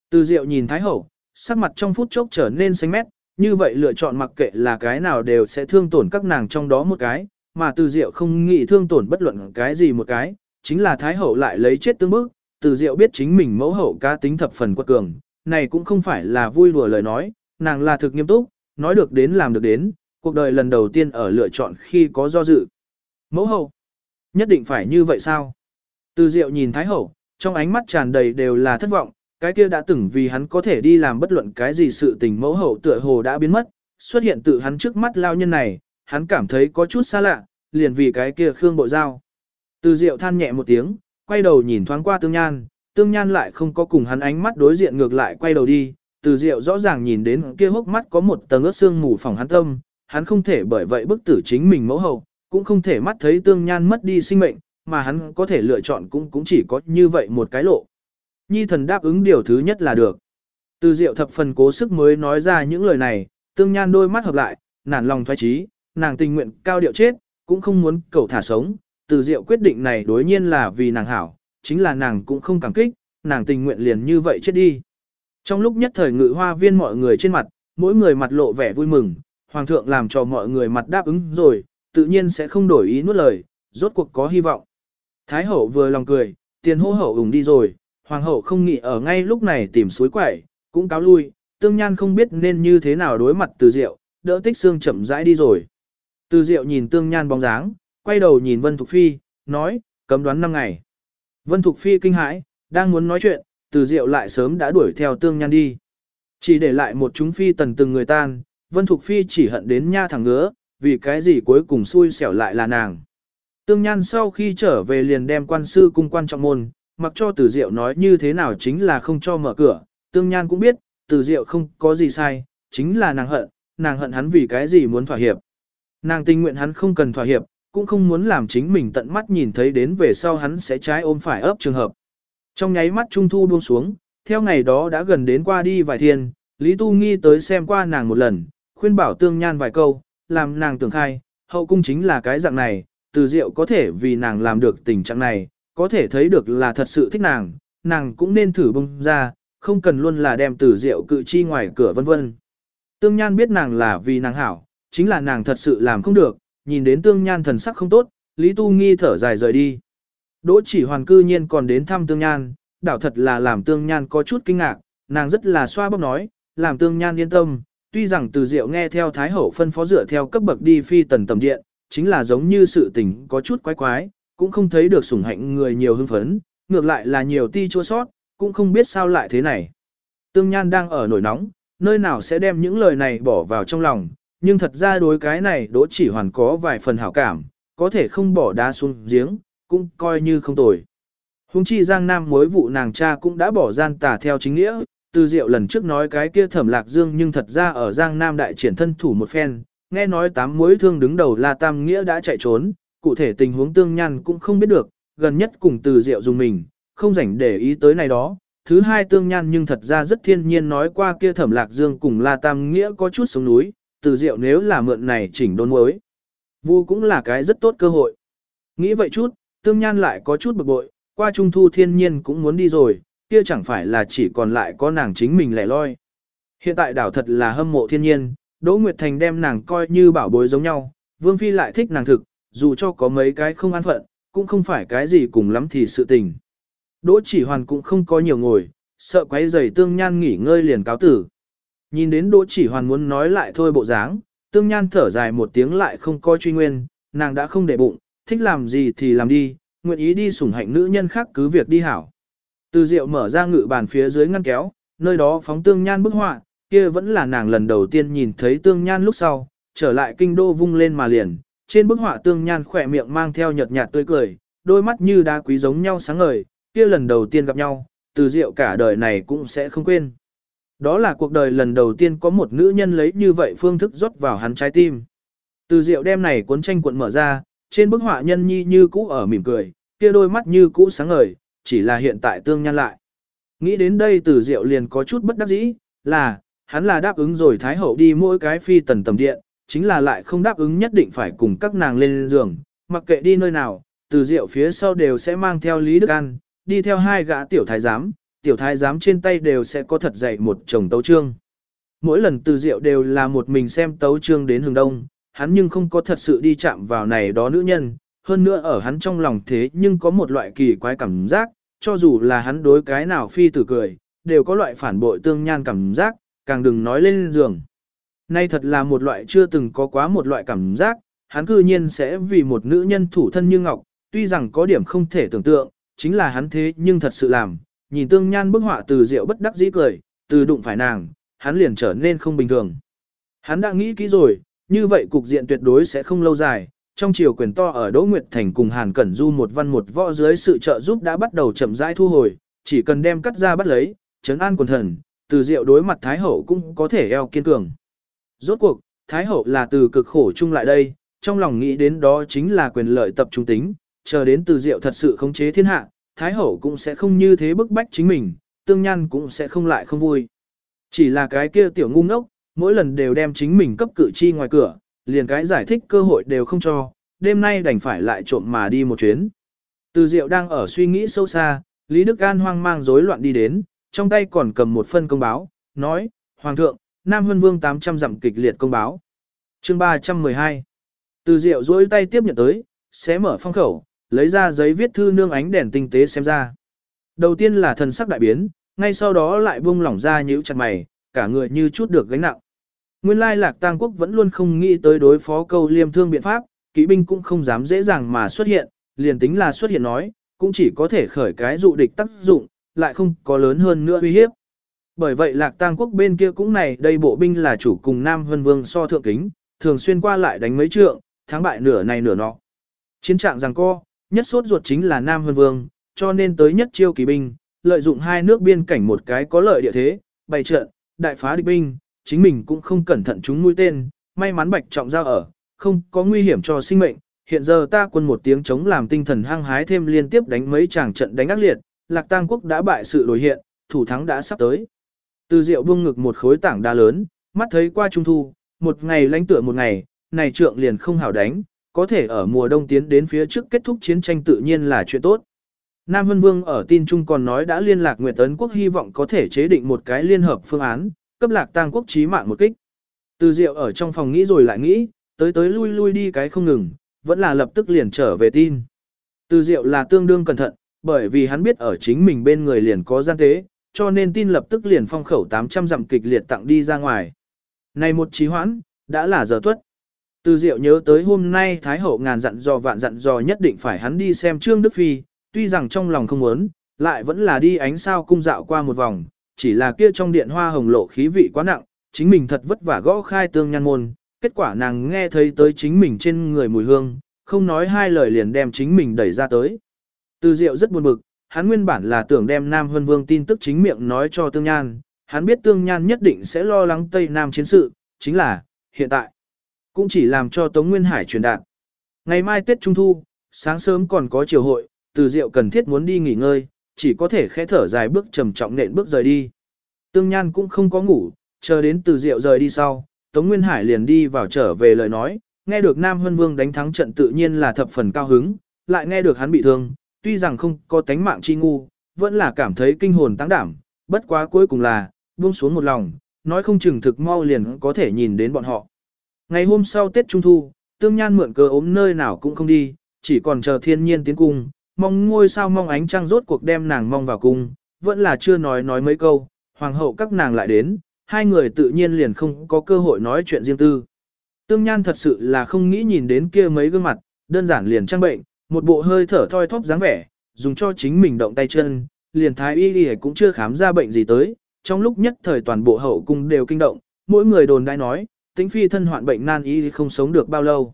Từ Diệu nhìn Thái Hậu, sắc mặt trong phút chốc trở nên xanh mét, như vậy lựa chọn mặc kệ là cái nào đều sẽ thương tổn các nàng trong đó một cái, mà Từ Diệu không nghĩ thương tổn bất luận cái gì một cái, chính là Thái Hậu lại lấy chết tương bức, Từ Diệu biết chính mình mẫu hậu cá tính thập phần quật cường, này cũng không phải là vui đùa lời nói, nàng là thực nghiêm túc, nói được đến làm được đến, cuộc đời lần đầu tiên ở lựa chọn khi có do dự. Mẫu hậu, nhất định phải như vậy sao? Từ Diệu nhìn Thái Hậu, trong ánh mắt tràn đầy đều là thất vọng, cái kia đã từng vì hắn có thể đi làm bất luận cái gì sự tình mẫu hậu tựa hồ đã biến mất, xuất hiện tự hắn trước mắt lao nhân này, hắn cảm thấy có chút xa lạ, liền vì cái kia Khương Bộ Giao. Từ Diệu than nhẹ một tiếng, quay đầu nhìn thoáng qua Tương Nhan, Tương Nhan lại không có cùng hắn ánh mắt đối diện ngược lại quay đầu đi, từ Diệu rõ ràng nhìn đến kia hốc mắt có một tầng ướt sương mù phòng hắn tâm, hắn không thể bởi vậy bức tử chính mình mẫu hậu, cũng không thể mắt thấy Tương Nhan mất đi sinh mệnh, mà hắn có thể lựa chọn cũng cũng chỉ có như vậy một cái lộ. Nhi thần đáp ứng điều thứ nhất là được. Từ Diệu thập phần cố sức mới nói ra những lời này, Tương Nhan đôi mắt hợp lại, nản lòng thoái trí, nàng tình nguyện cao điệu chết, cũng không muốn cầu thả sống, từ diệu quyết định này đối nhiên là vì nàng hảo, chính là nàng cũng không cảm kích, nàng tình nguyện liền như vậy chết đi. Trong lúc nhất thời ngự hoa viên mọi người trên mặt, mỗi người mặt lộ vẻ vui mừng, hoàng thượng làm cho mọi người mặt đáp ứng rồi, tự nhiên sẽ không đổi ý nuốt lời, rốt cuộc có hy vọng. Thái hậu vừa lòng cười, tiền hô hậu ủng đi rồi, hoàng hậu không nghĩ ở ngay lúc này tìm suối quẩy, cũng cáo lui, tương nhan không biết nên như thế nào đối mặt từ diệu, đỡ tích xương chậm rãi đi rồi. Từ Diệu nhìn Tương Nhan bóng dáng, quay đầu nhìn Vân Thục Phi, nói, cấm đoán năm ngày. Vân Thục Phi kinh hãi, đang muốn nói chuyện, từ Diệu lại sớm đã đuổi theo Tương Nhan đi. Chỉ để lại một chúng phi tần từng người tan, Vân Thục Phi chỉ hận đến nha thẳng ngứa, vì cái gì cuối cùng xui xẻo lại là nàng. Tương Nhan sau khi trở về liền đem quan sư cung quan trọng môn, mặc cho Từ Diệu nói như thế nào chính là không cho mở cửa. Tương Nhan cũng biết, Từ Diệu không có gì sai, chính là nàng hận, nàng hận hắn vì cái gì muốn thỏa hiệp. Nàng tình nguyện hắn không cần thỏa hiệp, cũng không muốn làm chính mình tận mắt nhìn thấy đến về sau hắn sẽ trái ôm phải ấp trường hợp. Trong nháy mắt trung thu buông xuống, theo ngày đó đã gần đến qua đi vài thiên, Lý Tu Nghi tới xem qua nàng một lần, khuyên bảo tương nhan vài câu, làm nàng tưởng khai, hậu cung chính là cái dạng này, từ diệu có thể vì nàng làm được tình trạng này, có thể thấy được là thật sự thích nàng, nàng cũng nên thử bông ra, không cần luôn là đem từ diệu cự chi ngoài cửa vân vân. Tương nhan biết nàng là vì nàng hảo, chính là nàng thật sự làm không được, nhìn đến tương nhan thần sắc không tốt, Lý Tu Nghi thở dài rời đi. Đỗ chỉ hoàn cư nhiên còn đến thăm tương nhan, đảo thật là làm tương nhan có chút kinh ngạc, nàng rất là xoa bóp nói, làm tương nhan yên tâm, tuy rằng từ diệu nghe theo Thái Hậu phân phó dựa theo cấp bậc đi phi tần tầm điện, chính là giống như sự tình có chút quái quái, cũng không thấy được sủng hạnh người nhiều hưng phấn, ngược lại là nhiều ti chua sót, cũng không biết sao lại thế này. Tương Nhan đang ở nổi nóng, nơi nào sẽ đem những lời này bỏ vào trong lòng, nhưng thật ra đối cái này đỗ chỉ hoàn có vài phần hảo cảm, có thể không bỏ đá xuống giếng, cũng coi như không tồi. Hùng chi giang nam mối vụ nàng cha cũng đã bỏ gian tà theo chính nghĩa, từ diệu lần trước nói cái kia thẩm lạc dương nhưng thật ra ở giang nam đại triển thân thủ một phen, nghe nói tám mối thương đứng đầu là tam nghĩa đã chạy trốn, cụ thể tình huống tương nhan cũng không biết được, gần nhất cùng từ diệu dùng mình, không rảnh để ý tới này đó. Thứ hai tương nhan nhưng thật ra rất thiên nhiên nói qua kia thẩm lạc dương cùng La Tam Nghĩa có chút sống núi, từ diệu nếu là mượn này chỉnh đôn muối. Vu cũng là cái rất tốt cơ hội. Nghĩ vậy chút, tương nhan lại có chút bực bội, qua trung thu thiên nhiên cũng muốn đi rồi, kia chẳng phải là chỉ còn lại có nàng chính mình lẻ loi. Hiện tại đảo thật là hâm mộ thiên nhiên, Đỗ Nguyệt Thành đem nàng coi như bảo bối giống nhau, Vương Phi lại thích nàng thực, dù cho có mấy cái không an phận, cũng không phải cái gì cùng lắm thì sự tình. Đỗ chỉ hoàn cũng không có nhiều ngồi, sợ quấy giày tương nhan nghỉ ngơi liền cáo tử. Nhìn đến đỗ chỉ hoàn muốn nói lại thôi bộ dáng, tương nhan thở dài một tiếng lại không coi truy nguyên, nàng đã không để bụng, thích làm gì thì làm đi, nguyện ý đi sủng hạnh nữ nhân khác cứ việc đi hảo. Từ Diệu mở ra ngự bàn phía dưới ngăn kéo, nơi đó phóng tương nhan bức họa, kia vẫn là nàng lần đầu tiên nhìn thấy tương nhan lúc sau, trở lại kinh đô vung lên mà liền, trên bức họa tương nhan khỏe miệng mang theo nhợt nhạt tươi cười, đôi mắt như đá quý giống nhau sáng ngời, kia lần đầu tiên gặp nhau, từ Diệu cả đời này cũng sẽ không quên. Đó là cuộc đời lần đầu tiên có một nữ nhân lấy như vậy phương thức rót vào hắn trái tim. Từ Diệu đem này cuốn tranh cuộn mở ra, trên bức họa nhân nhi như cũ ở mỉm cười, kia đôi mắt như cũ sáng ngời, chỉ là hiện tại tương nhan lại. Nghĩ đến đây từ Diệu liền có chút bất đắc dĩ, là, hắn là đáp ứng rồi Thái Hậu đi mỗi cái phi tần tầm điện, chính là lại không đáp ứng nhất định phải cùng các nàng lên giường, mặc kệ đi nơi nào, từ rượu phía sau đều sẽ mang theo Lý Đức An, đi theo hai gã tiểu thái giám, tiểu thái giám trên tay đều sẽ có thật dạy một chồng tấu trương. Mỗi lần từ rượu đều là một mình xem tấu trương đến hướng đông, hắn nhưng không có thật sự đi chạm vào này đó nữ nhân, hơn nữa ở hắn trong lòng thế nhưng có một loại kỳ quái cảm giác, cho dù là hắn đối cái nào phi tử cười, đều có loại phản bội tương nhan cảm giác, càng đừng nói lên giường. Nay thật là một loại chưa từng có quá một loại cảm giác, hắn cư nhiên sẽ vì một nữ nhân thủ thân như ngọc, tuy rằng có điểm không thể tưởng tượng, chính là hắn thế nhưng thật sự làm, nhìn tương nhan bức họa từ rượu bất đắc dĩ cười, từ đụng phải nàng, hắn liền trở nên không bình thường. Hắn đã nghĩ kỹ rồi, như vậy cục diện tuyệt đối sẽ không lâu dài, trong chiều quyền to ở Đỗ Nguyệt Thành cùng Hàn Cẩn Du một văn một võ dưới sự trợ giúp đã bắt đầu chậm rãi thu hồi, chỉ cần đem cắt ra bắt lấy, trấn an quần thần, từ Diệu đối mặt Thái Hậu cũng có thể eo kiên cường. Rốt cuộc, Thái Hậu là từ cực khổ chung lại đây, trong lòng nghĩ đến đó chính là quyền lợi tập trung tính, chờ đến từ diệu thật sự khống chế thiên hạ, Thái Hậu cũng sẽ không như thế bức bách chính mình, tương nhan cũng sẽ không lại không vui. Chỉ là cái kia tiểu ngu ngốc, mỗi lần đều đem chính mình cấp cử chi ngoài cửa, liền cái giải thích cơ hội đều không cho, đêm nay đành phải lại trộm mà đi một chuyến. Từ Diệu đang ở suy nghĩ sâu xa, Lý Đức An hoang mang rối loạn đi đến, trong tay còn cầm một phân công báo, nói, Hoàng thượng, Nam Hân Vương 800 dặm kịch liệt công báo. chương 312 Từ Diệu dối tay tiếp nhận tới, xé mở phong khẩu, lấy ra giấy viết thư nương ánh đèn tinh tế xem ra. Đầu tiên là thần sắc đại biến, ngay sau đó lại buông lỏng ra nhíu chặt mày, cả người như chút được gánh nặng. Nguyên lai lạc tang quốc vẫn luôn không nghĩ tới đối phó câu liêm thương biện pháp, kỵ binh cũng không dám dễ dàng mà xuất hiện, liền tính là xuất hiện nói, cũng chỉ có thể khởi cái dụ địch tác dụng, lại không có lớn hơn nữa uy hiếp. Bởi vậy lạc tang quốc bên kia cũng này đây bộ binh là chủ cùng Nam Hân Vương so thượng kính, thường xuyên qua lại đánh mấy trượng, thắng bại nửa này nửa nọ. Chiến trạng rằng co, nhất sốt ruột chính là Nam Hân Vương, cho nên tới nhất chiêu kỳ binh, lợi dụng hai nước biên cảnh một cái có lợi địa thế, bày trận, đại phá địch binh, chính mình cũng không cẩn thận chúng mũi tên, may mắn bạch trọng giao ở, không có nguy hiểm cho sinh mệnh. Hiện giờ ta quân một tiếng chống làm tinh thần hăng hái thêm liên tiếp đánh mấy chàng trận đánh ác liệt, Lạc Tang quốc đã bại sự đổi hiện, thủ thắng đã sắp tới. Từ Diệu buông ngực một khối tảng đá lớn, mắt thấy qua trung thu, một ngày lãnh tựa một ngày, này trượng liền không hảo đánh, có thể ở mùa đông tiến đến phía trước kết thúc chiến tranh tự nhiên là chuyện tốt. Nam vân Vương ở tin trung còn nói đã liên lạc Nguyệt Tấn Quốc hy vọng có thể chế định một cái liên hợp phương án, cấp lạc tang quốc chí mạng một kích. Từ Diệu ở trong phòng nghĩ rồi lại nghĩ, tới tới lui lui đi cái không ngừng, vẫn là lập tức liền trở về tin. Từ Diệu là tương đương cẩn thận, bởi vì hắn biết ở chính mình bên người liền có gian tế, cho nên tin lập tức liền phong khẩu 800 dặm kịch liệt tặng đi ra ngoài. Này một trí hoãn, đã là giờ tuất. Từ Diệu nhớ tới hôm nay Thái Hậu ngàn dặn dò vạn dặn dò nhất định phải hắn đi xem Trương Đức Phi, tuy rằng trong lòng không muốn, lại vẫn là đi ánh sao cung dạo qua một vòng, chỉ là kia trong điện hoa hồng lộ khí vị quá nặng, chính mình thật vất vả gõ khai tương nhan môn, kết quả nàng nghe thấy tới chính mình trên người mùi hương, không nói hai lời liền đem chính mình đẩy ra tới. Từ Diệu rất buồn bực, hắn nguyên bản là tưởng đem Nam Hân Vương tin tức chính miệng nói cho Tương Nhan, hắn biết Tương Nhan nhất định sẽ lo lắng Tây Nam chiến sự, chính là, hiện tại, cũng chỉ làm cho Tống Nguyên Hải truyền đạt. Ngày mai Tết Trung Thu, sáng sớm còn có triều hội, Từ Diệu cần thiết muốn đi nghỉ ngơi, chỉ có thể khẽ thở dài bước trầm trọng nện bước rời đi. Tương Nhan cũng không có ngủ, chờ đến Từ Diệu rời đi sau, Tống Nguyên Hải liền đi vào trở về lời nói, nghe được Nam Hân Vương đánh thắng trận tự nhiên là thập phần cao hứng, lại nghe được hắn bị thương, tuy rằng không có tánh mạng chi ngu, vẫn là cảm thấy kinh hồn tăng đảm, bất quá cuối cùng là, buông xuống một lòng, nói không chừng thực mau liền có thể nhìn đến bọn họ. Ngày hôm sau Tết Trung Thu, Tương Nhan mượn cớ ốm nơi nào cũng không đi, chỉ còn chờ thiên nhiên tiến cung, mong ngôi sao mong ánh trăng rốt cuộc đem nàng mong vào cung, vẫn là chưa nói nói mấy câu, hoàng hậu các nàng lại đến, hai người tự nhiên liền không có cơ hội nói chuyện riêng tư. Tương Nhan thật sự là không nghĩ nhìn đến kia mấy gương mặt, đơn giản liền trang bệnh, một bộ hơi thở thoi thóp dáng vẻ, dùng cho chính mình động tay chân, liền thái y y cũng chưa khám ra bệnh gì tới, trong lúc nhất thời toàn bộ hậu cung đều kinh động, mỗi người đồn đại nói, tính phi thân hoạn bệnh nan y không sống được bao lâu.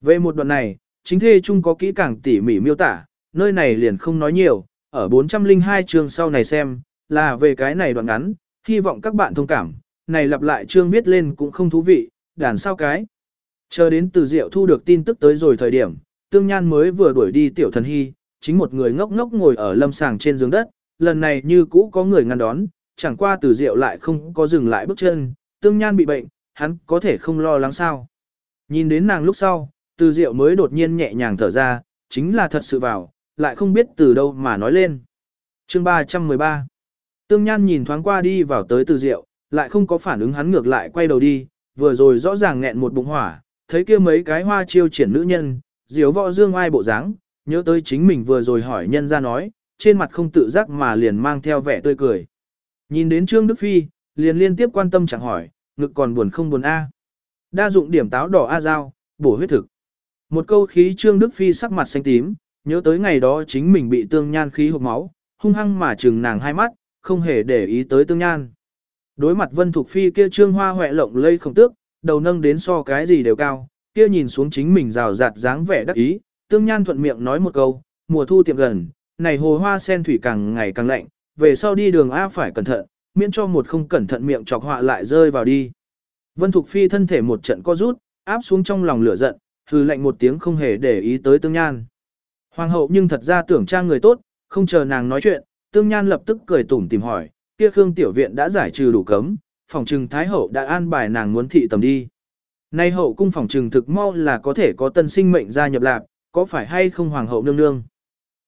Về một đoạn này, chính thê chung có kỹ càng tỉ mỉ miêu tả, nơi này liền không nói nhiều, ở 402 chương sau này xem, là về cái này đoạn ngắn, hy vọng các bạn thông cảm, này lặp lại chương viết lên cũng không thú vị, đàn sao cái. Chờ đến từ diệu thu được tin tức tới rồi thời điểm, tương nhan mới vừa đuổi đi tiểu thần hy, chính một người ngốc ngốc ngồi ở lâm sàng trên giường đất, lần này như cũ có người ngăn đón, chẳng qua từ diệu lại không có dừng lại bước chân, tương nhan bị bệnh, hắn có thể không lo lắng sao. Nhìn đến nàng lúc sau, từ diệu mới đột nhiên nhẹ nhàng thở ra, chính là thật sự vào, lại không biết từ đâu mà nói lên. Chương 313 Tương Nhan nhìn thoáng qua đi vào tới từ diệu, lại không có phản ứng hắn ngược lại quay đầu đi, vừa rồi rõ ràng nghẹn một bụng hỏa, thấy kia mấy cái hoa chiêu triển nữ nhân, diếu võ dương ai bộ dáng, nhớ tới chính mình vừa rồi hỏi nhân ra nói, trên mặt không tự giác mà liền mang theo vẻ tươi cười. Nhìn đến Trương Đức Phi, liền liên tiếp quan tâm chẳng hỏi, ngực còn buồn không buồn A. Đa dụng điểm táo đỏ A dao, bổ huyết thực. Một câu khí Trương Đức Phi sắc mặt xanh tím, nhớ tới ngày đó chính mình bị tương nhan khí hộp máu, hung hăng mà trừng nàng hai mắt, không hề để ý tới tương nhan. Đối mặt Vân Thục Phi kia trương hoa hoẹ lộng lây không tước, đầu nâng đến so cái gì đều cao, kia nhìn xuống chính mình rào rạt dáng vẻ đắc ý, tương nhan thuận miệng nói một câu, mùa thu tiệm gần, này hồ hoa sen thủy càng ngày càng lạnh, về sau đi đường A phải cẩn thận, miễn cho một không cẩn thận miệng chọc họa lại rơi vào đi. Vân Thục Phi thân thể một trận co rút, áp xuống trong lòng lửa giận, hừ lạnh một tiếng không hề để ý tới tương nhan. Hoàng hậu nhưng thật ra tưởng trang người tốt, không chờ nàng nói chuyện, tương nhan lập tức cười tủm tìm hỏi, kia Khương Tiểu Viện đã giải trừ đủ cấm, phòng trừng Thái Hậu đã an bài nàng muốn thị tầm đi. Nay hậu cung phòng trừng thực mau là có thể có tân sinh mệnh gia nhập lạc, có phải hay không Hoàng hậu nương nương?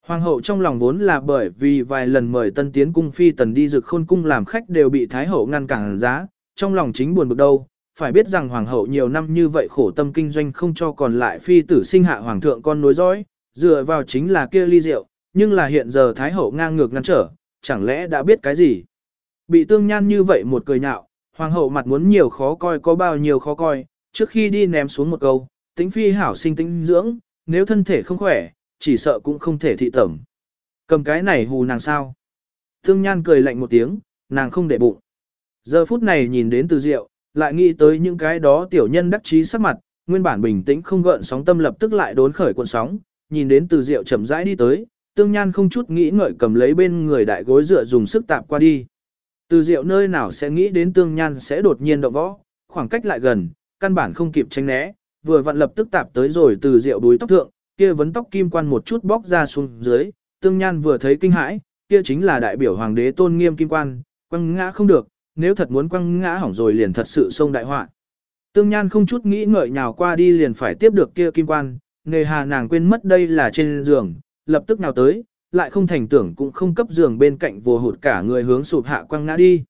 Hoàng hậu trong lòng vốn là bởi vì vài lần mời tân tiến cung phi tần đi rực khôn cung làm khách đều bị Thái Hậu ngăn cản giá, trong lòng chính buồn bực đâu. Phải biết rằng Hoàng hậu nhiều năm như vậy khổ tâm kinh doanh không cho còn lại phi tử sinh hạ Hoàng thượng con nối dõi, dựa vào chính là kia ly rượu, nhưng là hiện giờ Thái Hậu ngang ngược ngăn trở, chẳng lẽ đã biết cái gì? Bị tương nhan như vậy một cười nhạo, hoàng hậu mặt muốn nhiều khó coi có bao nhiêu khó coi, trước khi đi ném xuống một câu, tính phi hảo sinh tính dưỡng, nếu thân thể không khỏe, chỉ sợ cũng không thể thị tẩm. Cầm cái này hù nàng sao? Tương nhan cười lạnh một tiếng, nàng không để bụng. Giờ phút này nhìn đến từ rượu, lại nghĩ tới những cái đó tiểu nhân đắc chí sắc mặt, nguyên bản bình tĩnh không gợn sóng tâm lập tức lại đốn khởi cuộn sóng, nhìn đến từ rượu chậm rãi đi tới, tương nhan không chút nghĩ ngợi cầm lấy bên người đại gối dựa dùng sức tạp qua đi. Từ diệu nơi nào sẽ nghĩ đến tương nhan sẽ đột nhiên động võ, khoảng cách lại gần, căn bản không kịp tránh né, vừa vặn lập tức tạp tới rồi từ diệu đuôi tóc thượng, kia vấn tóc kim quan một chút bóc ra xuống dưới, tương nhan vừa thấy kinh hãi, kia chính là đại biểu hoàng đế tôn nghiêm kim quan, quăng ngã không được, nếu thật muốn quăng ngã hỏng rồi liền thật sự xông đại họa. Tương nhan không chút nghĩ ngợi nhào qua đi liền phải tiếp được kia kim quan, nghề hà nàng quên mất đây là trên giường, lập tức nào tới, lại không thành tưởng cũng không cấp giường bên cạnh vồ hụt cả người hướng sụp hạ quăng ngã đi.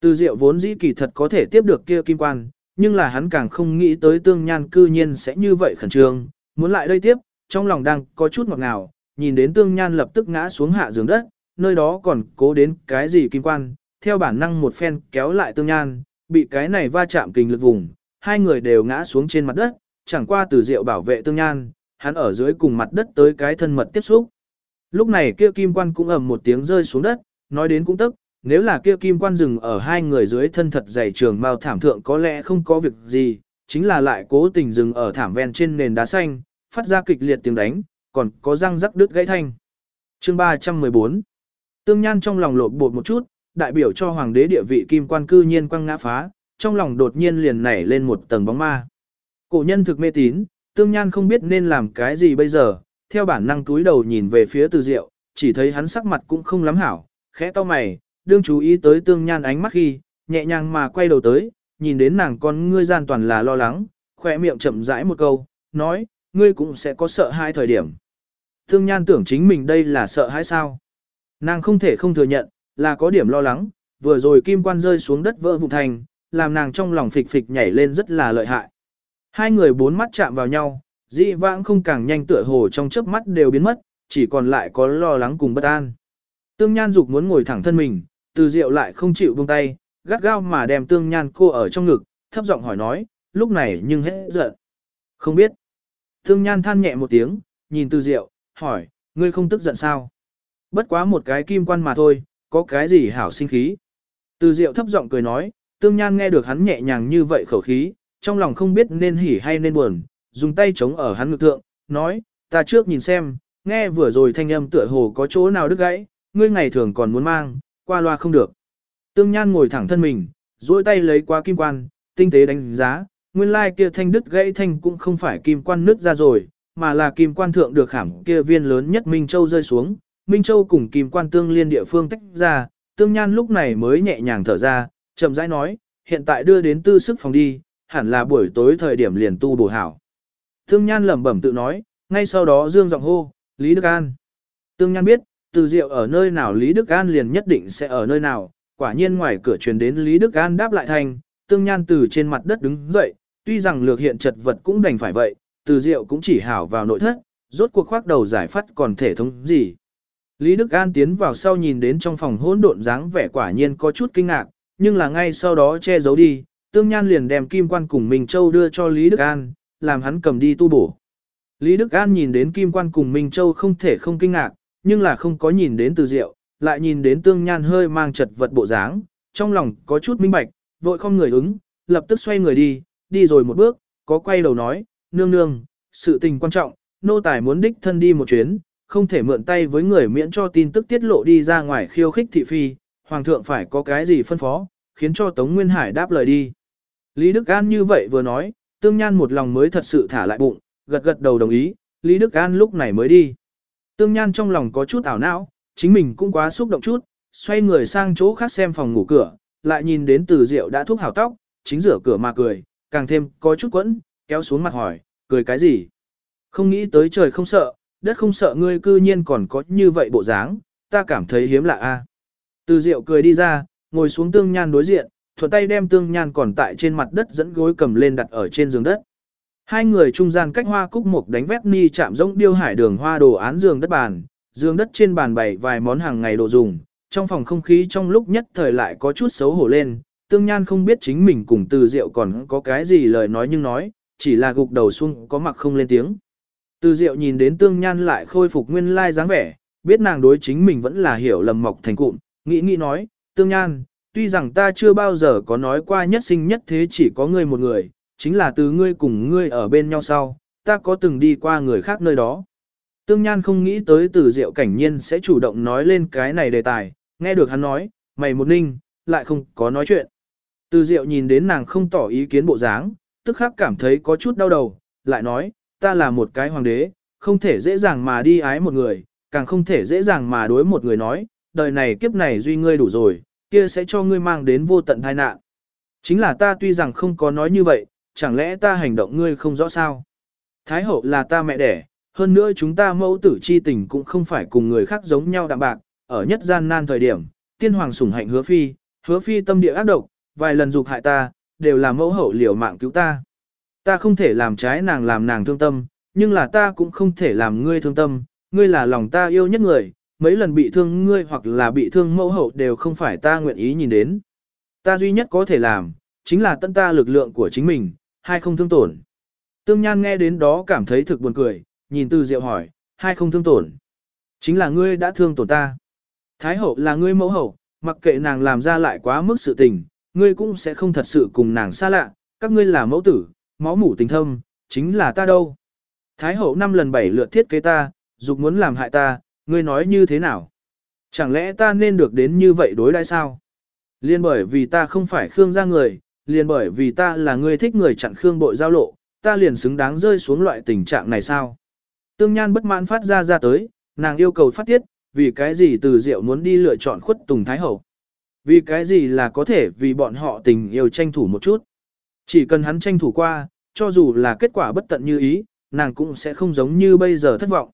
Từ diệu vốn dĩ kỳ thật có thể tiếp được kia kim quan, nhưng là hắn càng không nghĩ tới tương nhan cư nhiên sẽ như vậy khẩn trương, muốn lại đây tiếp, trong lòng đang có chút ngọt ngào, nhìn đến tương nhan lập tức ngã xuống hạ giường đất, nơi đó còn cố đến cái gì kim quan, theo bản năng một phen kéo lại tương nhan, bị cái này va chạm kinh lực vùng, hai người đều ngã xuống trên mặt đất, chẳng qua từ diệu bảo vệ tương nhan, hắn ở dưới cùng mặt đất tới cái thân mật tiếp xúc. Lúc này kia kim quan cũng ầm một tiếng rơi xuống đất, nói đến cũng tức, nếu là kia kim quan dừng ở hai người dưới thân thật dày trường mao thảm thượng có lẽ không có việc gì, chính là lại cố tình dừng ở thảm ven trên nền đá xanh, phát ra kịch liệt tiếng đánh, còn có răng rắc đứt gãy thanh. Chương 314 Tương Nhan trong lòng lột bột một chút, đại biểu cho hoàng đế địa vị kim quan cư nhiên quăng ngã phá, trong lòng đột nhiên liền nảy lên một tầng bóng ma. Cổ nhân thực mê tín, Tương Nhan không biết nên làm cái gì bây giờ, theo bản năng túi đầu nhìn về phía từ diệu, chỉ thấy hắn sắc mặt cũng không lắm hảo, khẽ to mày, đương chú ý tới tương nhan ánh mắt khi, nhẹ nhàng mà quay đầu tới, nhìn đến nàng con ngươi gian toàn là lo lắng, khỏe miệng chậm rãi một câu, nói, ngươi cũng sẽ có sợ hai thời điểm. Tương nhan tưởng chính mình đây là sợ hãi sao. Nàng không thể không thừa nhận, là có điểm lo lắng, vừa rồi kim quan rơi xuống đất vỡ vụn thành, làm nàng trong lòng phịch phịch nhảy lên rất là lợi hại. Hai người bốn mắt chạm vào nhau, dị vãng không càng nhanh tựa hồ trong chớp mắt đều biến mất, chỉ còn lại có lo lắng cùng bất an. Tương Nhan dục muốn ngồi thẳng thân mình, từ diệu lại không chịu buông tay, gắt gao mà đem Tương Nhan cô ở trong ngực, thấp giọng hỏi nói, lúc này nhưng hết giận. Không biết. Tương Nhan than nhẹ một tiếng, nhìn từ diệu, hỏi, ngươi không tức giận sao? Bất quá một cái kim quan mà thôi, có cái gì hảo sinh khí. Từ diệu thấp giọng cười nói, Tương Nhan nghe được hắn nhẹ nhàng như vậy khẩu khí, trong lòng không biết nên hỉ hay nên buồn, dùng tay chống ở hắn ngực thượng, nói, ta trước nhìn xem, nghe vừa rồi thanh âm tựa hồ có chỗ nào đứt gãy, ngươi ngày thường còn muốn mang, qua loa không được. Tương Nhan ngồi thẳng thân mình, duỗi tay lấy qua kim quan, tinh tế đánh giá, nguyên lai kia thanh đứt gãy thanh cũng không phải kim quan nứt ra rồi, mà là kim quan thượng được khảm kia viên lớn nhất Minh Châu rơi xuống, Minh Châu cùng kim quan tương liên địa phương tách ra, Tương Nhan lúc này mới nhẹ nhàng thở ra, chậm rãi nói, hiện tại đưa đến tư sức phòng đi, hẳn là buổi tối thời điểm liền tu bổ hảo. Tương Nhan lẩm bẩm tự nói, ngay sau đó dương giọng hô, Lý Đức An. Tương Nhan biết, từ diệu ở nơi nào Lý Đức An liền nhất định sẽ ở nơi nào, quả nhiên ngoài cửa truyền đến Lý Đức An đáp lại thành, Tương Nhan từ trên mặt đất đứng dậy, tuy rằng lược hiện chật vật cũng đành phải vậy, từ diệu cũng chỉ hảo vào nội thất, rốt cuộc khoác đầu giải phát còn thể thống gì. Lý Đức An tiến vào sau nhìn đến trong phòng hỗn độn dáng vẻ quả nhiên có chút kinh ngạc, nhưng là ngay sau đó che giấu đi, Tương Nhan liền đem kim quan cùng Minh Châu đưa cho Lý Đức An, làm hắn cầm đi tu bổ. Lý Đức An nhìn đến kim quan cùng Minh Châu không thể không kinh ngạc, nhưng là không có nhìn đến từ diệu, lại nhìn đến Tương Nhan hơi mang chật vật bộ dáng, trong lòng có chút minh bạch, vội không người ứng, lập tức xoay người đi, đi rồi một bước, có quay đầu nói, nương nương, sự tình quan trọng, nô tài muốn đích thân đi một chuyến, không thể mượn tay với người miễn cho tin tức tiết lộ đi ra ngoài khiêu khích thị phi, hoàng thượng phải có cái gì phân phó, khiến cho Tống Nguyên Hải đáp lời đi. Lý Đức An như vậy vừa nói, Tương Nhan một lòng mới thật sự thả lại bụng, gật gật đầu đồng ý, Lý Đức An lúc này mới đi. Tương Nhan trong lòng có chút ảo não, chính mình cũng quá xúc động chút, xoay người sang chỗ khác xem phòng ngủ cửa, lại nhìn đến từ rượu đã thuốc hào tóc, chính rửa cửa mà cười, càng thêm có chút quẫn, kéo xuống mặt hỏi, cười cái gì? Không nghĩ tới trời không sợ, đất không sợ ngươi cư nhiên còn có như vậy bộ dáng, ta cảm thấy hiếm lạ a. Từ rượu cười đi ra, ngồi xuống tương nhan đối diện, thuận tay đem tương nhan còn tại trên mặt đất dẫn gối cầm lên đặt ở trên giường đất. Hai người trung gian cách hoa cúc mục đánh vét ni chạm rỗng điêu hải đường hoa đồ án giường đất bàn, giường đất trên bàn bày vài món hàng ngày đồ dùng, trong phòng không khí trong lúc nhất thời lại có chút xấu hổ lên, tương nhan không biết chính mình cùng từ rượu còn có cái gì lời nói nhưng nói, chỉ là gục đầu xuống có mặc không lên tiếng. Từ diệu nhìn đến tương nhan lại khôi phục nguyên lai dáng vẻ, biết nàng đối chính mình vẫn là hiểu lầm mọc thành cụm, nghĩ nghĩ nói, tương nhan, tuy rằng ta chưa bao giờ có nói qua nhất sinh nhất thế chỉ có ngươi một người, chính là từ ngươi cùng ngươi ở bên nhau sau, ta có từng đi qua người khác nơi đó. Tương Nhan không nghĩ tới từ diệu cảnh nhiên sẽ chủ động nói lên cái này đề tài, nghe được hắn nói, mày một ninh, lại không có nói chuyện. Từ diệu nhìn đến nàng không tỏ ý kiến bộ dáng, tức khắc cảm thấy có chút đau đầu, lại nói, ta là một cái hoàng đế, không thể dễ dàng mà đi ái một người, càng không thể dễ dàng mà đối một người nói, đời này kiếp này duy ngươi đủ rồi, kia sẽ cho ngươi mang đến vô tận tai nạn. Chính là ta tuy rằng không có nói như vậy, chẳng lẽ ta hành động ngươi không rõ sao? Thái hậu là ta mẹ đẻ, hơn nữa chúng ta mẫu tử chi tình cũng không phải cùng người khác giống nhau đạm bạc, ở nhất gian nan thời điểm, tiên hoàng sủng hạnh hứa phi, hứa phi tâm địa ác độc, vài lần dục hại ta, đều là mẫu hậu liều mạng cứu ta. Ta không thể làm trái nàng làm nàng thương tâm, nhưng là ta cũng không thể làm ngươi thương tâm, ngươi là lòng ta yêu nhất người, mấy lần bị thương ngươi hoặc là bị thương mẫu hậu đều không phải ta nguyện ý nhìn đến. Ta duy nhất có thể làm, chính là tận ta lực lượng của chính mình, hai không thương tổn. Tương Nhan nghe đến đó cảm thấy thực buồn cười, nhìn Từ Diệu hỏi, hai không thương tổn. Chính là ngươi đã thương tổn ta. Thái hậu là ngươi mẫu hậu, mặc kệ nàng làm ra lại quá mức sự tình, ngươi cũng sẽ không thật sự cùng nàng xa lạ, các ngươi là mẫu tử, máu mủ tình thâm, chính là ta đâu. Thái hậu năm lần bảy lượt thiết kế ta, dục muốn làm hại ta, ngươi nói như thế nào? Chẳng lẽ ta nên được đến như vậy đối đãi sao? Liên bởi vì ta không phải Khương gia người, liền bởi vì ta là người thích người chặn Khương bội giao lộ, ta liền xứng đáng rơi xuống loại tình trạng này sao? Tương Nhan bất mãn phát ra ra tới, nàng yêu cầu phát tiết, vì cái gì từ diệu muốn đi lựa chọn khuất tùng thái hậu? Vì cái gì là có thể vì bọn họ tình yêu tranh thủ một chút? Chỉ cần hắn tranh thủ qua, cho dù là kết quả bất tận như ý, nàng cũng sẽ không giống như bây giờ thất vọng.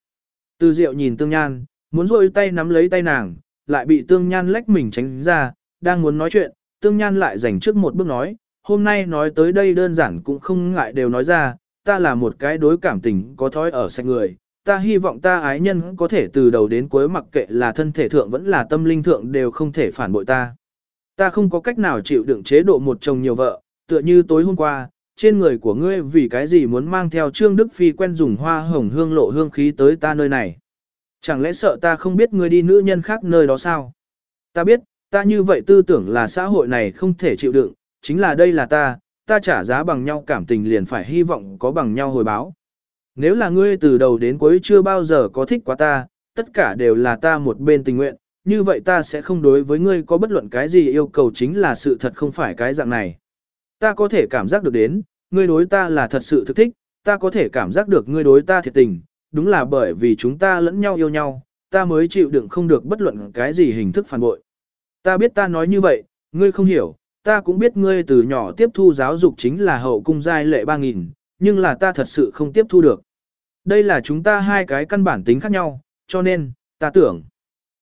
Từ diệu nhìn tương nhan, muốn rôi tay nắm lấy tay nàng, lại bị tương nhan lách mình tránh ra, đang muốn nói chuyện, tương nhan lại dành trước một bước nói, hôm nay nói tới đây đơn giản cũng không ngại đều nói ra, ta là một cái đối cảm tình có thói ở sạch người, ta hy vọng ta ái nhân có thể từ đầu đến cuối mặc kệ là thân thể thượng vẫn là tâm linh thượng đều không thể phản bội ta. Ta không có cách nào chịu đựng chế độ một chồng nhiều vợ, tựa như tối hôm qua, trên người của ngươi vì cái gì muốn mang theo Trương Đức Phi quen dùng hoa hồng hương lộ hương khí tới ta nơi này. Chẳng lẽ sợ ta không biết ngươi đi nữ nhân khác nơi đó sao? Ta biết, ta như vậy tư tưởng là xã hội này không thể chịu đựng, chính là đây là ta, ta trả giá bằng nhau cảm tình liền phải hy vọng có bằng nhau hồi báo. Nếu là ngươi từ đầu đến cuối chưa bao giờ có thích quá ta, tất cả đều là ta một bên tình nguyện, như vậy ta sẽ không đối với ngươi có bất luận cái gì yêu cầu chính là sự thật không phải cái dạng này. Ta có thể cảm giác được đến, ngươi đối ta là thật sự thực thích, ta có thể cảm giác được ngươi đối ta thiệt tình, đúng là bởi vì chúng ta lẫn nhau yêu nhau, ta mới chịu đựng không được bất luận cái gì hình thức phản bội. Ta biết ta nói như vậy, ngươi không hiểu, ta cũng biết ngươi từ nhỏ tiếp thu giáo dục chính là hậu cung giai lệ 3.000, nhưng là ta thật sự không tiếp thu được. Đây là chúng ta hai cái căn bản tính khác nhau, cho nên, ta tưởng,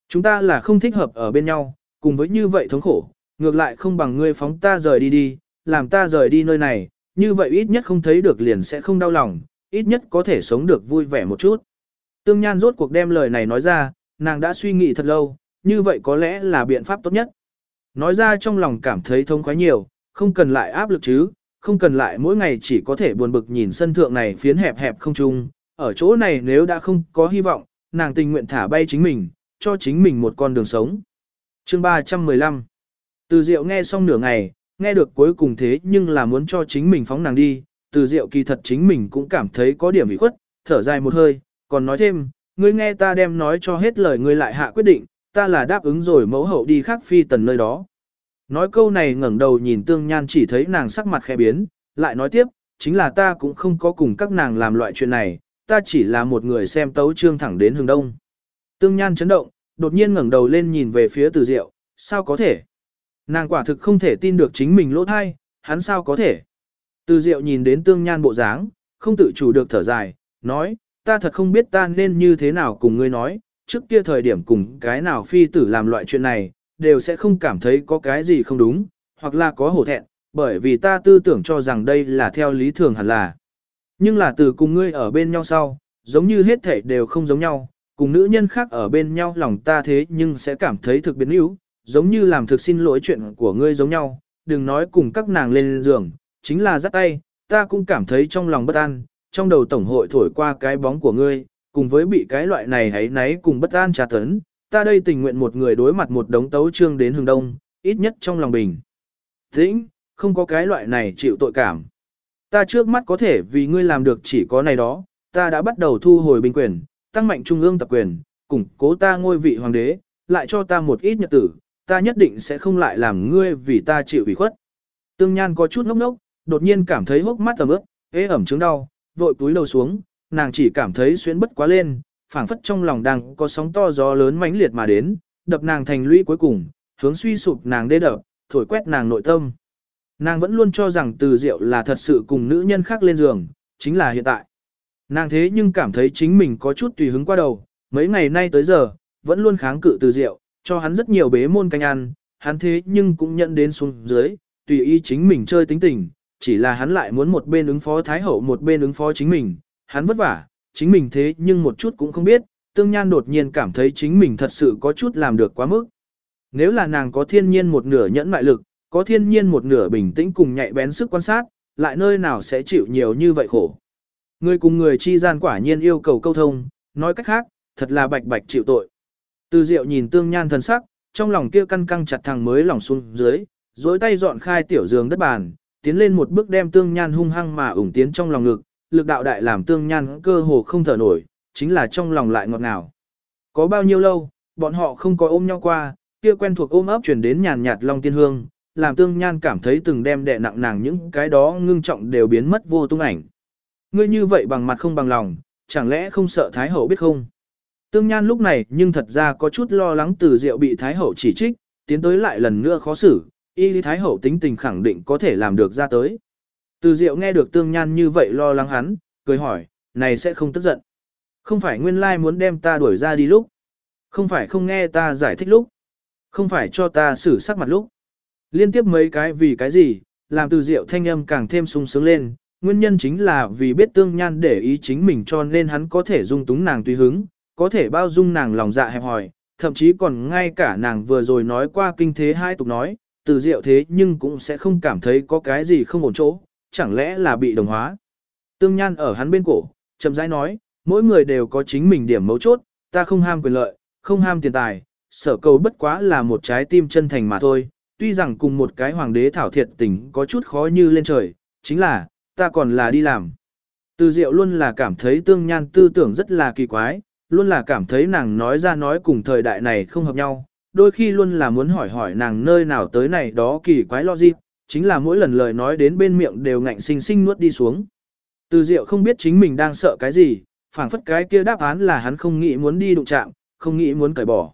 chúng ta là không thích hợp ở bên nhau, cùng với như vậy thống khổ, ngược lại không bằng ngươi phóng ta rời đi đi, làm ta rời đi nơi này, như vậy ít nhất không thấy được liền sẽ không đau lòng, ít nhất có thể sống được vui vẻ một chút. Tương Nhan rốt cuộc đem lời này nói ra, nàng đã suy nghĩ thật lâu, như vậy có lẽ là biện pháp tốt nhất. Nói ra trong lòng cảm thấy thông khoái nhiều, không cần lại áp lực chứ, không cần lại mỗi ngày chỉ có thể buồn bực nhìn sân thượng này phiến hẹp hẹp không chung, ở chỗ này nếu đã không có hy vọng, nàng tình nguyện thả bay chính mình, cho chính mình một con đường sống. Chương 315 Từ Diệu nghe xong nửa ngày, nghe được cuối cùng thế nhưng là muốn cho chính mình phóng nàng đi, từ Diệu kỳ thật chính mình cũng cảm thấy có điểm bị khuất, thở dài một hơi, còn nói thêm, ngươi nghe ta đem nói cho hết lời ngươi lại hạ quyết định, ta là đáp ứng rồi mẫu hậu đi khác phi tần nơi đó. Nói câu này ngẩng đầu nhìn tương nhan chỉ thấy nàng sắc mặt khẽ biến, lại nói tiếp, chính là ta cũng không có cùng các nàng làm loại chuyện này, ta chỉ là một người xem tấu trương thẳng đến hướng đông. Tương nhan chấn động, đột nhiên ngẩng đầu lên nhìn về phía từ diệu, sao có thể? Nàng quả thực không thể tin được chính mình lỗ thai, hắn sao có thể? Từ diệu nhìn đến tương nhan bộ dáng, không tự chủ được thở dài, nói, ta thật không biết ta nên như thế nào cùng ngươi nói, trước kia thời điểm cùng cái nào phi tử làm loại chuyện này, đều sẽ không cảm thấy có cái gì không đúng, hoặc là có hổ thẹn, bởi vì ta tư tưởng cho rằng đây là theo lý thường hẳn là. Nhưng là từ cùng ngươi ở bên nhau sau, giống như hết thể đều không giống nhau, cùng nữ nhân khác ở bên nhau lòng ta thế nhưng sẽ cảm thấy thực biến yếu, giống như làm thực xin lỗi chuyện của ngươi giống nhau, đừng nói cùng các nàng lên giường, chính là dắt tay, ta cũng cảm thấy trong lòng bất an, trong đầu tổng hội thổi qua cái bóng của ngươi, cùng với bị cái loại này hãy náy cùng bất an trà tấn, ta đây tình nguyện một người đối mặt một đống tấu trương đến hương đông, ít nhất trong lòng bình. Tĩnh, không có cái loại này chịu tội cảm. Ta trước mắt có thể vì ngươi làm được chỉ có này đó, ta đã bắt đầu thu hồi binh quyền, tăng mạnh trung ương tập quyền, củng cố ta ngôi vị hoàng đế, lại cho ta một ít nhật tử, ta nhất định sẽ không lại làm ngươi vì ta chịu ủy khuất. Tương Nhan có chút ngốc ngốc, đột nhiên cảm thấy hốc mắt ẩm ướt, ế ẩm chứng đau, vội túi đầu xuống, nàng chỉ cảm thấy xuyến bất quá lên, phảng phất trong lòng đang có sóng to gió lớn mãnh liệt mà đến, đập nàng thành lũy cuối cùng, hướng suy sụp nàng đê đập, thổi quét nàng nội tâm. Nàng vẫn luôn cho rằng từ diệu là thật sự cùng nữ nhân khác lên giường, chính là hiện tại. Nàng thế nhưng cảm thấy chính mình có chút tùy hứng qua đầu, mấy ngày nay tới giờ, vẫn luôn kháng cự từ diệu, cho hắn rất nhiều bế môn canh ăn, hắn thế nhưng cũng nhận đến xuống dưới, tùy ý chính mình chơi tính tình, chỉ là hắn lại muốn một bên ứng phó Thái Hậu một bên ứng phó chính mình, hắn vất vả, chính mình thế nhưng một chút cũng không biết, tương nhan đột nhiên cảm thấy chính mình thật sự có chút làm được quá mức. Nếu là nàng có thiên nhiên một nửa nhẫn mại lực, có thiên nhiên một nửa bình tĩnh cùng nhạy bén sức quan sát, lại nơi nào sẽ chịu nhiều như vậy khổ. Người cùng người chi gian quả nhiên yêu cầu câu thông, nói cách khác, thật là bạch bạch chịu tội. Từ diệu nhìn tương nhan thần sắc, trong lòng kia căng căng chặt thằng mới lòng xuống dưới, duỗi tay dọn khai tiểu giường đất bàn, tiến lên một bước đem tương nhan hung hăng mà ủng tiến trong lòng ngực, lực đạo đại làm tương nhan cơ hồ không thở nổi, chính là trong lòng lại ngọt ngào. Có bao nhiêu lâu, bọn họ không có ôm nhau qua, kia quen thuộc ôm ấp truyền đến nhàn nhạt long tiên hương, làm tương nhan cảm thấy từng đem đè nặng nàng những cái đó ngưng trọng đều biến mất vô tung ảnh. Ngươi như vậy bằng mặt không bằng lòng, chẳng lẽ không sợ Thái Hậu biết không? Tương Nhan lúc này nhưng thật ra có chút lo lắng từ Diệu bị Thái Hậu chỉ trích, tiến tới lại lần nữa khó xử, y lý Thái Hậu tính tình khẳng định có thể làm được ra tới. Từ Diệu nghe được Tương Nhan như vậy lo lắng hắn, cười hỏi, này sẽ không tức giận. Không phải nguyên lai muốn đem ta đuổi ra đi lúc. Không phải không nghe ta giải thích lúc. Không phải cho ta xử sắc mặt lúc. Liên tiếp mấy cái vì cái gì, làm từ diệu thanh âm càng thêm sung sướng lên, nguyên nhân chính là vì biết tương nhan để ý chính mình cho nên hắn có thể dung túng nàng tùy hứng, có thể bao dung nàng lòng dạ hẹp hòi, thậm chí còn ngay cả nàng vừa rồi nói qua kinh thế hai tục nói, từ diệu thế nhưng cũng sẽ không cảm thấy có cái gì không ổn chỗ, chẳng lẽ là bị đồng hóa. Tương nhan ở hắn bên cổ, chậm rãi nói, mỗi người đều có chính mình điểm mấu chốt, ta không ham quyền lợi, không ham tiền tài, sở cầu bất quá là một trái tim chân thành mà thôi, tuy rằng cùng một cái hoàng đế thảo thiệt tình có chút khó như lên trời, chính là, ta còn là đi làm. Từ diệu luôn là cảm thấy tương nhan tư tưởng rất là kỳ quái, luôn là cảm thấy nàng nói ra nói cùng thời đại này không hợp nhau, đôi khi luôn là muốn hỏi hỏi nàng nơi nào tới này đó kỳ quái lo gì, chính là mỗi lần lời nói đến bên miệng đều ngạnh sinh sinh nuốt đi xuống. Từ diệu không biết chính mình đang sợ cái gì, phảng phất cái kia đáp án là hắn không nghĩ muốn đi đụng chạm, không nghĩ muốn cởi bỏ.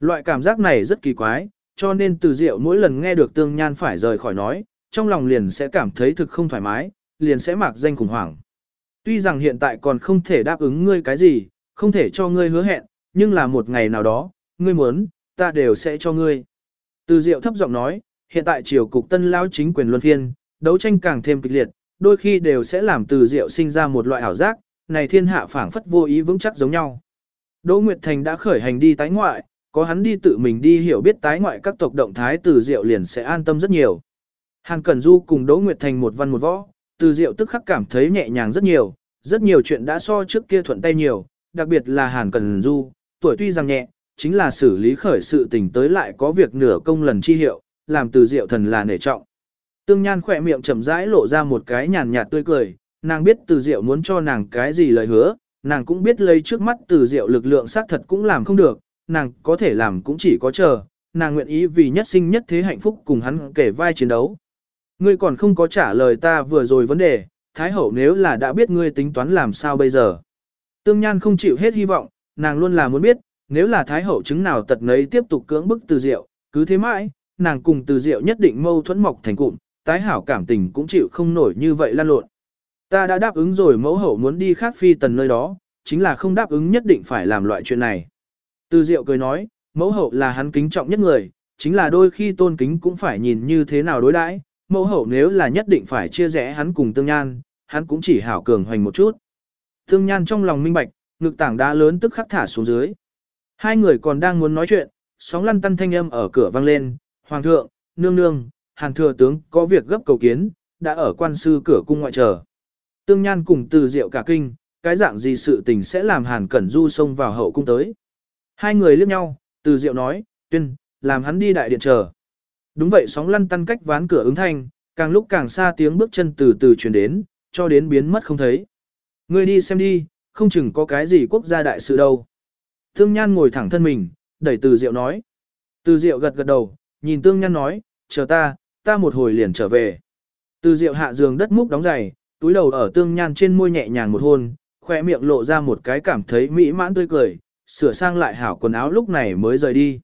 Loại cảm giác này rất kỳ quái, cho nên từ diệu mỗi lần nghe được tương nhan phải rời khỏi nói, trong lòng liền sẽ cảm thấy thực không thoải mái, liền sẽ mạc danh khủng hoảng. Tuy rằng hiện tại còn không thể đáp ứng ngươi cái gì, không thể cho ngươi hứa hẹn, nhưng là một ngày nào đó, ngươi muốn, ta đều sẽ cho ngươi. Từ diệu thấp giọng nói, hiện tại triều cục tân lao chính quyền luân phiên, đấu tranh càng thêm kịch liệt, đôi khi đều sẽ làm từ diệu sinh ra một loại ảo giác, này thiên hạ phảng phất vô ý vững chắc giống nhau. Đỗ Nguyệt Thành đã khởi hành đi tái ngoại, có hắn đi tự mình đi hiểu biết tái ngoại các tộc động thái từ diệu liền sẽ an tâm rất nhiều. Hàn Cẩn Du cùng Đỗ Nguyệt Thành một văn một võ, từ diệu tức khắc cảm thấy nhẹ nhàng rất nhiều, rất nhiều chuyện đã so trước kia thuận tay nhiều, đặc biệt là Hàn Cần Du, tuổi tuy rằng nhẹ, chính là xử lý khởi sự tình tới lại có việc nửa công lần chi hiệu, làm từ diệu thần là nể trọng. Tương Nhan khỏe miệng chậm rãi lộ ra một cái nhàn nhạt tươi cười, nàng biết từ diệu muốn cho nàng cái gì lời hứa, nàng cũng biết lấy trước mắt từ diệu lực lượng xác thật cũng làm không được, nàng có thể làm cũng chỉ có chờ, nàng nguyện ý vì nhất sinh nhất thế hạnh phúc cùng hắn kể vai chiến đấu. Ngươi còn không có trả lời ta vừa rồi vấn đề, Thái Hậu nếu là đã biết ngươi tính toán làm sao bây giờ. Tương Nhan không chịu hết hy vọng, nàng luôn là muốn biết, nếu là Thái Hậu chứng nào tật nấy tiếp tục cưỡng bức từ diệu, cứ thế mãi, nàng cùng từ diệu nhất định mâu thuẫn mọc thành cụm, tái hảo cảm tình cũng chịu không nổi như vậy lan lộn. Ta đã đáp ứng rồi mẫu hậu muốn đi khác phi tần nơi đó, chính là không đáp ứng nhất định phải làm loại chuyện này. Từ Diệu cười nói, mẫu hậu là hắn kính trọng nhất người, chính là đôi khi tôn kính cũng phải nhìn như thế nào đối đãi. Mẫu hậu nếu là nhất định phải chia rẽ hắn cùng tương nhan, hắn cũng chỉ hảo cường hoành một chút. Thương nhan trong lòng minh bạch, ngực tảng đá lớn tức khắc thả xuống dưới. Hai người còn đang muốn nói chuyện, sóng lăn tăn thanh âm ở cửa vang lên, Hoàng thượng, nương nương, hàn thừa tướng có việc gấp cầu kiến, đã ở quan sư cửa cung ngoại chờ. Tương Nhan cùng từ diệu cả kinh, cái dạng gì sự tình sẽ làm hàn cẩn du xông vào hậu cung tới. Hai người liếc nhau, từ diệu nói, tuyên, làm hắn đi đại điện chờ. Đúng vậy sóng lăn tăn cách ván cửa ứng thanh, càng lúc càng xa tiếng bước chân từ từ truyền đến, cho đến biến mất không thấy. Ngươi đi xem đi, không chừng có cái gì quốc gia đại sự đâu. Tương Nhan ngồi thẳng thân mình, đẩy từ diệu nói. Từ diệu gật gật đầu, nhìn Tương Nhan nói, chờ ta, ta một hồi liền trở về. Từ diệu hạ giường đất múc đóng giày, túi đầu ở Tương Nhan trên môi nhẹ nhàng một hôn, khoe miệng lộ ra một cái cảm thấy mỹ mãn tươi cười, sửa sang lại hảo quần áo lúc này mới rời đi.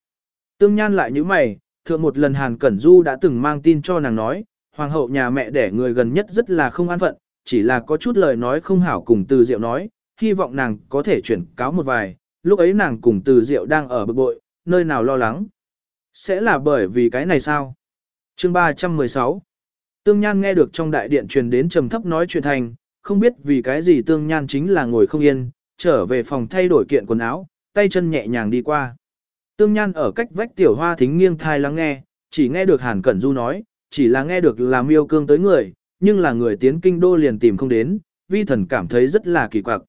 Tương Nhan lại như mày, thượng một lần Hàn Cẩn Du đã từng mang tin cho nàng nói, hoàng hậu nhà mẹ đẻ người gần nhất rất là không an phận, chỉ là có chút lời nói không hảo cùng từ diệu nói, hy vọng nàng có thể chuyển cáo một vài, lúc ấy nàng cùng từ diệu đang ở bực bội, nơi nào lo lắng. Sẽ là bởi vì cái này sao? Chương 316 Tương Nhan nghe được trong đại điện truyền đến trầm thấp nói chuyện thành, không biết vì cái gì Tương Nhan chính là ngồi không yên, trở về phòng thay đổi kiện quần áo, tay chân nhẹ nhàng đi qua. Tương Nhan ở cách vách tiểu hoa thính nghiêng thai lắng nghe, chỉ nghe được Hàn Cẩn Du nói, chỉ là nghe được là miêu cương tới người, nhưng là người tiến kinh đô liền tìm không đến, vi thần cảm thấy rất là kỳ quặc.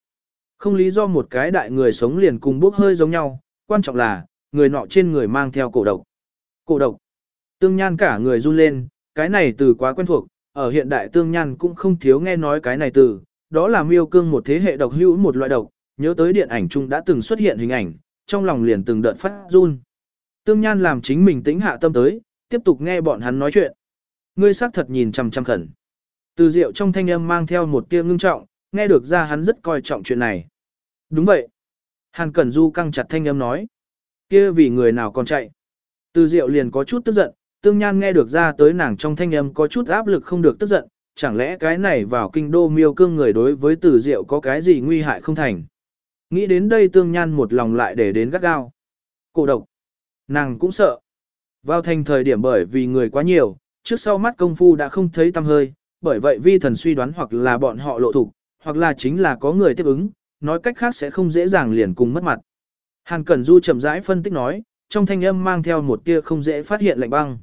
Không lý do một cái đại người sống liền cùng bốc hơi giống nhau, quan trọng là, người nọ trên người mang theo cổ độc. Cổ độc. Tương Nhan cả người run lên, cái này từ quá quen thuộc, ở hiện đại Tương Nhan cũng không thiếu nghe nói cái này từ, đó là miêu cương một thế hệ độc hữu một loại độc, nhớ tới điện ảnh chung đã từng xuất hiện hình ảnh, trong lòng liền từng đợt phát run. Tương Nhan làm chính mình tĩnh hạ tâm tới, tiếp tục nghe bọn hắn nói chuyện. Ngươi xác thật nhìn chằm chằm khẩn. Từ Diệu trong thanh âm mang theo một tia ngưng trọng, nghe được ra hắn rất coi trọng chuyện này. Đúng vậy. Hàn Cẩn Du căng chặt thanh âm nói. kia vì người nào còn chạy. Từ Diệu liền có chút tức giận, Tương Nhan nghe được ra tới nàng trong thanh âm có chút áp lực không được tức giận, chẳng lẽ cái này vào kinh đô miêu cương người đối với Từ Diệu có cái gì nguy hại không thành. Nghĩ đến đây Tương Nhan một lòng lại để đến gắt gao. Cổ độc. Nàng cũng sợ, Vào thành thời điểm bởi vì người quá nhiều, trước sau mắt công phu đã không thấy tăm hơi, bởi vậy vi thần suy đoán hoặc là bọn họ lộ thủ, hoặc là chính là có người tiếp ứng, nói cách khác sẽ không dễ dàng liền cùng mất mặt. Hàn Cẩn Du chậm rãi phân tích nói, trong thanh âm mang theo một tia không dễ phát hiện lạnh băng.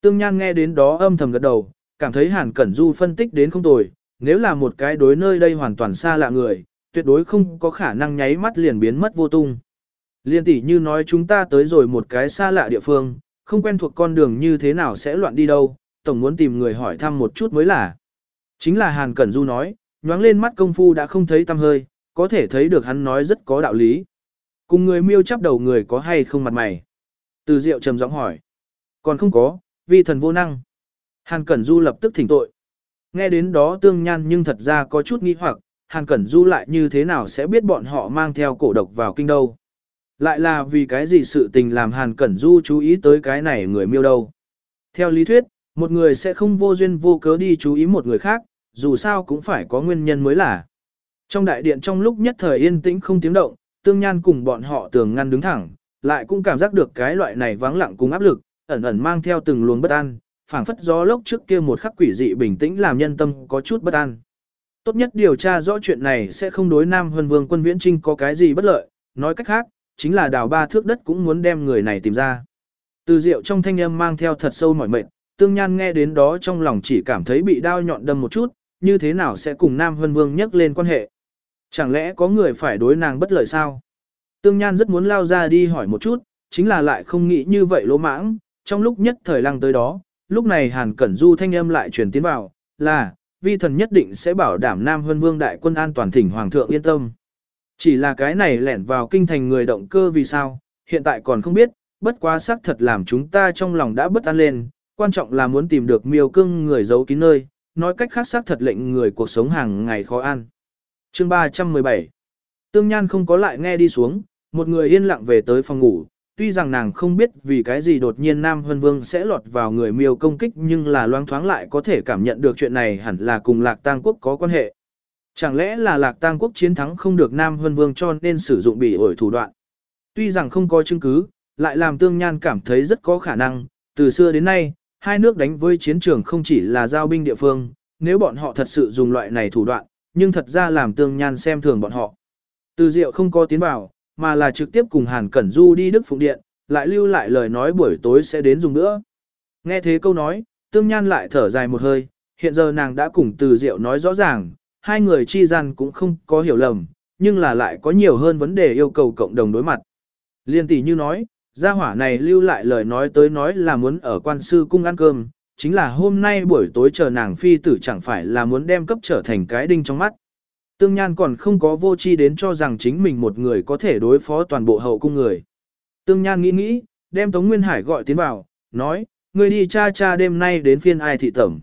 Tương Nhan nghe đến đó âm thầm gật đầu, cảm thấy Hàn Cẩn Du phân tích đến không tồi, nếu là một cái đối nơi đây hoàn toàn xa lạ người, tuyệt đối không có khả năng nháy mắt liền biến mất vô tung. Liên tỷ như nói chúng ta tới rồi một cái xa lạ địa phương, không quen thuộc con đường như thế nào sẽ loạn đi đâu, tổng muốn tìm người hỏi thăm một chút mới là. Chính là Hàn Cẩn Du nói, nhoáng lên mắt công phu đã không thấy tâm hơi, có thể thấy được hắn nói rất có đạo lý. Cùng người miêu chắp đầu người có hay không mặt mày? Từ Diệu trầm giọng hỏi. Còn không có, vì thần vô năng. Hàn Cẩn Du lập tức thỉnh tội. Nghe đến đó tương nhan nhưng thật ra có chút nghi hoặc, Hàn Cẩn Du lại như thế nào sẽ biết bọn họ mang theo cổ độc vào kinh đâu. Lại là vì cái gì sự tình làm Hàn Cẩn Du chú ý tới cái này người miêu đâu. Theo lý thuyết, một người sẽ không vô duyên vô cớ đi chú ý một người khác, dù sao cũng phải có nguyên nhân mới là. Trong đại điện trong lúc nhất thời yên tĩnh không tiếng động, tương nhan cùng bọn họ tường ngăn đứng thẳng, lại cũng cảm giác được cái loại này vắng lặng cùng áp lực, ẩn ẩn mang theo từng luồng bất an, phảng phất gió lốc trước kia một khắc quỷ dị bình tĩnh làm nhân tâm có chút bất an. Tốt nhất điều tra rõ chuyện này sẽ không đối Nam Hân Vương quân Viễn Trinh có cái gì bất lợi, nói cách khác, chính là đào ba thước đất cũng muốn đem người này tìm ra. Từ diệu trong thanh âm mang theo thật sâu mỏi mệt, tương nhan nghe đến đó trong lòng chỉ cảm thấy bị đau nhọn đâm một chút, như thế nào sẽ cùng Nam Hân Vương nhắc lên quan hệ. Chẳng lẽ có người phải đối nàng bất lợi sao? Tương Nhan rất muốn lao ra đi hỏi một chút, chính là lại không nghĩ như vậy lỗ mãng, trong lúc nhất thời lăng tới đó, lúc này Hàn Cẩn Du thanh âm lại truyền tiến vào, là, vi thần nhất định sẽ bảo đảm Nam Hân Vương đại quân an toàn thỉnh Hoàng thượng yên tâm. Chỉ là cái này lẻn vào kinh thành người động cơ vì sao, hiện tại còn không biết, bất quá xác thật làm chúng ta trong lòng đã bất an lên, quan trọng là muốn tìm được miêu cưng người giấu kín nơi, nói cách khác xác thật lệnh người cuộc sống hàng ngày khó ăn. Chương 317 Tương Nhan không có lại nghe đi xuống, một người yên lặng về tới phòng ngủ, tuy rằng nàng không biết vì cái gì đột nhiên Nam Hân Vương sẽ lọt vào người miêu công kích nhưng là loang thoáng lại có thể cảm nhận được chuyện này hẳn là cùng Lạc Tang Quốc có quan hệ. Chẳng lẽ là Lạc Tang Quốc chiến thắng không được Nam Hân Vương cho nên sử dụng bị ổi thủ đoạn. Tuy rằng không có chứng cứ, lại làm Tương Nhan cảm thấy rất có khả năng, từ xưa đến nay, hai nước đánh với chiến trường không chỉ là giao binh địa phương, nếu bọn họ thật sự dùng loại này thủ đoạn, nhưng thật ra làm Tương Nhan xem thường bọn họ. Từ Diệu không có tiến vào, mà là trực tiếp cùng Hàn Cẩn Du đi Đức Phụng Điện, lại lưu lại lời nói buổi tối sẽ đến dùng nữa. Nghe thế câu nói, Tương Nhan lại thở dài một hơi, hiện giờ nàng đã cùng Từ Diệu nói rõ ràng, hai người chi gian cũng không có hiểu lầm, nhưng là lại có nhiều hơn vấn đề yêu cầu cộng đồng đối mặt. Liên tỷ như nói, gia hỏa này lưu lại lời nói tới nói là muốn ở quan sư cung ăn cơm, chính là hôm nay buổi tối chờ nàng phi tử chẳng phải là muốn đem cấp trở thành cái đinh trong mắt. Tương Nhan còn không có vô chi đến cho rằng chính mình một người có thể đối phó toàn bộ hậu cung người. Tương Nhan nghĩ nghĩ, đem Tống Nguyên Hải gọi tiến vào, nói, người đi cha cha đêm nay đến phiên ai thị tẩm.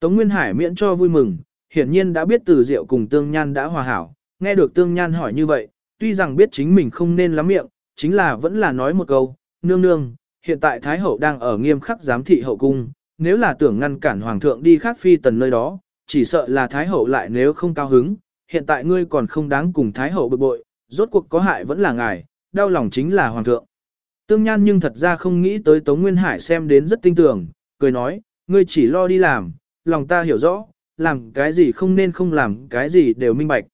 Tống Nguyên Hải miễn cho vui mừng, hiển nhiên đã biết từ diệu cùng Tương Nhan đã hòa hảo, nghe được Tương Nhan hỏi như vậy, tuy rằng biết chính mình không nên lắm miệng, chính là vẫn là nói một câu, nương nương, hiện tại Thái Hậu đang ở nghiêm khắc giám thị hậu cung, nếu là tưởng ngăn cản Hoàng thượng đi khác phi tần nơi đó, chỉ sợ là Thái Hậu lại nếu không cao hứng, hiện tại ngươi còn không đáng cùng Thái Hậu bực bội, rốt cuộc có hại vẫn là ngài, đau lòng chính là Hoàng thượng. Tương Nhan nhưng thật ra không nghĩ tới Tống Nguyên Hải xem đến rất tinh tường, cười nói, ngươi chỉ lo đi làm, lòng ta hiểu rõ, làm cái gì không nên không làm cái gì đều minh bạch.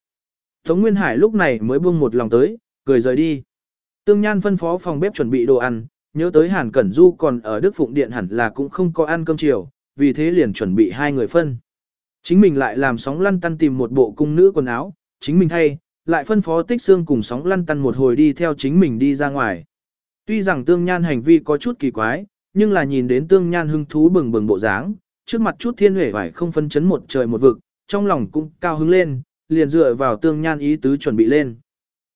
Tống Nguyên Hải lúc này mới buông một lòng tới, cười rời đi. Tương Nhan phân phó phòng bếp chuẩn bị đồ ăn, nhớ tới Hàn Cẩn Du còn ở Đức Phụng Điện hẳn là cũng không có ăn cơm chiều, vì thế liền chuẩn bị hai người phân. Chính mình lại làm sóng lăn tăn tìm một bộ cung nữ quần áo, chính mình thay, lại phân phó tích xương cùng sóng lăn tăn một hồi đi theo chính mình đi ra ngoài. Tuy rằng tương nhan hành vi có chút kỳ quái, nhưng là nhìn đến tương nhan hưng thú bừng bừng bộ dáng, trước mặt chút thiên huệ vải không phân chấn một trời một vực, trong lòng cũng cao hứng lên, liền dựa vào tương nhan ý tứ chuẩn bị lên.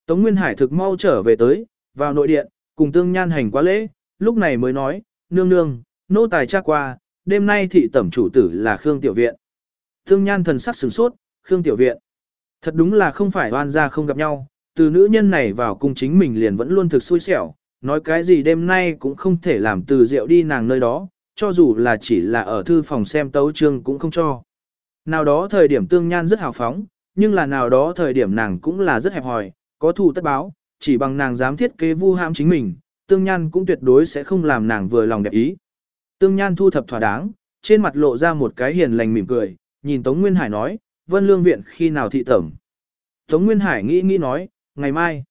Tống Nguyên Hải thực mau trở về tới, vào nội điện, cùng tương nhan hành quá lễ, lúc này mới nói, nương nương, nô tài tra qua, đêm nay thị tẩm chủ tử là Khương Tiểu Viện. Tương nhan thần sắc sửng sốt, Khương Tiểu Viện. Thật đúng là không phải oan ra không gặp nhau, từ nữ nhân này vào cung chính mình liền vẫn luôn thực xui xẻo, nói cái gì đêm nay cũng không thể làm từ rượu đi nàng nơi đó, cho dù là chỉ là ở thư phòng xem tấu chương cũng không cho. Nào đó thời điểm tương nhan rất hào phóng, nhưng là nào đó thời điểm nàng cũng là rất hẹp hòi, có thù tất báo, chỉ bằng nàng dám thiết kế vu ham chính mình, Tương Nhan cũng tuyệt đối sẽ không làm nàng vừa lòng đẹp ý. Tương Nhan thu thập thỏa đáng, trên mặt lộ ra một cái hiền lành mỉm cười, nhìn Tống Nguyên Hải nói, Vân Lương Viện khi nào thị tẩm. Tống Nguyên Hải nghĩ nghĩ nói, ngày mai.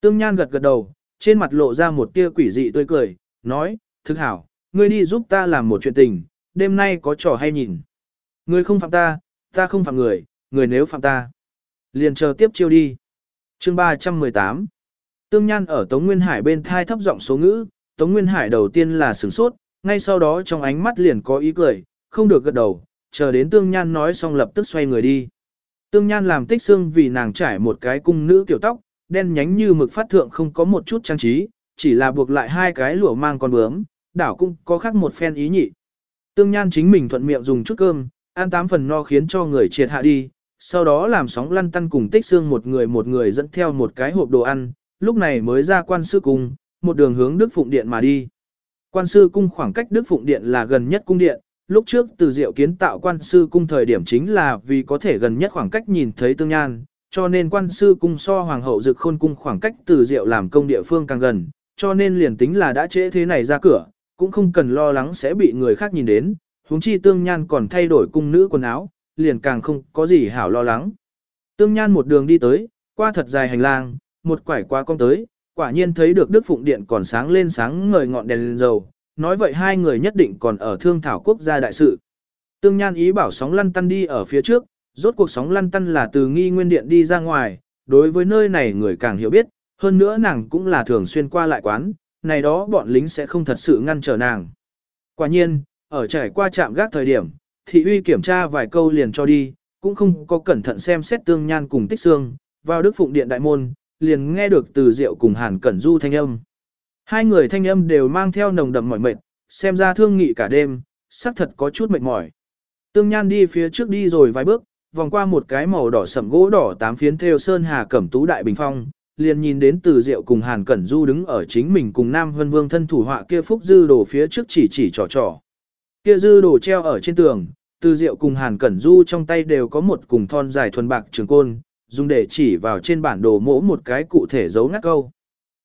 Tương Nhan gật gật đầu, trên mặt lộ ra một tia quỷ dị tươi cười, nói, thức hảo, ngươi đi giúp ta làm một chuyện tình, đêm nay có trò hay nhìn. Ngươi không phạm ta, ta không phạm người, người nếu phạm ta. Liền chờ tiếp chiêu đi. chương 318 Tương Nhan ở Tống Nguyên Hải bên thai thấp giọng số ngữ, Tống Nguyên Hải đầu tiên là sửng sốt, ngay sau đó trong ánh mắt liền có ý cười, không được gật đầu, chờ đến Tương Nhan nói xong lập tức xoay người đi. Tương Nhan làm tích xương vì nàng trải một cái cung nữ kiểu tóc, đen nhánh như mực phát thượng không có một chút trang trí, chỉ là buộc lại hai cái lụa mang con bướm, đảo cũng có khác một phen ý nhị. Tương Nhan chính mình thuận miệng dùng chút cơm, ăn tám phần no khiến cho người triệt hạ đi, sau đó làm sóng lăn tăn cùng tích xương một người một người dẫn theo một cái hộp đồ ăn, lúc này mới ra quan sư cung, một đường hướng Đức Phụng Điện mà đi. Quan sư cung khoảng cách Đức Phụng Điện là gần nhất cung điện, lúc trước từ diệu kiến tạo quan sư cung thời điểm chính là vì có thể gần nhất khoảng cách nhìn thấy tương nhan, cho nên quan sư cung so hoàng hậu dực khôn cung khoảng cách từ diệu làm công địa phương càng gần, cho nên liền tính là đã trễ thế này ra cửa, cũng không cần lo lắng sẽ bị người khác nhìn đến, huống chi tương nhan còn thay đổi cung nữ quần áo, liền càng không có gì hảo lo lắng. Tương nhan một đường đi tới, qua thật dài hành lang, một quải qua con tới, quả nhiên thấy được Đức Phụng Điện còn sáng lên sáng ngời ngọn đèn lên dầu, nói vậy hai người nhất định còn ở thương thảo quốc gia đại sự. Tương Nhan ý bảo sóng lăn tăn đi ở phía trước, rốt cuộc sóng lăn tăn là từ nghi nguyên điện đi ra ngoài, đối với nơi này người càng hiểu biết, hơn nữa nàng cũng là thường xuyên qua lại quán, này đó bọn lính sẽ không thật sự ngăn trở nàng. Quả nhiên, ở trải qua trạm gác thời điểm, thị uy kiểm tra vài câu liền cho đi, cũng không có cẩn thận xem xét tương nhan cùng tích xương, vào đức phụng điện đại môn, liền nghe được từ diệu cùng hàn cẩn du thanh âm. Hai người thanh âm đều mang theo nồng đậm mỏi mệt, xem ra thương nghị cả đêm, xác thật có chút mệt mỏi. Tương Nhan đi phía trước đi rồi vài bước, vòng qua một cái màu đỏ sẫm gỗ đỏ tám phiến theo sơn hà cẩm tú đại bình phong, liền nhìn đến Từ Diệu cùng Hàn Cẩn Du đứng ở chính mình cùng Nam Vân Vương thân thủ họa kia phúc dư đồ phía trước chỉ chỉ trò trò. Kia dư đồ treo ở trên tường, Từ Diệu cùng Hàn Cẩn Du trong tay đều có một cùng thon dài thuần bạc trường côn, dùng để chỉ vào trên bản đồ mỗ một cái cụ thể dấu ngắt câu.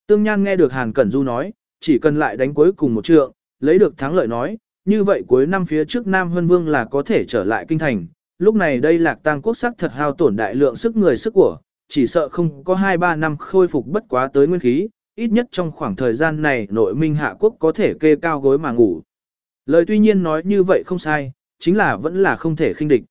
Tương Nhan nghe được Hàn Cẩn Du nói, chỉ cần lại đánh cuối cùng một trượng, lấy được thắng lợi nói, như vậy cuối năm phía trước Nam Hân Vương là có thể trở lại kinh thành. Lúc này đây lạc tang quốc sắc thật hao tổn đại lượng sức người sức của, chỉ sợ không có 2-3 năm khôi phục bất quá tới nguyên khí, ít nhất trong khoảng thời gian này nội minh hạ quốc có thể kê cao gối mà ngủ. Lời tuy nhiên nói như vậy không sai, chính là vẫn là không thể khinh địch.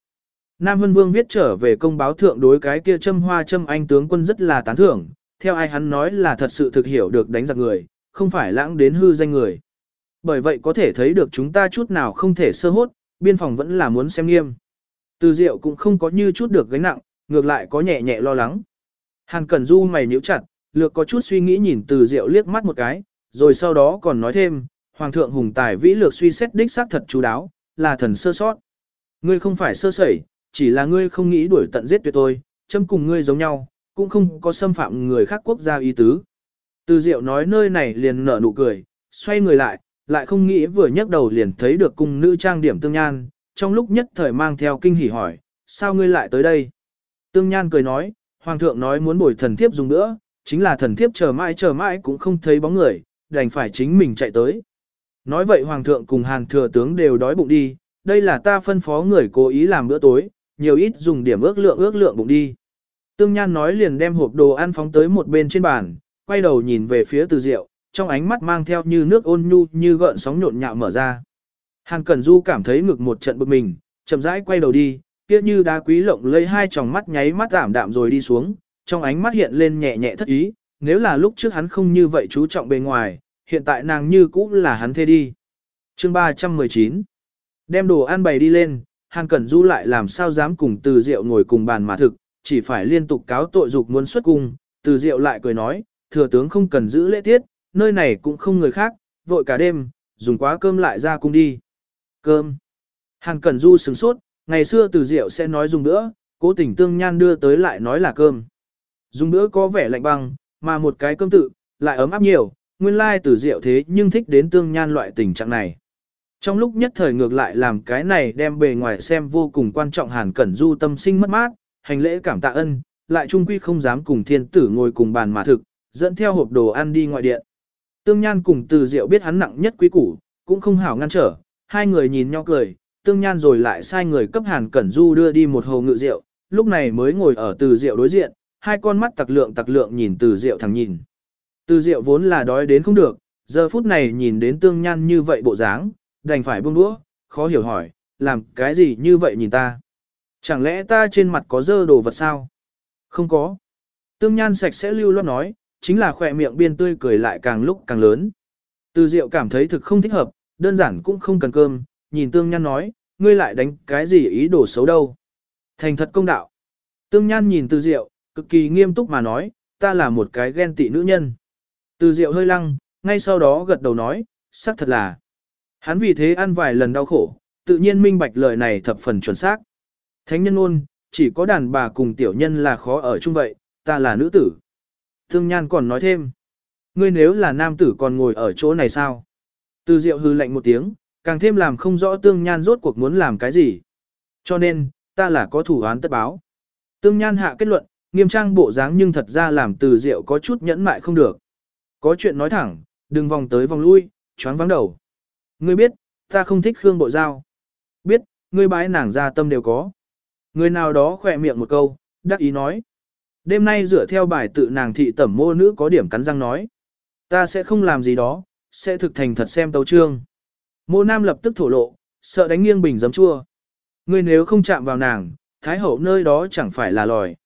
Nam Hân Vương viết trở về công báo thượng đối cái kia châm hoa châm anh tướng quân rất là tán thưởng, theo ai hắn nói là thật sự thực hiểu được đánh giặc người, không phải lãng đến hư danh người. Bởi vậy có thể thấy được chúng ta chút nào không thể sơ hốt, biên phòng vẫn là muốn xem nghiêm. Từ diệu cũng không có như chút được gánh nặng, ngược lại có nhẹ nhẹ lo lắng. Hàn Cẩn Du mày nhíu chặt, lược có chút suy nghĩ nhìn từ diệu liếc mắt một cái, rồi sau đó còn nói thêm, Hoàng thượng hùng tài vĩ lược suy xét đích xác thật chú đáo, là thần sơ sót. Ngươi không phải sơ sẩy, chỉ là ngươi không nghĩ đuổi tận giết tuyệt tôi, châm cùng ngươi giống nhau, cũng không có xâm phạm người khác quốc gia ý tứ. Từ Diệu nói nơi này liền nở nụ cười, xoay người lại, lại không nghĩ vừa nhấc đầu liền thấy được cung nữ trang điểm tương nhan, trong lúc nhất thời mang theo kinh hỉ hỏi, sao ngươi lại tới đây? Tương nhan cười nói, hoàng thượng nói muốn bồi thần thiếp dùng nữa, chính là thần thiếp chờ mãi chờ mãi cũng không thấy bóng người, đành phải chính mình chạy tới. Nói vậy hoàng thượng cùng hàn thừa tướng đều đói bụng đi, đây là ta phân phó người cố ý làm bữa tối, nhiều ít dùng điểm ước lượng ước lượng bụng đi. Tương Nhan nói liền đem hộp đồ ăn phóng tới một bên trên bàn, quay đầu nhìn về phía từ diệu, trong ánh mắt mang theo như nước ôn nhu như gợn sóng nhộn nhạo mở ra. Hàn Cẩn Du cảm thấy ngực một trận bực mình, chậm rãi quay đầu đi, kia như đá quý lộng lây hai tròng mắt nháy mắt giảm đạm rồi đi xuống, trong ánh mắt hiện lên nhẹ nhẹ thất ý, nếu là lúc trước hắn không như vậy chú trọng bề ngoài, hiện tại nàng như cũ là hắn thê đi. Chương 319 Đem đồ ăn bày đi lên, Hàn Cẩn Du lại làm sao dám cùng từ Diệu ngồi cùng bàn mà thực, chỉ phải liên tục cáo tội dục muốn xuất cung, từ diệu lại cười nói, thừa tướng không cần giữ lễ tiết, nơi này cũng không người khác, vội cả đêm, dùng quá cơm lại ra cung đi. Cơm. Hàn Cẩn Du sửng sốt, ngày xưa từ diệu sẽ nói dùng nữa, cố tình tương nhan đưa tới lại nói là cơm. Dùng nữa có vẻ lạnh băng, mà một cái cơm tự, lại ấm áp nhiều, nguyên lai từ diệu thế nhưng thích đến tương nhan loại tình trạng này. Trong lúc nhất thời ngược lại làm cái này đem bề ngoài xem vô cùng quan trọng Hàn Cẩn Du tâm sinh mất mát, hành lễ cảm tạ ân, lại trung quy không dám cùng thiên tử ngồi cùng bàn mà thực, dẫn theo hộp đồ ăn đi ngoại điện. Tương Nhan cùng Từ Diệu biết hắn nặng nhất quý củ, cũng không hảo ngăn trở, hai người nhìn nhau cười, Tương Nhan rồi lại sai người cấp Hàn Cẩn Du đưa đi một hồ ngự rượu, lúc này mới ngồi ở Từ Diệu đối diện, hai con mắt tặc lượng tặc lượng nhìn Từ Diệu thẳng nhìn. Từ Diệu vốn là đói đến không được, giờ phút này nhìn đến Tương Nhan như vậy bộ dáng, đành phải buông đũa, khó hiểu hỏi, làm cái gì như vậy nhìn ta? Chẳng lẽ ta trên mặt có dơ đồ vật sao? Không có. Tương Nhan sạch sẽ lưu loát nói, chính là khỏe miệng biên tươi cười lại càng lúc càng lớn. Từ Diệu cảm thấy thực không thích hợp, đơn giản cũng không cần cơm, nhìn Tương Nhan nói, ngươi lại đánh cái gì ý đồ xấu đâu. Thành thật công đạo. Tương Nhan nhìn Từ Diệu, cực kỳ nghiêm túc mà nói, ta là một cái ghen tị nữ nhân. Từ Diệu hơi lăng, ngay sau đó gật đầu nói, xác thật là. Hắn vì thế ăn vài lần đau khổ, tự nhiên minh bạch lời này thập phần chuẩn xác. Thánh nhân ôn, chỉ có đàn bà cùng tiểu nhân là khó ở chung vậy, ta là nữ tử. Thương Nhan còn nói thêm, ngươi nếu là nam tử còn ngồi ở chỗ này sao? Từ Diệu hư lạnh một tiếng, càng thêm làm không rõ Tương Nhan rốt cuộc muốn làm cái gì. Cho nên, ta là có thủ án tất báo. Tương Nhan hạ kết luận, nghiêm trang bộ dáng nhưng thật ra làm Từ Diệu có chút nhẫn mại không được. Có chuyện nói thẳng, đừng vòng tới vòng lui, choáng vắng đầu. Ngươi biết, ta không thích Khương Bộ Giao. Biết, ngươi bái nàng ra tâm đều có. Người nào đó khỏe miệng một câu, đắc ý nói. Đêm nay dựa theo bài tự nàng thị tẩm mô nữ có điểm cắn răng nói. Ta sẽ không làm gì đó, sẽ thực thành thật xem tấu trương. Mô nam lập tức thổ lộ, sợ đánh nghiêng bình giấm chua. Ngươi nếu không chạm vào nàng, thái hậu nơi đó chẳng phải là lòi.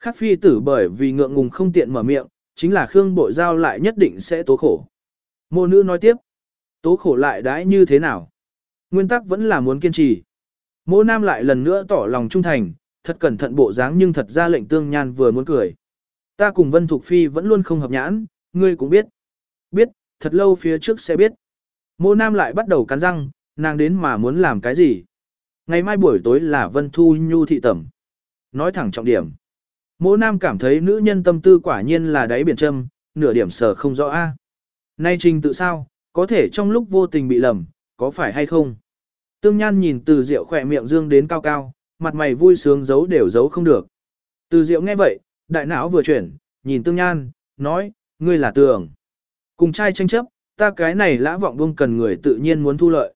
Khắc phi tử bởi vì ngượng ngùng không tiện mở miệng, chính là Khương Bộ Giao lại nhất định sẽ tố khổ. Mô nữ nói tiếp, tố khổ lại đãi như thế nào? Nguyên tắc vẫn là muốn kiên trì. Mô nam lại lần nữa tỏ lòng trung thành, thật cẩn thận bộ dáng nhưng thật ra lệnh tương nhan vừa muốn cười. Ta cùng Vân Thục Phi vẫn luôn không hợp nhãn, ngươi cũng biết. Biết, thật lâu phía trước sẽ biết. Mô nam lại bắt đầu cắn răng, nàng đến mà muốn làm cái gì? Ngày mai buổi tối là Vân Thu Nhu thị tẩm. Nói thẳng trọng điểm. Mô nam cảm thấy nữ nhân tâm tư quả nhiên là đáy biển châm, nửa điểm sở không rõ a. Nay trình tự sao, có thể trong lúc vô tình bị lầm, có phải hay không? Tương Nhan nhìn từ Diệu khỏe miệng dương đến cao cao, mặt mày vui sướng giấu đều giấu không được. Từ Diệu nghe vậy, đại não vừa chuyển, nhìn Tương Nhan, nói, ngươi là tưởng. Cùng trai tranh chấp, ta cái này lã vọng buông cần người tự nhiên muốn thu lợi.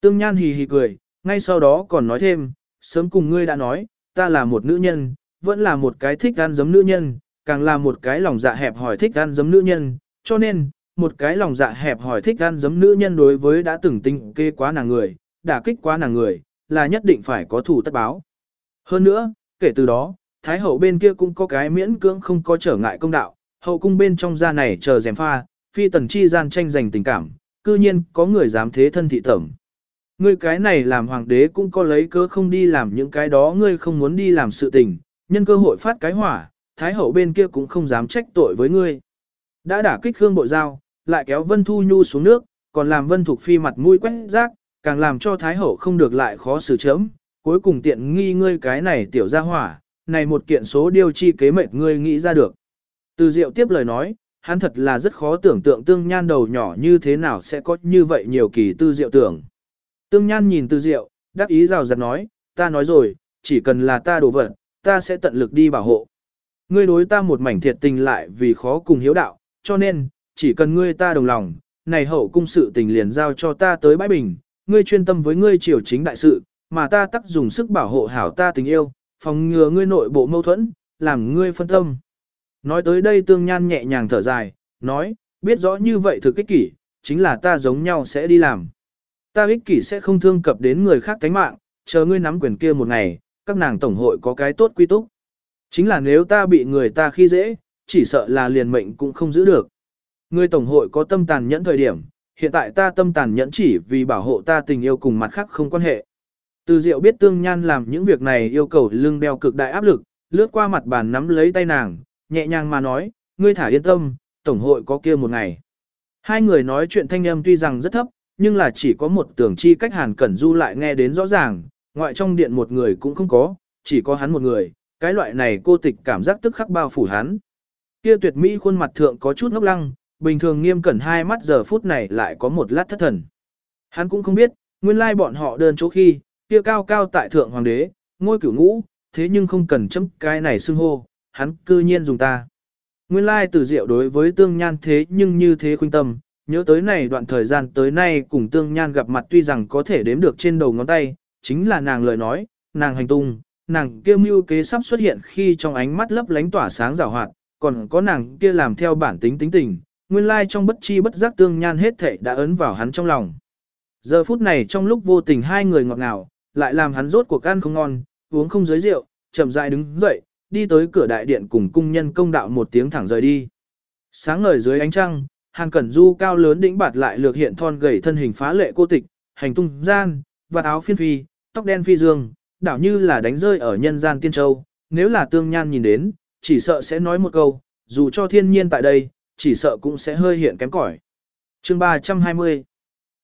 Tương Nhan hì hì cười, ngay sau đó còn nói thêm, sớm cùng ngươi đã nói, ta là một nữ nhân, vẫn là một cái thích ăn giấm nữ nhân, càng là một cái lòng dạ hẹp hỏi thích ăn giấm nữ nhân, cho nên, một cái lòng dạ hẹp hỏi thích ăn giấm nữ nhân đối với đã từng tinh kê quá nàng người, đả kích quá nàng người, là nhất định phải có thủ tất báo. Hơn nữa, kể từ đó, Thái hậu bên kia cũng có cái miễn cưỡng không có trở ngại công đạo, hậu cung bên trong gia này chờ dèm pha, phi tần chi gian tranh giành tình cảm, cư nhiên có người dám thế thân thị tẩm. Ngươi cái này làm hoàng đế cũng có lấy cớ không đi làm những cái đó ngươi không muốn đi làm sự tình, nhân cơ hội phát cái hỏa, Thái hậu bên kia cũng không dám trách tội với ngươi. Đã đả kích Khương Bộ Giao, lại kéo Vân Thu Nhu xuống nước, còn làm Vân Thục Phi mặt mũi quét rác, càng làm cho Thái Hậu không được lại khó xử chấm, cuối cùng tiện nghi ngươi cái này tiểu ra hỏa, này một kiện số điều chi kế mệt ngươi nghĩ ra được. Từ Diệu tiếp lời nói, hắn thật là rất khó tưởng tượng tương nhan đầu nhỏ như thế nào sẽ có như vậy nhiều kỳ tư diệu tưởng. Tương nhan nhìn từ Diệu, đắc ý rào rạt nói, ta nói rồi, chỉ cần là ta đổ vật, ta sẽ tận lực đi bảo hộ. Ngươi đối ta một mảnh thiệt tình lại vì khó cùng hiếu đạo, cho nên, chỉ cần ngươi ta đồng lòng, này hậu cung sự tình liền giao cho ta tới bãi bình, ngươi chuyên tâm với ngươi triều chính đại sự, mà ta tắc dùng sức bảo hộ hảo ta tình yêu, phòng ngừa ngươi nội bộ mâu thuẫn, làm ngươi phân tâm. Nói tới đây tương nhan nhẹ nhàng thở dài, nói, biết rõ như vậy thực ích kỷ, chính là ta giống nhau sẽ đi làm. Ta ích kỷ sẽ không thương cập đến người khác tánh mạng, chờ ngươi nắm quyền kia một ngày, các nàng tổng hội có cái tốt quy túc. Chính là nếu ta bị người ta khi dễ, chỉ sợ là liền mệnh cũng không giữ được. Ngươi tổng hội có tâm tàn nhẫn thời điểm, hiện tại ta tâm tàn nhẫn chỉ vì bảo hộ ta tình yêu cùng mặt khác không quan hệ. Từ diệu biết tương nhan làm những việc này yêu cầu lưng đeo cực đại áp lực, lướt qua mặt bàn nắm lấy tay nàng, nhẹ nhàng mà nói, ngươi thả yên tâm, tổng hội có kia một ngày. Hai người nói chuyện thanh âm tuy rằng rất thấp, nhưng là chỉ có một tưởng chi cách hàn cẩn du lại nghe đến rõ ràng, ngoại trong điện một người cũng không có, chỉ có hắn một người, cái loại này cô tịch cảm giác tức khắc bao phủ hắn. Kia tuyệt mỹ khuôn mặt thượng có chút ngốc lăng, bình thường nghiêm cẩn hai mắt giờ phút này lại có một lát thất thần. Hắn cũng không biết, nguyên lai bọn họ đơn chỗ khi, kia cao cao tại thượng hoàng đế, ngôi cửu ngũ, thế nhưng không cần chấm cái này xưng hô, hắn cư nhiên dùng ta. Nguyên lai từ diệu đối với tương nhan thế nhưng như thế khuynh tâm, nhớ tới này đoạn thời gian tới nay cùng tương nhan gặp mặt tuy rằng có thể đếm được trên đầu ngón tay, chính là nàng lời nói, nàng hành tung, nàng kia mưu kế sắp xuất hiện khi trong ánh mắt lấp lánh tỏa sáng rào hoạt, còn có nàng kia làm theo bản tính tính tình, nguyên lai trong bất chi bất giác tương nhan hết thảy đã ấn vào hắn trong lòng. Giờ phút này trong lúc vô tình hai người ngọt ngào, lại làm hắn rốt cuộc ăn không ngon, uống không giới rượu, chậm rãi đứng dậy, đi tới cửa đại điện cùng cung nhân công đạo một tiếng thẳng rời đi. Sáng ngời dưới ánh trăng, Hàn Cẩn Du cao lớn đĩnh bạt lại lược hiện thon gầy thân hình phá lệ cô tịch, hành tung gian, vạt áo phiên phi, tóc đen phi dương, đảo như là đánh rơi ở nhân gian tiên châu, nếu là tương nhan nhìn đến, chỉ sợ sẽ nói một câu, dù cho thiên nhiên tại đây, chỉ sợ cũng sẽ hơi hiện kém cỏi. Chương 320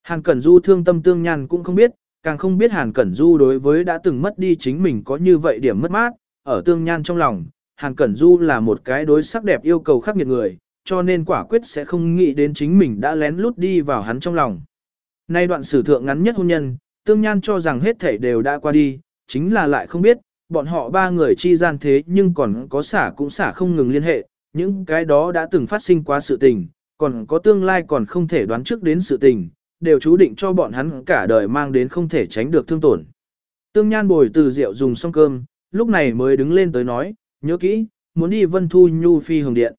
Hàn Cẩn Du thương tâm tương nhan cũng không biết, càng không biết Hàn Cẩn Du đối với đã từng mất đi chính mình có như vậy điểm mất mát, ở tương nhan trong lòng, Hàn Cẩn Du là một cái đối sắc đẹp yêu cầu khắc nghiệt người, cho nên quả quyết sẽ không nghĩ đến chính mình đã lén lút đi vào hắn trong lòng. Nay đoạn sử thượng ngắn nhất hôn nhân, tương nhan cho rằng hết thảy đều đã qua đi, chính là lại không biết, bọn họ ba người chi gian thế nhưng còn có xả cũng xả không ngừng liên hệ, những cái đó đã từng phát sinh quá sự tình, còn có tương lai còn không thể đoán trước đến sự tình, đều chú định cho bọn hắn cả đời mang đến không thể tránh được thương tổn. Tương Nhan bồi từ rượu dùng xong cơm, lúc này mới đứng lên tới nói, nhớ kỹ, muốn đi Vân Thu Nhu Phi Hồng Điện.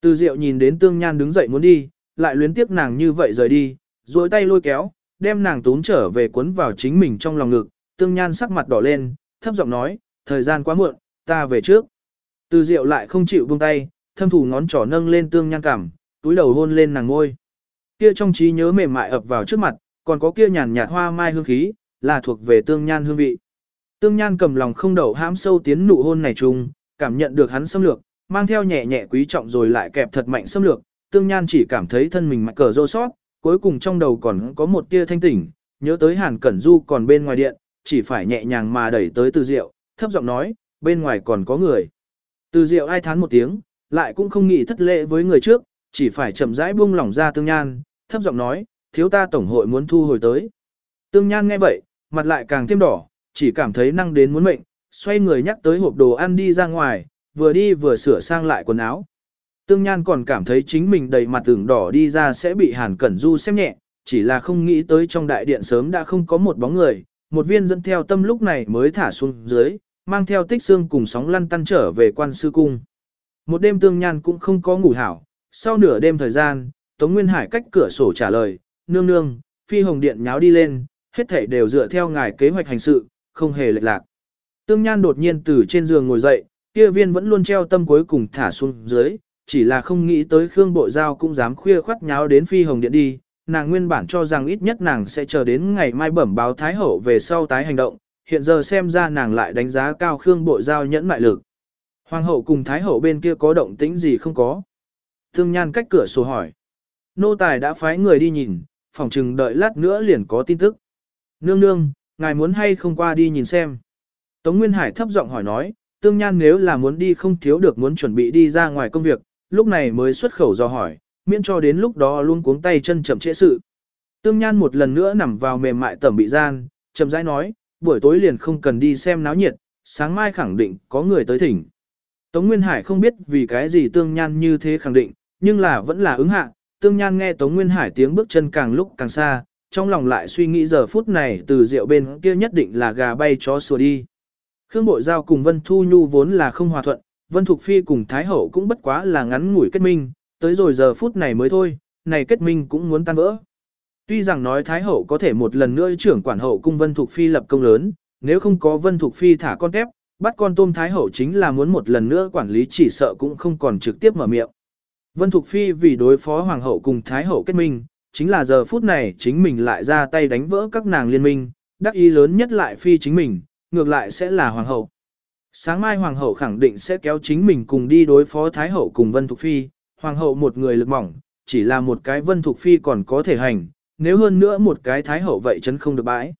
Từ rượu nhìn đến Tương Nhan đứng dậy muốn đi, lại luyến tiếc nàng như vậy rời đi, duỗi tay lôi kéo, đem nàng tún trở về cuốn vào chính mình trong lòng ngực. Tương Nhan sắc mặt đỏ lên, thấp giọng nói, thời gian quá muộn, ta về trước. Từ rượu lại không chịu buông tay, thâm thủ ngón trỏ nâng lên Tương Nhan cảm, túi đầu hôn lên nàng ngôi. Kia trong trí nhớ mềm mại ập vào trước mặt, còn có kia nhàn nhạt hoa mai hương khí, là thuộc về tương nhan hương vị. Tương nhan cầm lòng không đậu hãm sâu tiến nụ hôn này chung, cảm nhận được hắn xâm lược, mang theo nhẹ nhẹ quý trọng rồi lại kẹp thật mạnh xâm lược, tương nhan chỉ cảm thấy thân mình mạnh cờ rô sót, cuối cùng trong đầu còn có một tia thanh tỉnh, nhớ tới hàn cẩn du còn bên ngoài điện, chỉ phải nhẹ nhàng mà đẩy tới từ rượu, thấp giọng nói, bên ngoài còn có người. Từ rượu ai thán một tiếng, lại cũng không nghĩ thất lễ với người trước, chỉ phải chậm rãi buông lỏng ra tương nhan, thấp giọng nói, thiếu ta tổng hội muốn thu hồi tới. Tương Nhan nghe vậy, mặt lại càng thêm đỏ, chỉ cảm thấy năng đến muốn mệnh, xoay người nhắc tới hộp đồ ăn đi ra ngoài, vừa đi vừa sửa sang lại quần áo. Tương Nhan còn cảm thấy chính mình đầy mặt tưởng đỏ đi ra sẽ bị Hàn Cẩn Du xem nhẹ, chỉ là không nghĩ tới trong đại điện sớm đã không có một bóng người, một viên dẫn theo tâm lúc này mới thả xuống dưới, mang theo tích xương cùng sóng lăn tăn trở về quan sư cung. Một đêm Tương Nhan cũng không có ngủ hảo, sau nửa đêm thời gian, Tống Nguyên Hải cách cửa sổ trả lời, nương nương, phi hồng điện nháo đi lên, hết thảy đều dựa theo ngài kế hoạch hành sự, không hề lệch lạc. Tương Nhan đột nhiên từ trên giường ngồi dậy, kia viên vẫn luôn treo tâm cuối cùng thả xuống dưới, chỉ là không nghĩ tới Khương Bộ Giao cũng dám khuya khoắt nháo đến phi hồng điện đi, nàng nguyên bản cho rằng ít nhất nàng sẽ chờ đến ngày mai bẩm báo Thái Hậu về sau tái hành động, hiện giờ xem ra nàng lại đánh giá cao Khương Bộ Giao nhẫn mại lực. Hoàng hậu cùng Thái Hậu bên kia có động tĩnh gì không có? Tương Nhan cách cửa sổ hỏi. Nô tài đã phái người đi nhìn, phòng chừng đợi lát nữa liền có tin tức. Nương nương, ngài muốn hay không qua đi nhìn xem. Tống Nguyên Hải thấp giọng hỏi nói, tương nhan nếu là muốn đi không thiếu được muốn chuẩn bị đi ra ngoài công việc, lúc này mới xuất khẩu do hỏi, miễn cho đến lúc đó luôn cuống tay chân chậm trễ sự. Tương nhan một lần nữa nằm vào mềm mại tẩm bị gian, chậm rãi nói, buổi tối liền không cần đi xem náo nhiệt, sáng mai khẳng định có người tới thỉnh. Tống Nguyên Hải không biết vì cái gì tương nhan như thế khẳng định, nhưng là vẫn là ứng hạ, Tương Nhan nghe Tống Nguyên Hải tiếng bước chân càng lúc càng xa, trong lòng lại suy nghĩ giờ phút này từ rượu bên kia nhất định là gà bay chó sủa đi. Khương Bội Giao cùng Vân Thu Nhu vốn là không hòa thuận, Vân Thục Phi cùng Thái Hậu cũng bất quá là ngắn ngủi kết minh, tới rồi giờ phút này mới thôi, này kết minh cũng muốn tan vỡ. Tuy rằng nói Thái Hậu có thể một lần nữa trưởng quản hậu cung Vân Thục Phi lập công lớn, nếu không có Vân Thục Phi thả con tép, bắt con tôm Thái Hậu chính là muốn một lần nữa quản lý chỉ sợ cũng không còn trực tiếp mở miệng. Vân Thục Phi vì đối phó Hoàng hậu cùng Thái hậu kết minh, chính là giờ phút này chính mình lại ra tay đánh vỡ các nàng liên minh, đắc ý lớn nhất lại phi chính mình, ngược lại sẽ là Hoàng hậu. Sáng mai Hoàng hậu khẳng định sẽ kéo chính mình cùng đi đối phó Thái hậu cùng Vân Thục Phi, Hoàng hậu một người lực mỏng, chỉ là một cái Vân Thục Phi còn có thể hành, nếu hơn nữa một cái Thái hậu vậy chấn không được bãi.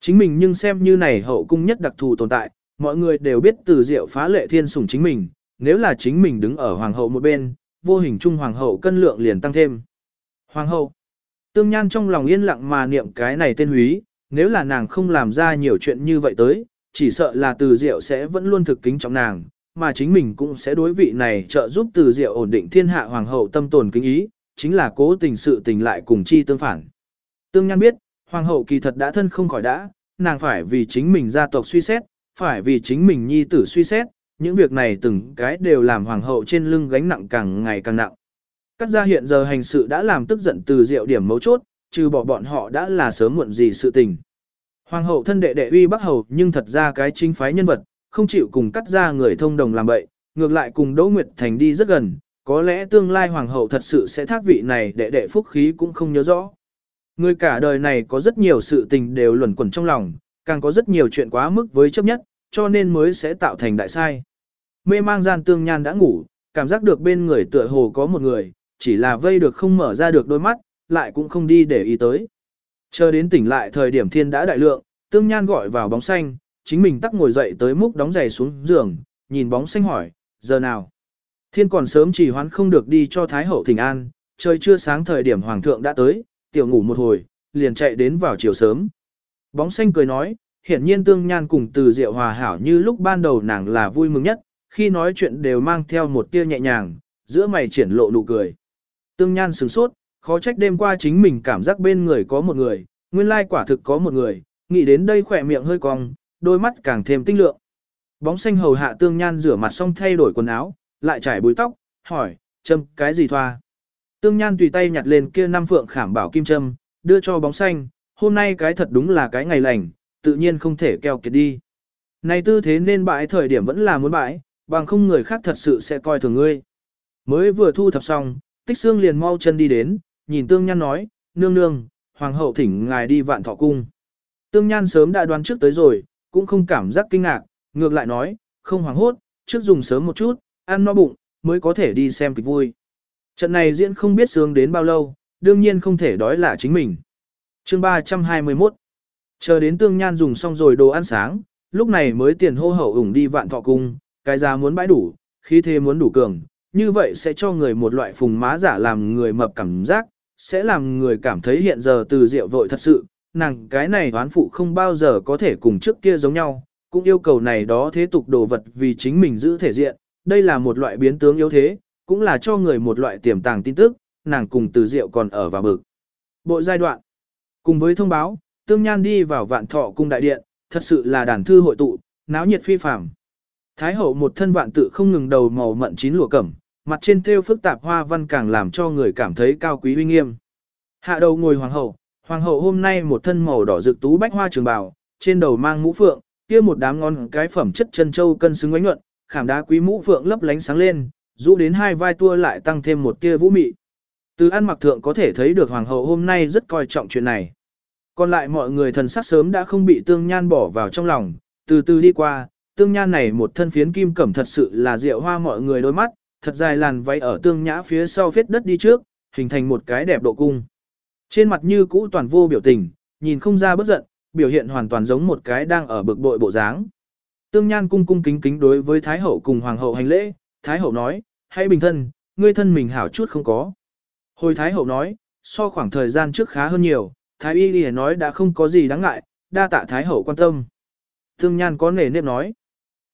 Chính mình nhưng xem như này hậu cung nhất đặc thù tồn tại, mọi người đều biết từ diệu phá lệ thiên sủng chính mình, nếu là chính mình đứng ở Hoàng hậu một bên, vô hình trung hoàng hậu cân lượng liền tăng thêm. Hoàng hậu. Tương Nhan trong lòng yên lặng mà niệm cái này tên húy, nếu là nàng không làm ra nhiều chuyện như vậy tới, chỉ sợ là từ diệu sẽ vẫn luôn thực kính trọng nàng, mà chính mình cũng sẽ đối vị này trợ giúp từ diệu ổn định thiên hạ hoàng hậu tâm tồn kính ý, chính là cố tình sự tình lại cùng chi tương phản. Tương Nhan biết, hoàng hậu kỳ thật đã thân không khỏi đã, nàng phải vì chính mình gia tộc suy xét, phải vì chính mình nhi tử suy xét, những việc này từng cái đều làm hoàng hậu trên lưng gánh nặng càng ngày càng nặng. Cắt ra hiện giờ hành sự đã làm tức giận từ diệu điểm mấu chốt, trừ bỏ bọn họ đã là sớm muộn gì sự tình. Hoàng hậu thân đệ đệ uy bắc hầu nhưng thật ra cái chính phái nhân vật, không chịu cùng cắt ra người thông đồng làm bậy, ngược lại cùng Đỗ Nguyệt Thành đi rất gần, có lẽ tương lai hoàng hậu thật sự sẽ thác vị này đệ đệ phúc khí cũng không nhớ rõ. Người cả đời này có rất nhiều sự tình đều luẩn quẩn trong lòng, càng có rất nhiều chuyện quá mức với chấp nhất, cho nên mới sẽ tạo thành đại sai. Mê mang gian tương nhan đã ngủ, cảm giác được bên người tựa hồ có một người, chỉ là vây được không mở ra được đôi mắt, lại cũng không đi để ý tới. Chờ đến tỉnh lại thời điểm thiên đã đại lượng, tương nhan gọi vào bóng xanh, chính mình tắc ngồi dậy tới múc đóng giày xuống giường, nhìn bóng xanh hỏi, giờ nào? Thiên còn sớm chỉ hoán không được đi cho Thái Hậu thỉnh an, trời chưa sáng thời điểm Hoàng thượng đã tới, tiểu ngủ một hồi, liền chạy đến vào chiều sớm. Bóng xanh cười nói, hiển nhiên tương nhan cùng từ diệu hòa hảo như lúc ban đầu nàng là vui mừng nhất, khi nói chuyện đều mang theo một tia nhẹ nhàng, giữa mày triển lộ nụ cười. Tương nhan sửng sốt, khó trách đêm qua chính mình cảm giác bên người có một người, nguyên lai quả thực có một người, nghĩ đến đây khỏe miệng hơi cong, đôi mắt càng thêm tinh lượng. Bóng xanh hầu hạ tương nhan rửa mặt xong thay đổi quần áo, lại trải búi tóc, hỏi, châm cái gì thoa. Tương nhan tùy tay nhặt lên kia năm phượng khảm bảo kim châm, đưa cho bóng xanh, hôm nay cái thật đúng là cái ngày lành, tự nhiên không thể keo kiệt đi. Này tư thế nên bãi thời điểm vẫn là muốn bãi, bằng không người khác thật sự sẽ coi thường ngươi. Mới vừa thu thập xong, tích xương liền mau chân đi đến, nhìn tương nhan nói, nương nương, hoàng hậu thỉnh ngài đi vạn thọ cung. Tương nhan sớm đã đoán trước tới rồi, cũng không cảm giác kinh ngạc, ngược lại nói, không hoàng hốt, trước dùng sớm một chút, ăn no bụng, mới có thể đi xem kịch vui. Trận này diễn không biết sướng đến bao lâu, đương nhiên không thể đói là chính mình. chương 321 Chờ đến tương nhan dùng xong rồi đồ ăn sáng, lúc này mới tiền hô hậu ủng đi vạn thọ cung, cái giá muốn bãi đủ, khí thế muốn đủ cường, như vậy sẽ cho người một loại phùng má giả làm người mập cảm giác, sẽ làm người cảm thấy hiện giờ từ rượu vội thật sự, nàng cái này đoán phụ không bao giờ có thể cùng trước kia giống nhau, cũng yêu cầu này đó thế tục đồ vật vì chính mình giữ thể diện, đây là một loại biến tướng yếu thế, cũng là cho người một loại tiềm tàng tin tức, nàng cùng từ rượu còn ở vào bực. Bộ giai đoạn. Cùng với thông báo, tương nhan đi vào vạn thọ cung đại điện, thật sự là đàn thư hội tụ, náo nhiệt phi phàm. Thái hậu một thân vạn tự không ngừng đầu màu mận chín lụa cẩm, mặt trên thêu phức tạp hoa văn càng làm cho người cảm thấy cao quý uy nghiêm. Hạ đầu ngồi hoàng hậu, hoàng hậu hôm nay một thân màu đỏ rực tú bách hoa trường bào, trên đầu mang mũ phượng, kia một đám ngon cái phẩm chất chân châu cân xứng ánh nhuận, khảm đá quý mũ phượng lấp lánh sáng lên, rũ đến hai vai tua lại tăng thêm một tia vũ mị. Từ ăn mặc thượng có thể thấy được hoàng hậu hôm nay rất coi trọng chuyện này. Còn lại mọi người thần sắc sớm đã không bị tương nhan bỏ vào trong lòng, từ từ đi qua, tương nhan này một thân phiến kim cẩm thật sự là rượu hoa mọi người đôi mắt, thật dài làn váy ở tương nhã phía sau phết đất đi trước, hình thành một cái đẹp độ cung. Trên mặt như cũ toàn vô biểu tình, nhìn không ra bất giận, biểu hiện hoàn toàn giống một cái đang ở bực bội bộ dáng. Tương Nhan cung cung kính kính đối với Thái Hậu cùng Hoàng Hậu hành lễ, Thái Hậu nói, hãy bình thân, ngươi thân mình hảo chút không có. Hồi Thái Hậu nói, so khoảng thời gian trước khá hơn nhiều, Thái Y lìa nói đã không có gì đáng ngại, đa tạ Thái Hậu quan tâm. Tương Nhan có nề nếp nói.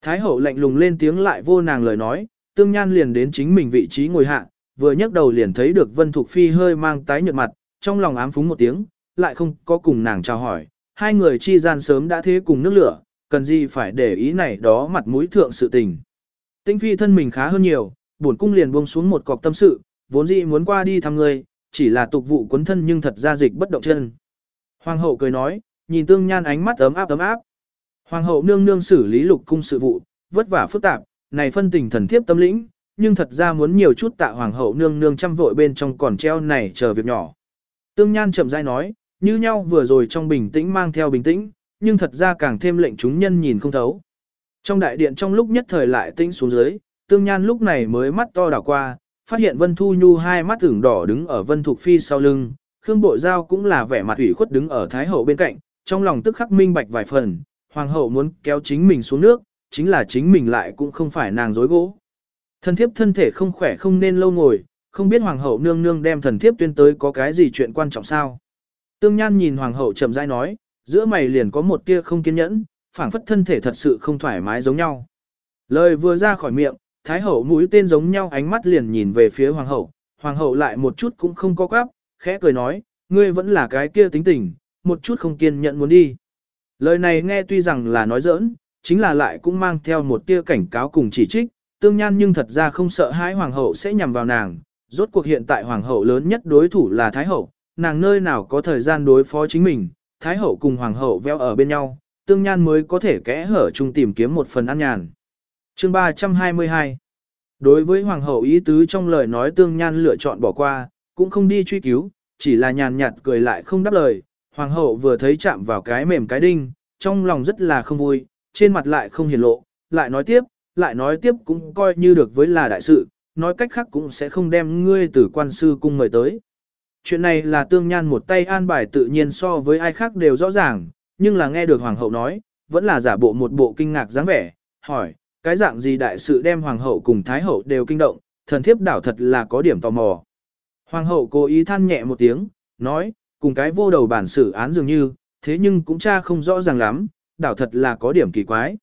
Thái Hậu lạnh lùng lên tiếng lại vô nàng lời nói, Tương Nhan liền đến chính mình vị trí ngồi hạ, vừa nhấc đầu liền thấy được Vân Thục Phi hơi mang tái nhợt mặt, trong lòng ám phúng một tiếng, lại không có cùng nàng chào hỏi, hai người chi gian sớm đã thế cùng nước lửa, cần gì phải để ý này đó mặt mũi thượng sự tình. Tinh phi thân mình khá hơn nhiều, bổn cung liền buông xuống một cọc tâm sự, vốn dĩ muốn qua đi thăm người, chỉ là tục vụ quấn thân nhưng thật ra dịch bất động chân. Hoàng hậu cười nói, nhìn tương nhan ánh mắt ấm áp ấm áp. Hoàng hậu nương nương xử lý lục cung sự vụ, vất vả phức tạp, này phân tình thần thiếp tâm lĩnh, nhưng thật ra muốn nhiều chút tạ hoàng hậu nương nương chăm vội bên trong còn treo này chờ việc nhỏ. Tương nhan chậm rãi nói, như nhau vừa rồi trong bình tĩnh mang theo bình tĩnh, nhưng thật ra càng thêm lệnh chúng nhân nhìn không thấu. Trong đại điện trong lúc nhất thời lại tĩnh xuống dưới, tương nhan lúc này mới mắt to đảo qua, phát hiện Vân Thu Nhu hai mắt ửng đỏ đứng ở Vân Thục Phi sau lưng, Khương Bộ Giao cũng là vẻ mặt ủy khuất đứng ở Thái Hậu bên cạnh, trong lòng tức khắc minh bạch vài phần, Hoàng hậu muốn kéo chính mình xuống nước, chính là chính mình lại cũng không phải nàng dối gỗ. Thần thiếp thân thể không khỏe không nên lâu ngồi, không biết Hoàng hậu nương nương đem thần thiếp tuyên tới có cái gì chuyện quan trọng sao. Tương Nhan nhìn Hoàng hậu chậm rãi nói, giữa mày liền có một tia không kiên nhẫn, phảng phất thân thể thật sự không thoải mái giống nhau. Lời vừa ra khỏi miệng, Thái hậu mũi tên giống nhau ánh mắt liền nhìn về phía Hoàng hậu, Hoàng hậu lại một chút cũng không có quáp, khẽ cười nói, ngươi vẫn là cái kia tính tình, một chút không kiên nhận muốn đi. Lời này nghe tuy rằng là nói giỡn, chính là lại cũng mang theo một tia cảnh cáo cùng chỉ trích, tương nhan nhưng thật ra không sợ hãi hoàng hậu sẽ nhằm vào nàng, rốt cuộc hiện tại hoàng hậu lớn nhất đối thủ là thái hậu, nàng nơi nào có thời gian đối phó chính mình, thái hậu cùng hoàng hậu veo ở bên nhau, tương nhan mới có thể kẽ hở chung tìm kiếm một phần ăn nhàn. Chương 322 Đối với hoàng hậu ý tứ trong lời nói tương nhan lựa chọn bỏ qua, cũng không đi truy cứu, chỉ là nhàn nhạt cười lại không đáp lời, hoàng hậu vừa thấy chạm vào cái mềm cái đinh, trong lòng rất là không vui, trên mặt lại không hiển lộ, lại nói tiếp, lại nói tiếp cũng coi như được với là đại sự, nói cách khác cũng sẽ không đem ngươi từ quan sư cung mời tới. Chuyện này là tương nhan một tay an bài tự nhiên so với ai khác đều rõ ràng, nhưng là nghe được hoàng hậu nói, vẫn là giả bộ một bộ kinh ngạc dáng vẻ, hỏi, cái dạng gì đại sự đem hoàng hậu cùng thái hậu đều kinh động, thần thiếp đảo thật là có điểm tò mò. Hoàng hậu cố ý than nhẹ một tiếng, nói, cùng cái vô đầu bản xử án dường như, thế nhưng cũng cha không rõ ràng lắm, đảo thật là có điểm kỳ quái.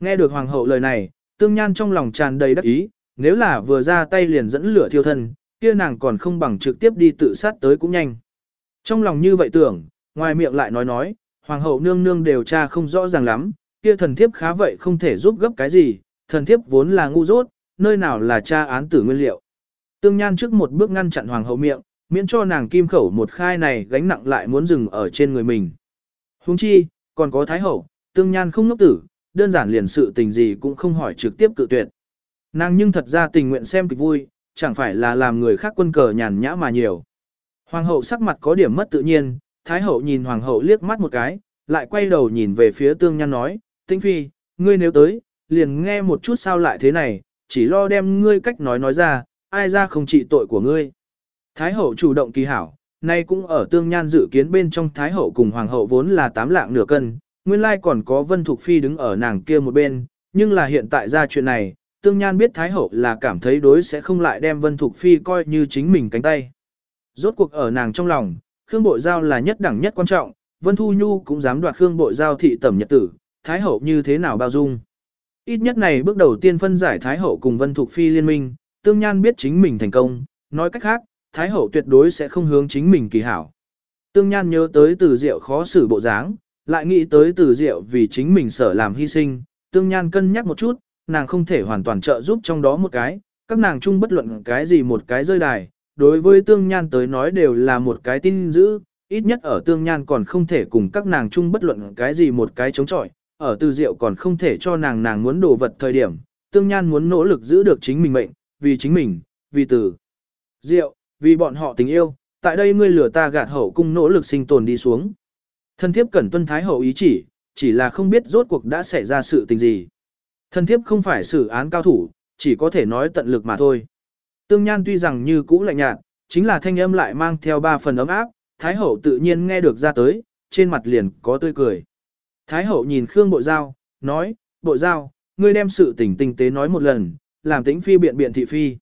Nghe được hoàng hậu lời này, tương nhan trong lòng tràn đầy đắc ý, nếu là vừa ra tay liền dẫn lửa thiêu thân, kia nàng còn không bằng trực tiếp đi tự sát tới cũng nhanh. Trong lòng như vậy tưởng, ngoài miệng lại nói nói, hoàng hậu nương nương đều tra không rõ ràng lắm, kia thần thiếp khá vậy không thể giúp gấp cái gì, thần thiếp vốn là ngu dốt, nơi nào là tra án tử nguyên liệu. Tương Nhan trước một bước ngăn chặn hoàng hậu miệng, miễn cho nàng kim khẩu một khai này gánh nặng lại muốn dừng ở trên người mình. Huống chi, còn có thái hậu, Tương Nhan không ngốc tử, đơn giản liền sự tình gì cũng không hỏi trực tiếp cự tuyệt. Nàng nhưng thật ra tình nguyện xem kịch vui, chẳng phải là làm người khác quân cờ nhàn nhã mà nhiều. Hoàng hậu sắc mặt có điểm mất tự nhiên, Thái hậu nhìn hoàng hậu liếc mắt một cái, lại quay đầu nhìn về phía tương nhan nói, Tĩnh phi, ngươi nếu tới, liền nghe một chút sao lại thế này, chỉ lo đem ngươi cách nói nói ra, ai ra không trị tội của ngươi. Thái hậu chủ động kỳ hảo, nay cũng ở tương nhan dự kiến bên trong Thái hậu cùng Hoàng hậu vốn là tám lạng nửa cân, nguyên lai còn có Vân Thục Phi đứng ở nàng kia một bên, nhưng là hiện tại ra chuyện này, tương nhan biết Thái hậu là cảm thấy đối sẽ không lại đem Vân Thục Phi coi như chính mình cánh tay. Rốt cuộc ở nàng trong lòng, Khương Bội Giao là nhất đẳng nhất quan trọng, Vân Thu Nhu cũng dám đoạt Khương Bội Giao thị tẩm nhật tử, Thái hậu như thế nào bao dung. Ít nhất này bước đầu tiên phân giải Thái hậu cùng Vân Thục Phi liên minh, tương nhan biết chính mình thành công, nói cách khác, Thái hậu tuyệt đối sẽ không hướng chính mình kỳ hảo. Tương nhan nhớ tới từ diệu khó xử bộ dáng, lại nghĩ tới từ diệu vì chính mình sở làm hy sinh, tương nhan cân nhắc một chút, nàng không thể hoàn toàn trợ giúp trong đó một cái, các nàng chung bất luận cái gì một cái rơi đài, đối với tương nhan tới nói đều là một cái tin dữ, ít nhất ở tương nhan còn không thể cùng các nàng chung bất luận cái gì một cái chống chọi, ở từ diệu còn không thể cho nàng nàng muốn đồ vật thời điểm, tương nhan muốn nỗ lực giữ được chính mình mệnh, vì chính mình, vì từ diệu, vì bọn họ tình yêu, tại đây ngươi lừa ta gạt hậu cung nỗ lực sinh tồn đi xuống. Thân thiếp cẩn tuân thái hậu ý chỉ, chỉ là không biết rốt cuộc đã xảy ra sự tình gì. Thân thiếp không phải xử án cao thủ, chỉ có thể nói tận lực mà thôi. Tương Nhan tuy rằng như cũ lạnh nhạt, chính là thanh âm lại mang theo ba phần ấm áp, Thái Hậu tự nhiên nghe được ra tới, trên mặt liền có tươi cười. Thái Hậu nhìn Khương Bộ Giao, nói, Bộ Giao, ngươi đem sự tình tinh tế nói một lần, làm tính phi biện biện thị phi.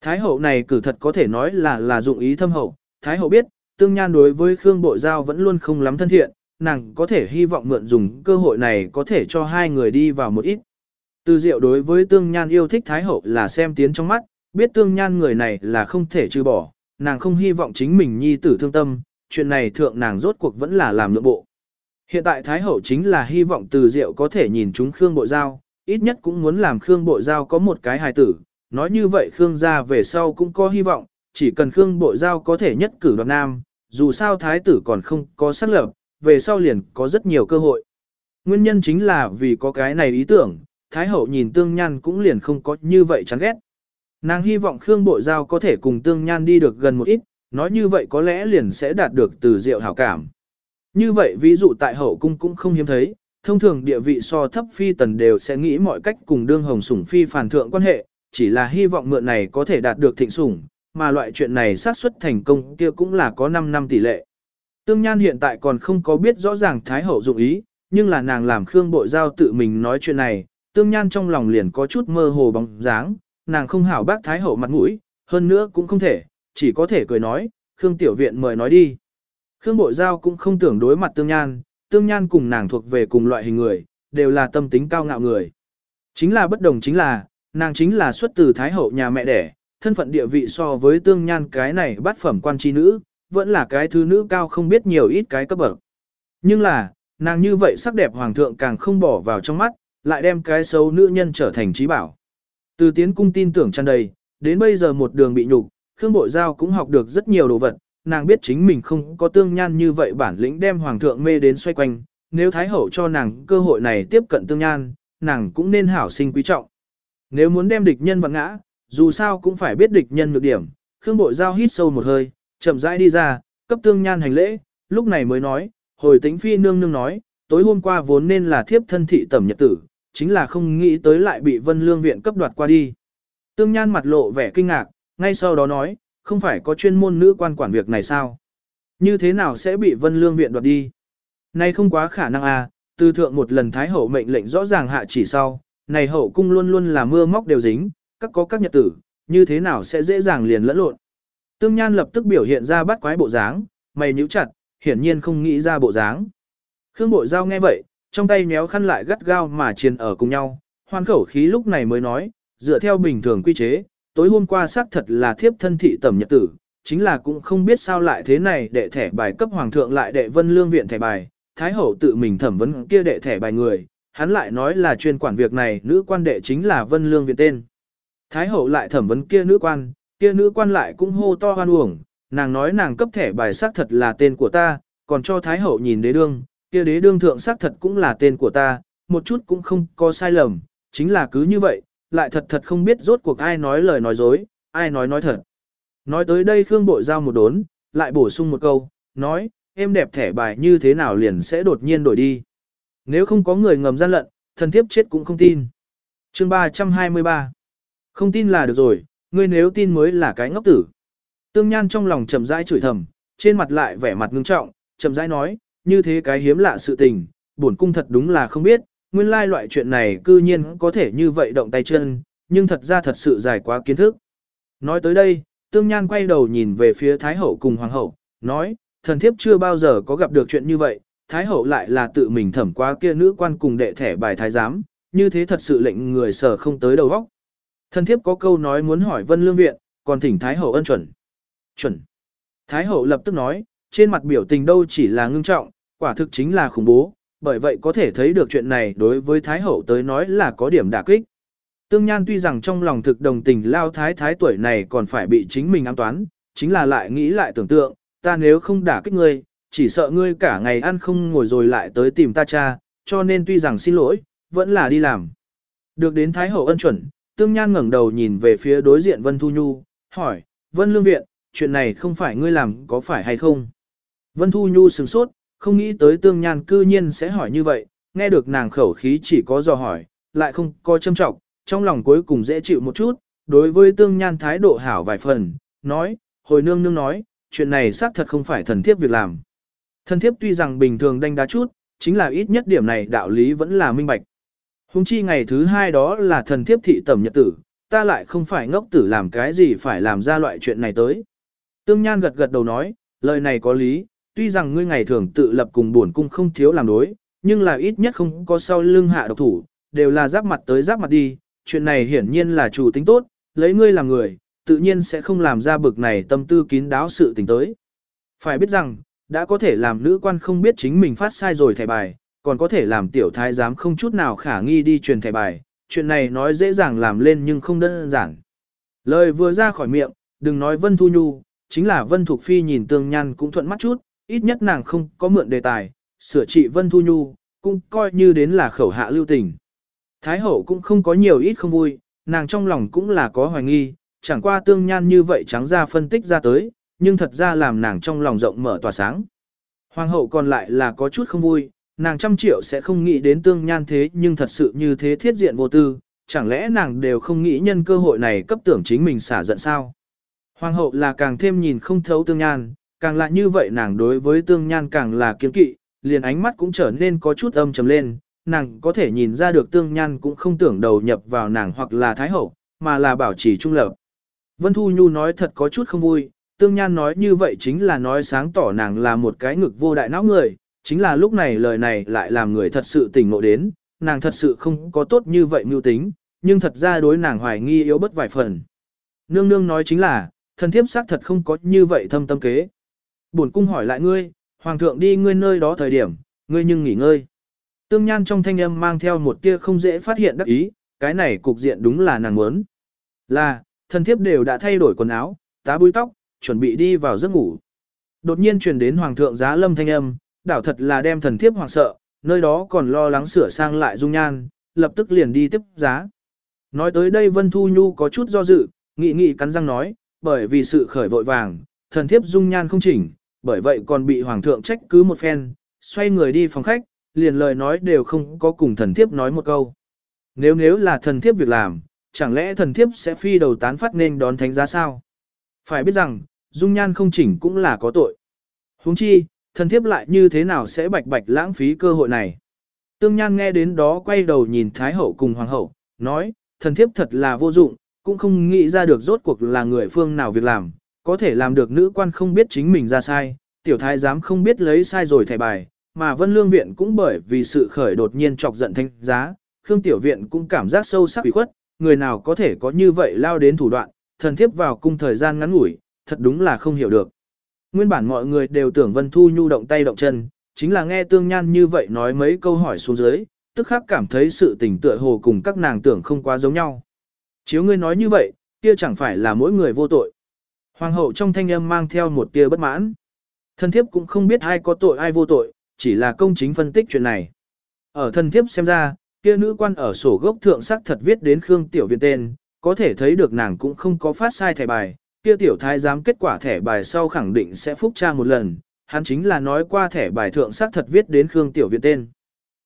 Thái Hậu này cử thật có thể nói là là dụng ý thâm hậu, Thái Hậu biết, Tương Nhan đối với Khương Bộ Giao vẫn luôn không lắm thân thiện, nàng có thể hy vọng mượn dùng cơ hội này có thể cho hai người đi vào một ít. Từ diệu đối với Tương Nhan yêu thích Thái Hậu là xem tiến trong mắt, biết tương nhan người này là không thể trừ bỏ, nàng không hy vọng chính mình nhi tử thương tâm, chuyện này thượng nàng rốt cuộc vẫn là làm lượng bộ. Hiện tại Thái Hậu chính là hy vọng từ diệu có thể nhìn chúng Khương Bộ Giao, ít nhất cũng muốn làm Khương Bộ Giao có một cái hài tử, nói như vậy Khương gia về sau cũng có hy vọng, chỉ cần Khương Bộ Giao có thể nhất cử đoạt nam, dù sao Thái tử còn không có xác lập, về sau liền có rất nhiều cơ hội. Nguyên nhân chính là vì có cái này ý tưởng, Thái Hậu nhìn tương nhan cũng liền không có như vậy chán ghét. Nàng hy vọng Khương Bội Giao có thể cùng Tương Nhan đi được gần một ít, nói như vậy có lẽ liền sẽ đạt được từ diệu hảo cảm. Như vậy ví dụ tại hậu cung cũng không hiếm thấy, thông thường địa vị so thấp phi tần đều sẽ nghĩ mọi cách cùng đương hồng sủng phi phản thượng quan hệ, chỉ là hy vọng mượn này có thể đạt được thịnh sủng, mà loại chuyện này xác suất thành công kia cũng là có 5 năm tỷ lệ. Tương Nhan hiện tại còn không có biết rõ ràng Thái Hậu dụng ý, nhưng là nàng làm Khương Bội Giao tự mình nói chuyện này, Tương Nhan trong lòng liền có chút mơ hồ bóng dáng, nàng không hảo bác Thái Hậu mặt mũi, hơn nữa cũng không thể, chỉ có thể cười nói, Khương Tiểu Viện mời nói đi. Khương Bội Giao cũng không tưởng đối mặt Tương Nhan, Tương Nhan cùng nàng thuộc về cùng loại hình người, đều là tâm tính cao ngạo người. Chính là bất đồng chính là, nàng chính là xuất từ Thái Hậu nhà mẹ đẻ, thân phận địa vị so với tương nhan cái này bắt phẩm quan chi nữ, vẫn là cái thứ nữ cao không biết nhiều ít cái cấp bậc. Nhưng là, nàng như vậy sắc đẹp hoàng thượng càng không bỏ vào trong mắt, lại đem cái xấu nữ nhân trở thành trí bảo. Từ tiến cung tin tưởng tràn đầy, đến bây giờ một đường bị nhục, Khương Bội Giao cũng học được rất nhiều đồ vật, nàng biết chính mình không có tương nhan như vậy bản lĩnh đem hoàng thượng mê đến xoay quanh, nếu Thái Hậu cho nàng cơ hội này tiếp cận tương nhan, nàng cũng nên hảo sinh quý trọng. Nếu muốn đem địch nhân vặn ngã, dù sao cũng phải biết địch nhân nhược điểm, Khương Bội Giao hít sâu một hơi, chậm rãi đi ra, cấp tương nhan hành lễ, lúc này mới nói, hồi tính phi nương nương nói, tối hôm qua vốn nên là thiếp thân thị tẩm nhật tử, chính là không nghĩ tới lại bị vân lương viện cấp đoạt qua đi. Tương nhan mặt lộ vẻ kinh ngạc, ngay sau đó nói, không phải có chuyên môn nữ quan quản việc này sao? Như thế nào sẽ bị vân lương viện đoạt đi? Này không quá khả năng à, từ thượng một lần thái hậu mệnh lệnh rõ ràng hạ chỉ sau, này hậu cung luôn luôn là mưa móc đều dính, các có các nhật tử, như thế nào sẽ dễ dàng liền lẫn lộn. Tương Nhan lập tức biểu hiện ra bắt quái bộ dáng, mày nhíu chặt, hiển nhiên không nghĩ ra bộ dáng. Khương Bội Giao nghe vậy, trong tay méo khăn lại gắt gao mà chiến ở cùng nhau, hoan khẩu khí lúc này mới nói, dựa theo bình thường quy chế, tối hôm qua xác thật là thiếp thân thị tẩm nhật tử, chính là cũng không biết sao lại thế này đệ thẻ bài cấp hoàng thượng lại đệ vân lương viện thẻ bài, thái hậu tự mình thẩm vấn kia đệ thẻ bài người, hắn lại nói là chuyên quản việc này nữ quan đệ chính là vân lương viện tên. Thái hậu lại thẩm vấn kia nữ quan, kia nữ quan lại cũng hô to hoan uổng, nàng nói nàng cấp thẻ bài xác thật là tên của ta, còn cho Thái hậu nhìn đế đương, kia đế đương thượng xác thật cũng là tên của ta, một chút cũng không có sai lầm, chính là cứ như vậy, lại thật thật không biết rốt cuộc ai nói lời nói dối, ai nói nói thật. Nói tới đây Khương Bội Giao một đốn, lại bổ sung một câu, nói, em đẹp thẻ bài như thế nào liền sẽ đột nhiên đổi đi. Nếu không có người ngầm gian lận, thần thiếp chết cũng không tin. chương 323 Không tin là được rồi, ngươi nếu tin mới là cái ngốc tử. Tương Nhan trong lòng chậm rãi chửi thầm, trên mặt lại vẻ mặt ngưng trọng, chậm rãi nói, như thế cái hiếm lạ sự tình, bổn cung thật đúng là không biết, nguyên lai loại chuyện này cư nhiên có thể như vậy động tay chân, nhưng thật ra thật sự dài quá kiến thức. Nói tới đây, Tương Nhan quay đầu nhìn về phía Thái Hậu cùng Hoàng Hậu, nói, thần thiếp chưa bao giờ có gặp được chuyện như vậy, Thái Hậu lại là tự mình thẩm qua kia nữ quan cùng đệ thẻ bài thái giám, như thế thật sự lệnh người sở không tới đầu óc. Thần thiếp có câu nói muốn hỏi Vân Lương Viện, còn thỉnh Thái Hậu ân chuẩn. Chuẩn. Thái Hậu lập tức nói, trên mặt biểu tình đâu chỉ là ngưng trọng, quả thực chính là khủng bố, bởi vậy có thể thấy được chuyện này đối với Thái Hậu tới nói là có điểm đả kích. Tương Nhan tuy rằng trong lòng thực đồng tình lao thái thái tuổi này còn phải bị chính mình ám toán, chính là lại nghĩ lại tưởng tượng, ta nếu không đả kích ngươi, chỉ sợ ngươi cả ngày ăn không ngồi rồi lại tới tìm ta cha, cho nên tuy rằng xin lỗi, vẫn là đi làm. Được đến Thái Hậu ân chuẩn, Tương Nhan ngẩng đầu nhìn về phía đối diện Vân Thu Nhu, hỏi, Vân Lương Viện, chuyện này không phải ngươi làm có phải hay không? Vân Thu Nhu sừng sốt, không nghĩ tới Tương Nhan cư nhiên sẽ hỏi như vậy, nghe được nàng khẩu khí chỉ có dò hỏi, lại không có châm trọng, trong lòng cuối cùng dễ chịu một chút, đối với Tương Nhan thái độ hảo vài phần, nói, hồi nương nương nói, chuyện này xác thật không phải thần thiếp việc làm. Thần thiếp tuy rằng bình thường đánh đá chút, chính là ít nhất điểm này đạo lý vẫn là minh bạch. Hùng chi ngày thứ hai đó là thần thiếp thị tẩm nhật tử, ta lại không phải ngốc tử làm cái gì phải làm ra loại chuyện này tới. Tương Nhan gật gật đầu nói, lời này có lý, tuy rằng ngươi ngày thường tự lập cùng buồn cung không thiếu làm đối, nhưng là ít nhất không có sau lưng hạ độc thủ, đều là giáp mặt tới giáp mặt đi, chuyện này hiển nhiên là chủ tính tốt, lấy ngươi làm người, tự nhiên sẽ không làm ra bực này tâm tư kín đáo sự tình tới. Phải biết rằng, đã có thể làm nữ quan không biết chính mình phát sai rồi thẻ bài, còn có thể làm tiểu thái giám không chút nào khả nghi đi truyền thẻ bài, chuyện này nói dễ dàng làm lên nhưng không đơn giản. Lời vừa ra khỏi miệng, đừng nói Vân Thu Nhu, chính là Vân Thục Phi nhìn tương nhan cũng thuận mắt chút, ít nhất nàng không có mượn đề tài, sửa trị Vân Thu Nhu, cũng coi như đến là khẩu hạ lưu tình. Thái hậu cũng không có nhiều ít không vui, nàng trong lòng cũng là có hoài nghi, chẳng qua tương nhan như vậy trắng ra phân tích ra tới, nhưng thật ra làm nàng trong lòng rộng mở tỏa sáng. Hoàng hậu còn lại là có chút không vui, nàng trăm triệu sẽ không nghĩ đến tương nhan thế nhưng thật sự như thế thiết diện vô tư, chẳng lẽ nàng đều không nghĩ nhân cơ hội này cấp tưởng chính mình xả giận sao. Hoàng hậu là càng thêm nhìn không thấu tương nhan, càng là như vậy nàng đối với tương nhan càng là kiên kỵ, liền ánh mắt cũng trở nên có chút âm trầm lên, nàng có thể nhìn ra được tương nhan cũng không tưởng đầu nhập vào nàng hoặc là thái hậu, mà là bảo trì trung lập. Vân Thu Nhu nói thật có chút không vui, tương nhan nói như vậy chính là nói sáng tỏ nàng là một cái ngực vô đại não người, chính là lúc này lời này lại làm người thật sự tỉnh ngộ đến, nàng thật sự không có tốt như vậy mưu tính, nhưng thật ra đối nàng hoài nghi yếu bất vài phần. Nương nương nói chính là, thần thiếp xác thật không có như vậy thâm tâm kế. Bổn cung hỏi lại ngươi, hoàng thượng đi ngươi nơi đó thời điểm, ngươi nhưng nghỉ ngơi. Tương Nhan trong thanh âm mang theo một tia không dễ phát hiện đắc ý, cái này cục diện đúng là nàng muốn. Là, thần thiếp đều đã thay đổi quần áo, tá búi tóc, chuẩn bị đi vào giấc ngủ. Đột nhiên truyền đến hoàng thượng giá lâm thanh âm, đảo thật là đem thần thiếp hoàng sợ, nơi đó còn lo lắng sửa sang lại dung nhan, lập tức liền đi tiếp giá. Nói tới đây Vân Thu Nhu có chút do dự, nghị nghị cắn răng nói, bởi vì sự khởi vội vàng, thần thiếp dung nhan không chỉnh, bởi vậy còn bị hoàng thượng trách cứ một phen, xoay người đi phòng khách, liền lời nói đều không có cùng thần thiếp nói một câu. Nếu nếu là thần thiếp việc làm, chẳng lẽ thần thiếp sẽ phi đầu tán phát nên đón thánh giá sao? Phải biết rằng, dung nhan không chỉnh cũng là có tội. huống chi, thần thiếp lại như thế nào sẽ bạch bạch lãng phí cơ hội này? Tương Nhan nghe đến đó quay đầu nhìn Thái Hậu cùng Hoàng Hậu, nói, thần thiếp thật là vô dụng, cũng không nghĩ ra được rốt cuộc là người phương nào việc làm, có thể làm được nữ quan không biết chính mình ra sai, tiểu thái giám không biết lấy sai rồi thẻ bài, mà Vân Lương Viện cũng bởi vì sự khởi đột nhiên chọc giận thanh giá, Khương Tiểu Viện cũng cảm giác sâu sắc bị khuất, người nào có thể có như vậy lao đến thủ đoạn, thần thiếp vào cung thời gian ngắn ngủi, thật đúng là không hiểu được. Nguyên bản mọi người đều tưởng Vân Thu Nhu động tay động chân, chính là nghe Tương Nhan như vậy nói mấy câu hỏi xuống dưới, tức khắc cảm thấy sự tình tựa hồ cùng các nàng tưởng không quá giống nhau. Chiếu ngươi nói như vậy, kia chẳng phải là mỗi người vô tội. Hoàng hậu trong thanh âm mang theo một tia bất mãn. Thần thiếp cũng không biết ai có tội ai vô tội, chỉ là công chính phân tích chuyện này. Ở thần thiếp xem ra, kia nữ quan ở sổ gốc thượng sắc thật viết đến Khương Tiểu Viện tên, có thể thấy được nàng cũng không có phát sai thẻ bài, kia tiểu thái giám kết quả thẻ bài sau khẳng định sẽ phúc tra một lần, hắn chính là nói qua thẻ bài thượng sắc thật viết đến Khương Tiểu Viện tên.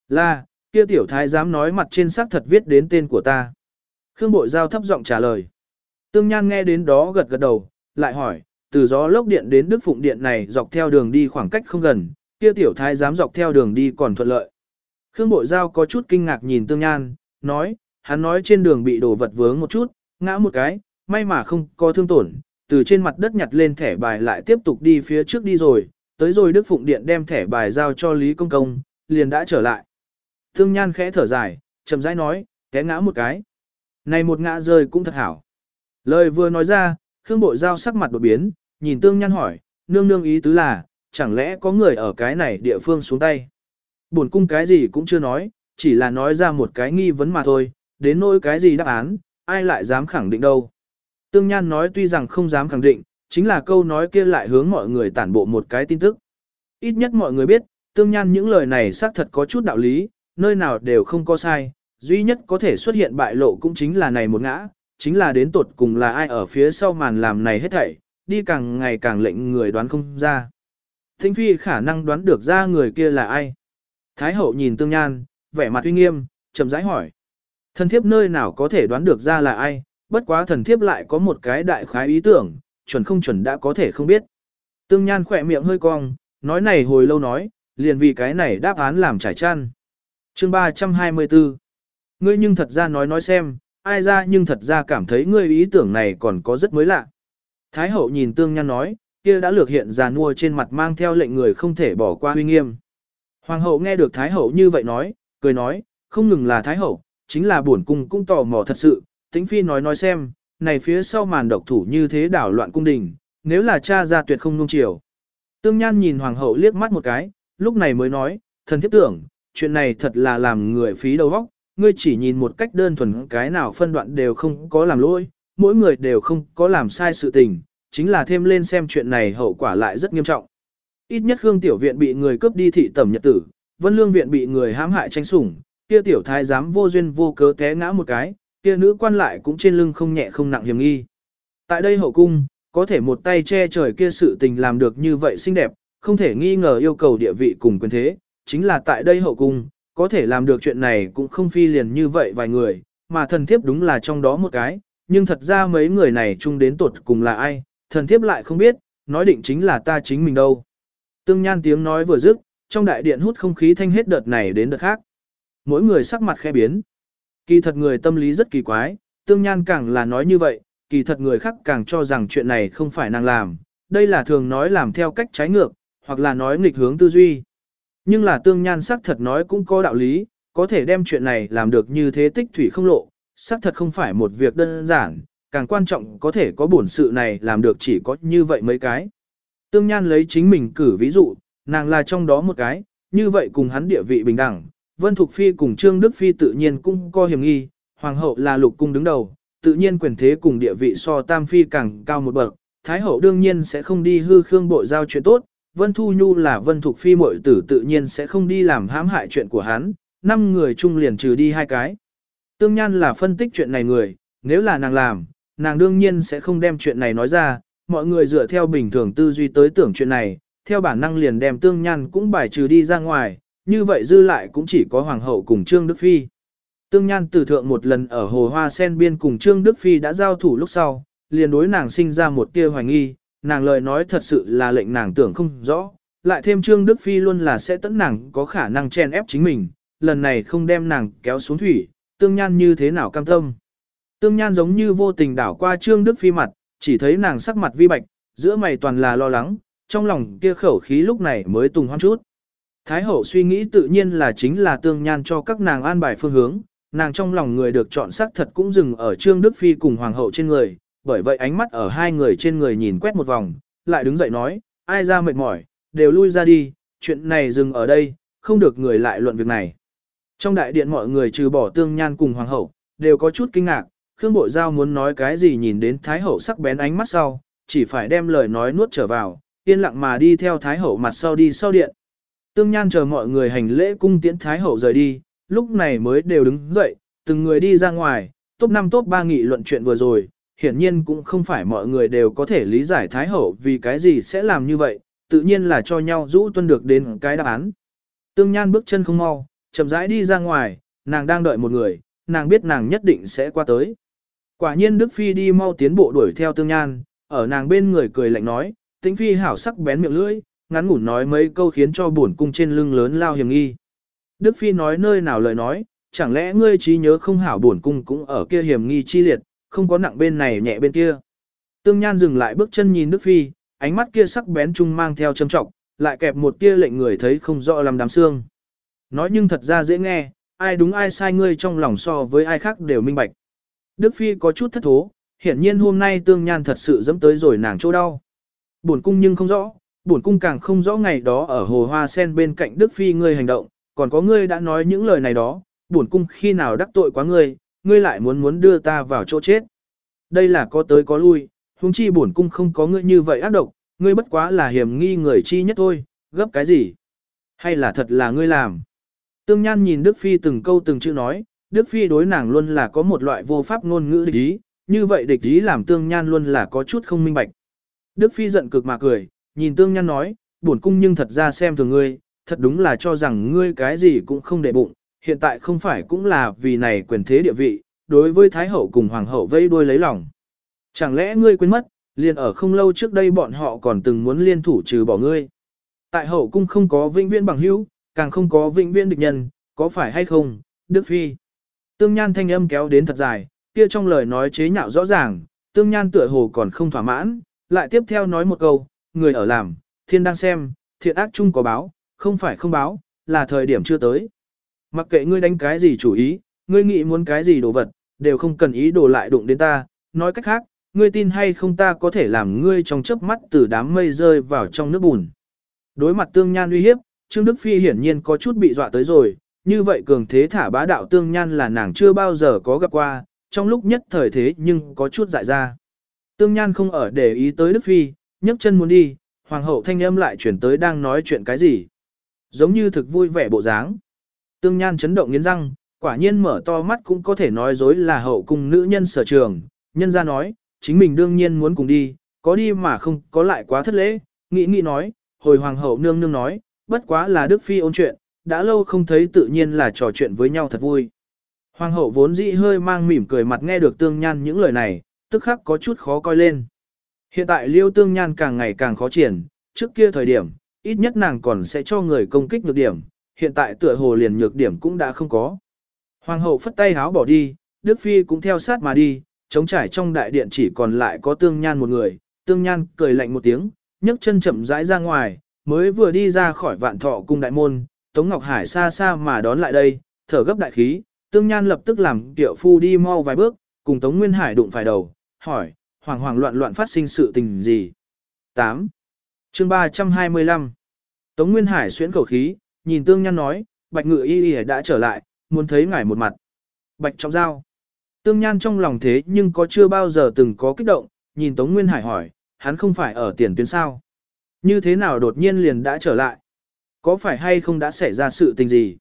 Là, kia tiểu thái giám nói mặt trên sắc thật viết đến tên của ta. Khương Bội Giao thấp giọng trả lời. Tương Nhan nghe đến đó gật gật đầu, lại hỏi, từ gió lốc điện đến Đức Phụng Điện này dọc theo đường đi khoảng cách không gần, kia tiểu thái dám dọc theo đường đi còn thuận lợi. Khương Bội Giao có chút kinh ngạc nhìn Tương Nhan, nói, hắn nói trên đường bị đổ vật vướng một chút, ngã một cái, may mà không có thương tổn, từ trên mặt đất nhặt lên thẻ bài lại tiếp tục đi phía trước đi rồi, tới rồi Đức Phụng Điện đem thẻ bài giao cho Lý Công Công, liền đã trở lại. Tương Nhan khẽ thở dài, chậm rãi nói, té ngã một cái. Này một ngã rơi cũng thật hảo. Lời vừa nói ra, Khương Bội Giao sắc mặt đột biến, nhìn Tương Nhan hỏi, nương nương ý tứ là, chẳng lẽ có người ở cái này địa phương xuống tay. Buồn cung cái gì cũng chưa nói, chỉ là nói ra một cái nghi vấn mà thôi, đến nỗi cái gì đáp án, ai lại dám khẳng định đâu. Tương Nhan nói tuy rằng không dám khẳng định, chính là câu nói kia lại hướng mọi người tản bộ một cái tin tức. Ít nhất mọi người biết, Tương Nhan những lời này xác thật có chút đạo lý, nơi nào đều không có sai, duy nhất có thể xuất hiện bại lộ cũng chính là này một ngã, chính là đến tột cùng là ai ở phía sau màn làm này hết thảy, đi càng ngày càng lệnh người đoán không ra. Thính phi khả năng đoán được ra người kia là ai. Thái hậu nhìn tương nhan, vẻ mặt uy nghiêm, chậm rãi hỏi. Thần thiếp nơi nào có thể đoán được ra là ai, bất quá thần thiếp lại có một cái đại khái ý tưởng, chuẩn không chuẩn đã có thể không biết. Tương nhan khỏe miệng hơi cong, nói này hồi lâu nói, liền vì cái này đáp án làm trải chăn. Chương 324 Ngươi nhưng thật ra nói nói xem, ai ra nhưng thật ra cảm thấy ngươi ý tưởng này còn có rất mới lạ. Thái hậu nhìn tương nhan nói, kia đã lược hiện già nua trên mặt mang theo lệnh người không thể bỏ qua huy nghiêm. Hoàng hậu nghe được Thái hậu như vậy nói, cười nói, không ngừng là Thái hậu, chính là buồn cung cũng tò mò thật sự, tính phi nói nói xem, này phía sau màn độc thủ như thế đảo loạn cung đình, nếu là cha ra tuyệt không nung chiều. Tương Nhan nhìn hoàng hậu liếc mắt một cái, lúc này mới nói, thần thiếp tưởng, chuyện này thật là làm người phí đầu óc, ngươi chỉ nhìn một cách đơn thuần cái nào phân đoạn đều không có làm lỗi, mỗi người đều không có làm sai sự tình, chính là thêm lên xem chuyện này hậu quả lại rất nghiêm trọng. Ít nhất Khương Tiểu Viện bị người cướp đi thị tẩm nhật tử, Vân Lương Viện bị người hãm hại tranh sủng, kia tiểu thái giám vô duyên vô cớ té ngã một cái, kia nữ quan lại cũng trên lưng không nhẹ không nặng hiểm nghi. Tại đây hậu cung, có thể một tay che trời kia sự tình làm được như vậy xinh đẹp, không thể nghi ngờ yêu cầu địa vị cùng quyền thế, chính là tại đây hậu cung, có thể làm được chuyện này cũng không phi liền như vậy vài người, mà thần thiếp đúng là trong đó một cái, nhưng thật ra mấy người này chung đến tuột cùng là ai, thần thiếp lại không biết, nói định chính là ta chính mình đâu. Tương Nhan tiếng nói vừa dứt, trong đại điện hút không khí thanh hết đợt này đến đợt khác. Mỗi người sắc mặt khẽ biến. Kỳ thật người tâm lý rất kỳ quái, Tương Nhan càng là nói như vậy, kỳ thật người khác càng cho rằng chuyện này không phải nàng làm. Đây là thường nói làm theo cách trái ngược, hoặc là nói nghịch hướng tư duy. Nhưng là Tương Nhan sắc thật nói cũng có đạo lý, có thể đem chuyện này làm được như thế tích thủy không lộ, sắc thật không phải một việc đơn giản, càng quan trọng có thể có bổn sự này làm được chỉ có như vậy mấy cái. Tương Nhan lấy chính mình cử ví dụ, nàng là trong đó một cái, như vậy cùng hắn địa vị bình đẳng. Vân Thục Phi cùng Trương Đức Phi tự nhiên cũng có hiểm nghi, Hoàng hậu là lục cung đứng đầu, tự nhiên quyền thế cùng địa vị so Tam Phi càng cao một bậc. Thái hậu đương nhiên sẽ không đi hư khương bộ giao chuyện tốt, Vân Thu Nhu là Vân Thục Phi muội tử tự nhiên sẽ không đi làm hãm hại chuyện của hắn, năm người chung liền trừ đi hai cái. Tương Nhan là phân tích chuyện này người, nếu là nàng làm, nàng đương nhiên sẽ không đem chuyện này nói ra, mọi người dựa theo bình thường tư duy tới tưởng chuyện này, theo bản năng liền đem Tương Nhan cũng bài trừ đi ra ngoài, như vậy dư lại cũng chỉ có Hoàng hậu cùng Trương Đức Phi. Tương Nhan từ thượng một lần ở hồ hoa sen biên cùng Trương Đức Phi đã giao thủ lúc sau, liền đối nàng sinh ra một tia hoài nghi, nàng lời nói thật sự là lệnh nàng tưởng không rõ, lại thêm Trương Đức Phi luôn là sẽ tẫn nàng có khả năng chen ép chính mình, lần này không đem nàng kéo xuống thủy, tương nhan như thế nào cam tâm. Tương nhan giống như vô tình đảo qua Trương Đức Phi mặt, chỉ thấy nàng sắc mặt vi bạch, giữa mày toàn là lo lắng, trong lòng kia khẩu khí lúc này mới tùng hoan chút. Thái hậu suy nghĩ tự nhiên là chính là tương nhan cho các nàng an bài phương hướng, nàng trong lòng người được chọn sắc thật cũng dừng ở Trương Đức Phi cùng Hoàng hậu trên người, bởi vậy ánh mắt ở hai người trên người nhìn quét một vòng, lại đứng dậy nói, ai ra mệt mỏi, đều lui ra đi, chuyện này dừng ở đây, không được người lại luận việc này. Trong đại điện mọi người trừ bỏ tương nhan cùng hoàng hậu, đều có chút kinh ngạc, Khương Bội Giao muốn nói cái gì nhìn đến Thái hậu sắc bén ánh mắt sau, chỉ phải đem lời nói nuốt trở vào, yên lặng mà đi theo Thái hậu mặt sau đi sau điện. Tương nhan chờ mọi người hành lễ cung tiễn Thái hậu rời đi, lúc này mới đều đứng dậy, từng người đi ra ngoài, top 5 top 3 nghị luận chuyện vừa rồi, hiển nhiên cũng không phải mọi người đều có thể lý giải Thái Hậu vì cái gì sẽ làm như vậy, tự nhiên là cho nhau rũ tuân được đến cái đáp án. Tương Nhan bước chân không mau, chậm rãi đi ra ngoài, nàng đang đợi một người, nàng biết nàng nhất định sẽ qua tới. Quả nhiên Đức Phi đi mau tiến bộ đuổi theo Tương Nhan, ở nàng bên người cười lạnh nói, tính Phi hảo sắc bén miệng lưỡi, ngắn ngủn nói mấy câu khiến cho buồn cung trên lưng lớn lao hiểm nghi. Đức Phi nói nơi nào lời nói, chẳng lẽ ngươi trí nhớ không hảo buồn cung cũng ở kia hiểm nghi chi liệt, không có nặng bên này nhẹ bên kia. Tương Nhan dừng lại bước chân nhìn Đức Phi, ánh mắt kia sắc bén trung mang theo châm trọng, lại kẹp một tia lệnh người thấy không rõ làm đám xương. Nói nhưng thật ra dễ nghe, ai đúng ai sai ngươi trong lòng so với ai khác đều minh bạch. Đức Phi có chút thất thố, hiển nhiên hôm nay Tương Nhan thật sự dẫm tới rồi nàng chỗ đau. Buồn cung nhưng không rõ, buồn cung càng không rõ ngày đó ở hồ hoa sen bên cạnh Đức Phi ngươi hành động, còn có ngươi đã nói những lời này đó, buồn cung khi nào đắc tội quá ngươi, ngươi lại muốn muốn đưa ta vào chỗ chết. Đây là có tới có lui, huống chi bổn cung không có ngươi như vậy ác độc, ngươi bất quá là hiểm nghi người chi nhất thôi, gấp cái gì? Hay là thật là ngươi làm? Tương Nhan nhìn Đức Phi từng câu từng chữ nói, Đức Phi đối nàng luôn là có một loại vô pháp ngôn ngữ địch ý, như vậy địch ý làm Tương Nhan luôn là có chút không minh bạch. Đức Phi giận cực mà cười, nhìn Tương Nhan nói, bổn cung nhưng thật ra xem thường ngươi, thật đúng là cho rằng ngươi cái gì cũng không để bụng, hiện tại không phải cũng là vì này quyền thế địa vị, đối với Thái Hậu cùng Hoàng Hậu vây đuôi lấy lòng. Chẳng lẽ ngươi quên mất, liền ở không lâu trước đây bọn họ còn từng muốn liên thủ trừ bỏ ngươi. Tại hậu cung không có vĩnh viễn bằng hữu, càng không có vĩnh viễn địch nhân, có phải hay không, Đức Phi. Tương Nhan thanh âm kéo đến thật dài, kia trong lời nói chế nhạo rõ ràng, Tương Nhan tựa hồ còn không thỏa mãn, lại tiếp theo nói một câu, người ở làm, thiên đang xem, thiện ác chung có báo, không phải không báo, là thời điểm chưa tới. Mặc kệ ngươi đánh cái gì chủ ý, ngươi nghĩ muốn cái gì đồ vật, đều không cần ý đồ lại đụng đến ta, nói cách khác, ngươi tin hay không ta có thể làm ngươi trong chớp mắt từ đám mây rơi vào trong nước bùn. Đối mặt tương nhan uy hiếp, Trương Đức Phi hiển nhiên có chút bị dọa tới rồi, như vậy cường thế thả bá đạo tương nhan là nàng chưa bao giờ có gặp qua, trong lúc nhất thời thế nhưng có chút dại ra. Tương nhan không ở để ý tới Đức Phi, nhấc chân muốn đi, hoàng hậu thanh âm lại chuyển tới đang nói chuyện cái gì. Giống như thực vui vẻ bộ dáng. Tương Nhan chấn động nghiến răng, quả nhiên mở to mắt cũng có thể nói dối là hậu cung nữ nhân sở trường. Nhân ra nói, chính mình đương nhiên muốn cùng đi, có đi mà không có lại quá thất lễ. Nghĩ nghĩ nói, hồi hoàng hậu nương nương nói, bất quá là Đức Phi ôn chuyện, đã lâu không thấy tự nhiên là trò chuyện với nhau thật vui. Hoàng hậu vốn dĩ hơi mang mỉm cười mặt nghe được tương nhan những lời này, tức khắc có chút khó coi lên. Hiện tại liêu tương nhan càng ngày càng khó triển, trước kia thời điểm, ít nhất nàng còn sẽ cho người công kích nhược điểm, hiện tại tựa hồ liền nhược điểm cũng đã không có. Hoàng hậu phất tay háo bỏ đi, Đức Phi cũng theo sát mà đi, chống trải trong đại điện chỉ còn lại có tương nhan một người, tương nhan cười lạnh một tiếng, nhấc chân chậm rãi ra ngoài, mới vừa đi ra khỏi vạn thọ cung đại môn, Tống Ngọc Hải xa xa mà đón lại đây, thở gấp đại khí, tương nhan lập tức làm tiệu phu đi mau vài bước, cùng Tống Nguyên Hải đụng phải đầu, hỏi, hoàng hoàng loạn loạn phát sinh sự tình gì. 8. chương 325 Tống Nguyên Hải xuyễn khẩu khí, nhìn tương nhan nói, bạch ngự y y đã trở lại, muốn thấy ngài một mặt. Bạch trọng giao. Tương nhan trong lòng thế nhưng có chưa bao giờ từng có kích động, nhìn Tống Nguyên Hải hỏi, hắn không phải ở tiền tuyến sao. Như thế nào đột nhiên liền đã trở lại? Có phải hay không đã xảy ra sự tình gì?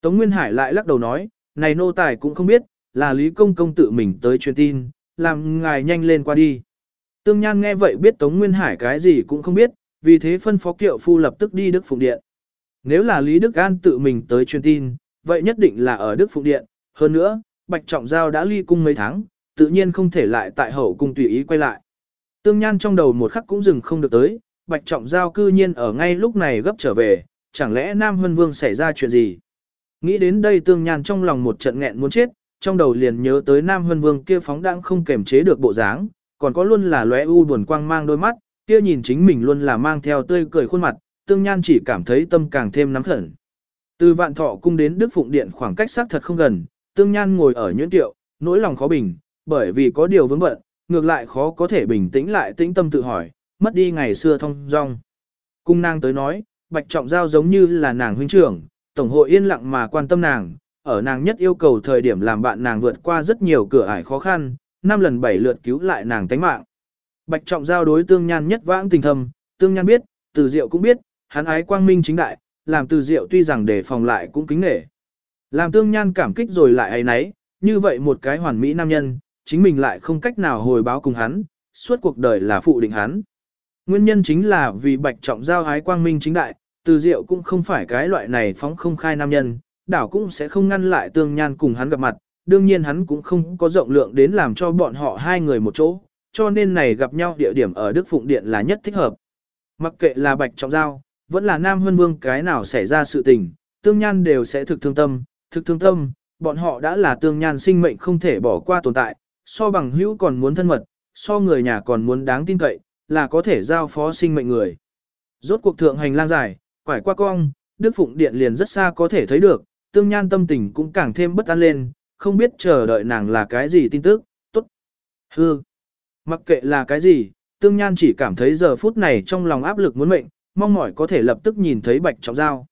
Tống Nguyên Hải lại lắc đầu nói, này nô tài cũng không biết, là Lý Công Công tự mình tới truyền tin, làm ngài nhanh lên qua đi. Tương Nhan nghe vậy biết Tống Nguyên Hải cái gì cũng không biết, vì thế phân phó kiệu phu lập tức đi Đức Phụng Điện. Nếu là Lý Đức An tự mình tới truyền tin, vậy nhất định là ở Đức Phụng Điện. Hơn nữa, Bạch Trọng Giao đã ly cung mấy tháng, tự nhiên không thể lại tại hậu cung tùy ý quay lại. Tương Nhan trong đầu một khắc cũng dừng không được tới, Bạch Trọng Giao cư nhiên ở ngay lúc này gấp trở về, chẳng lẽ Nam Hân Vương xảy ra chuyện gì? Nghĩ đến đây Tương Nhan trong lòng một trận nghẹn muốn chết, trong đầu liền nhớ tới Nam Hân Vương kia phóng đãng không kềm chế được bộ dáng, còn có luôn là lóe u buồn quang mang đôi mắt, kia nhìn chính mình luôn là mang theo tươi cười khuôn mặt, Tương Nhan chỉ cảm thấy tâm càng thêm nắm khẩn. Từ Vạn Thọ cung đến Đức Phụng Điện khoảng cách xác thật không gần, Tương Nhan ngồi ở nhuyễn tiệu, nỗi lòng khó bình, bởi vì có điều vướng bận, ngược lại khó có thể bình tĩnh lại tĩnh tâm tự hỏi, mất đi ngày xưa thông dong. Cung nàng tới nói, Bạch Trọng Giao giống như là nàng huynh trưởng, Tổng hội yên lặng mà quan tâm nàng, ở nàng nhất yêu cầu thời điểm làm bạn nàng vượt qua rất nhiều cửa ải khó khăn, năm lần bảy lượt cứu lại nàng tánh mạng. Bạch Trọng Giao đối Tương Nhan nhất vãng tình thầm, Tương Nhan biết, Từ Diệu cũng biết, hắn ái quang minh chính đại, làm Từ Diệu tuy rằng để phòng lại cũng kính nể. Làm Tương Nhan cảm kích rồi lại ấy nấy, như vậy một cái hoàn mỹ nam nhân, chính mình lại không cách nào hồi báo cùng hắn, suốt cuộc đời là phụ định hắn. Nguyên nhân chính là vì Bạch Trọng Giao ái quang minh chính đại, Từ Diệu cũng không phải cái loại này phóng không khai nam nhân, đảo cũng sẽ không ngăn lại Tương Nhan cùng hắn gặp mặt, đương nhiên hắn cũng không có rộng lượng đến làm cho bọn họ hai người một chỗ, cho nên này gặp nhau địa điểm ở Đức Phụng Điện là nhất thích hợp. Mặc kệ là Bạch Trọng Giao, vẫn là Nam Hân Vương cái nào xảy ra sự tình, Tương Nhan đều sẽ thực thương tâm, thực thương tâm, bọn họ đã là Tương Nhan sinh mệnh không thể bỏ qua tồn tại, so bằng hữu còn muốn thân mật, so người nhà còn muốn đáng tin cậy, là có thể giao phó sinh mệnh người. Rốt cuộc thượng hành lang dài, quải qua cong, Đức Phụng Điện liền rất xa có thể thấy được, Tương Nhan tâm tình cũng càng thêm bất an lên, không biết chờ đợi nàng là cái gì tin tức, tốt. Hư. Mặc kệ là cái gì, Tương Nhan chỉ cảm thấy giờ phút này trong lòng áp lực muốn mệnh, mong mỏi có thể lập tức nhìn thấy Bạch Trọng Giao.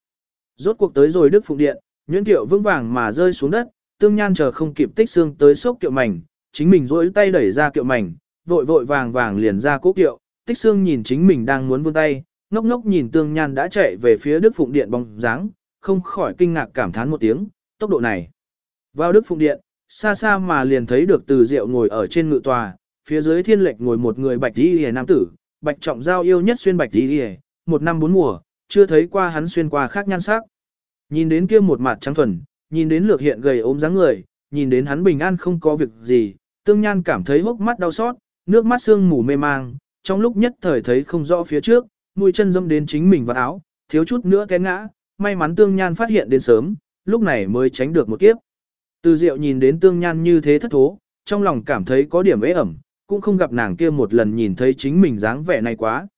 Rốt cuộc tới rồi Đức Phụng Điện, nhuyễn tiệu vững vàng mà rơi xuống đất, Tương Nhan chờ không kịp tích xương tới sốc kiệu mảnh, chính mình rỗi tay đẩy ra kiệu mảnh, vội vội vàng vàng liền ra cố kiệu, tích xương nhìn chính mình đang muốn vươn tay, ngốc ngốc nhìn Tương Nhan đã chạy về phía Đức Phụng Điện bóng dáng, không khỏi kinh ngạc cảm thán một tiếng, tốc độ này. Vào Đức Phụng Điện, xa xa mà liền thấy được từ diệu ngồi ở trên ngự tòa, phía dưới thiên lệch ngồi một người bạch y hề nam tử, bạch trọng giao yêu nhất xuyên bạch y hề, một năm bốn mùa, chưa thấy qua hắn xuyên qua khác nhan sắc. Nhìn đến kia một mặt trắng thuần, nhìn đến lược hiện gầy ốm dáng người, nhìn đến hắn bình an không có việc gì, tương nhan cảm thấy hốc mắt đau xót, nước mắt sương mù mê mang, trong lúc nhất thời thấy không rõ phía trước, mũi chân dâm đến chính mình vào áo, thiếu chút nữa té ngã, may mắn tương nhan phát hiện đến sớm, lúc này mới tránh được một kiếp. Từ diệu nhìn đến tương nhan như thế thất thố, trong lòng cảm thấy có điểm ế ẩm, cũng không gặp nàng kia một lần nhìn thấy chính mình dáng vẻ này quá.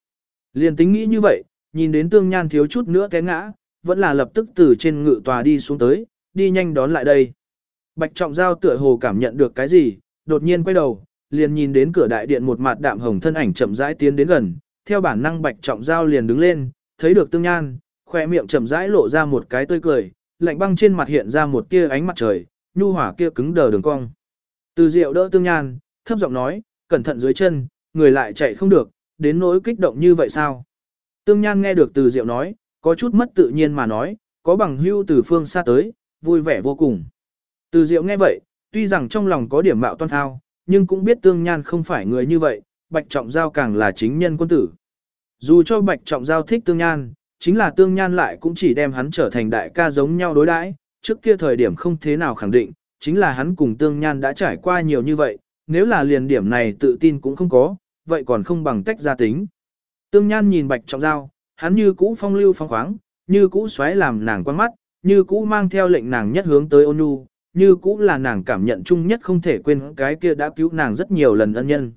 Liền tính nghĩ như vậy, nhìn đến tương nhan thiếu chút nữa té ngã, vẫn là lập tức từ trên ngự tòa đi xuống tới, đi nhanh đón lại đây. Bạch trọng giao tựa hồ cảm nhận được cái gì, đột nhiên quay đầu, liền nhìn đến cửa đại điện một mặt đạm hồng thân ảnh chậm rãi tiến đến gần, theo bản năng bạch trọng giao liền đứng lên, thấy được tương nhan, khoe miệng chậm rãi lộ ra một cái tươi cười, lạnh băng trên mặt hiện ra một tia ánh mặt trời, nhu hỏa kia cứng đờ đường cong. Từ Diệu đỡ Tương Nhan, thấp giọng nói, cẩn thận dưới chân, người lại chạy không được, đến nỗi kích động như vậy sao? Tương Nhan nghe được Từ Diệu nói, có chút mất tự nhiên mà nói, có bằng hưu từ phương xa tới, vui vẻ vô cùng. Từ Diệu nghe vậy, tuy rằng trong lòng có điểm mạo toan thao, nhưng cũng biết Tương Nhan không phải người như vậy, Bạch Trọng Giao càng là chính nhân quân tử. Dù cho Bạch Trọng Giao thích Tương Nhan, chính là Tương Nhan lại cũng chỉ đem hắn trở thành đại ca giống nhau đối đãi, trước kia thời điểm không thế nào khẳng định, chính là hắn cùng Tương Nhan đã trải qua nhiều như vậy, nếu là liền điểm này tự tin cũng không có, vậy còn không bằng tách ra tính. Tương Nhan nhìn Bạch Trọng Giao, hắn như cũ phong lưu phong khoáng, như cũ xoáy làm nàng quan mắt, như cũ mang theo lệnh nàng nhất hướng tới ôn nhu, như cũ là nàng cảm nhận chung nhất không thể quên cái kia đã cứu nàng rất nhiều lần ân nhân.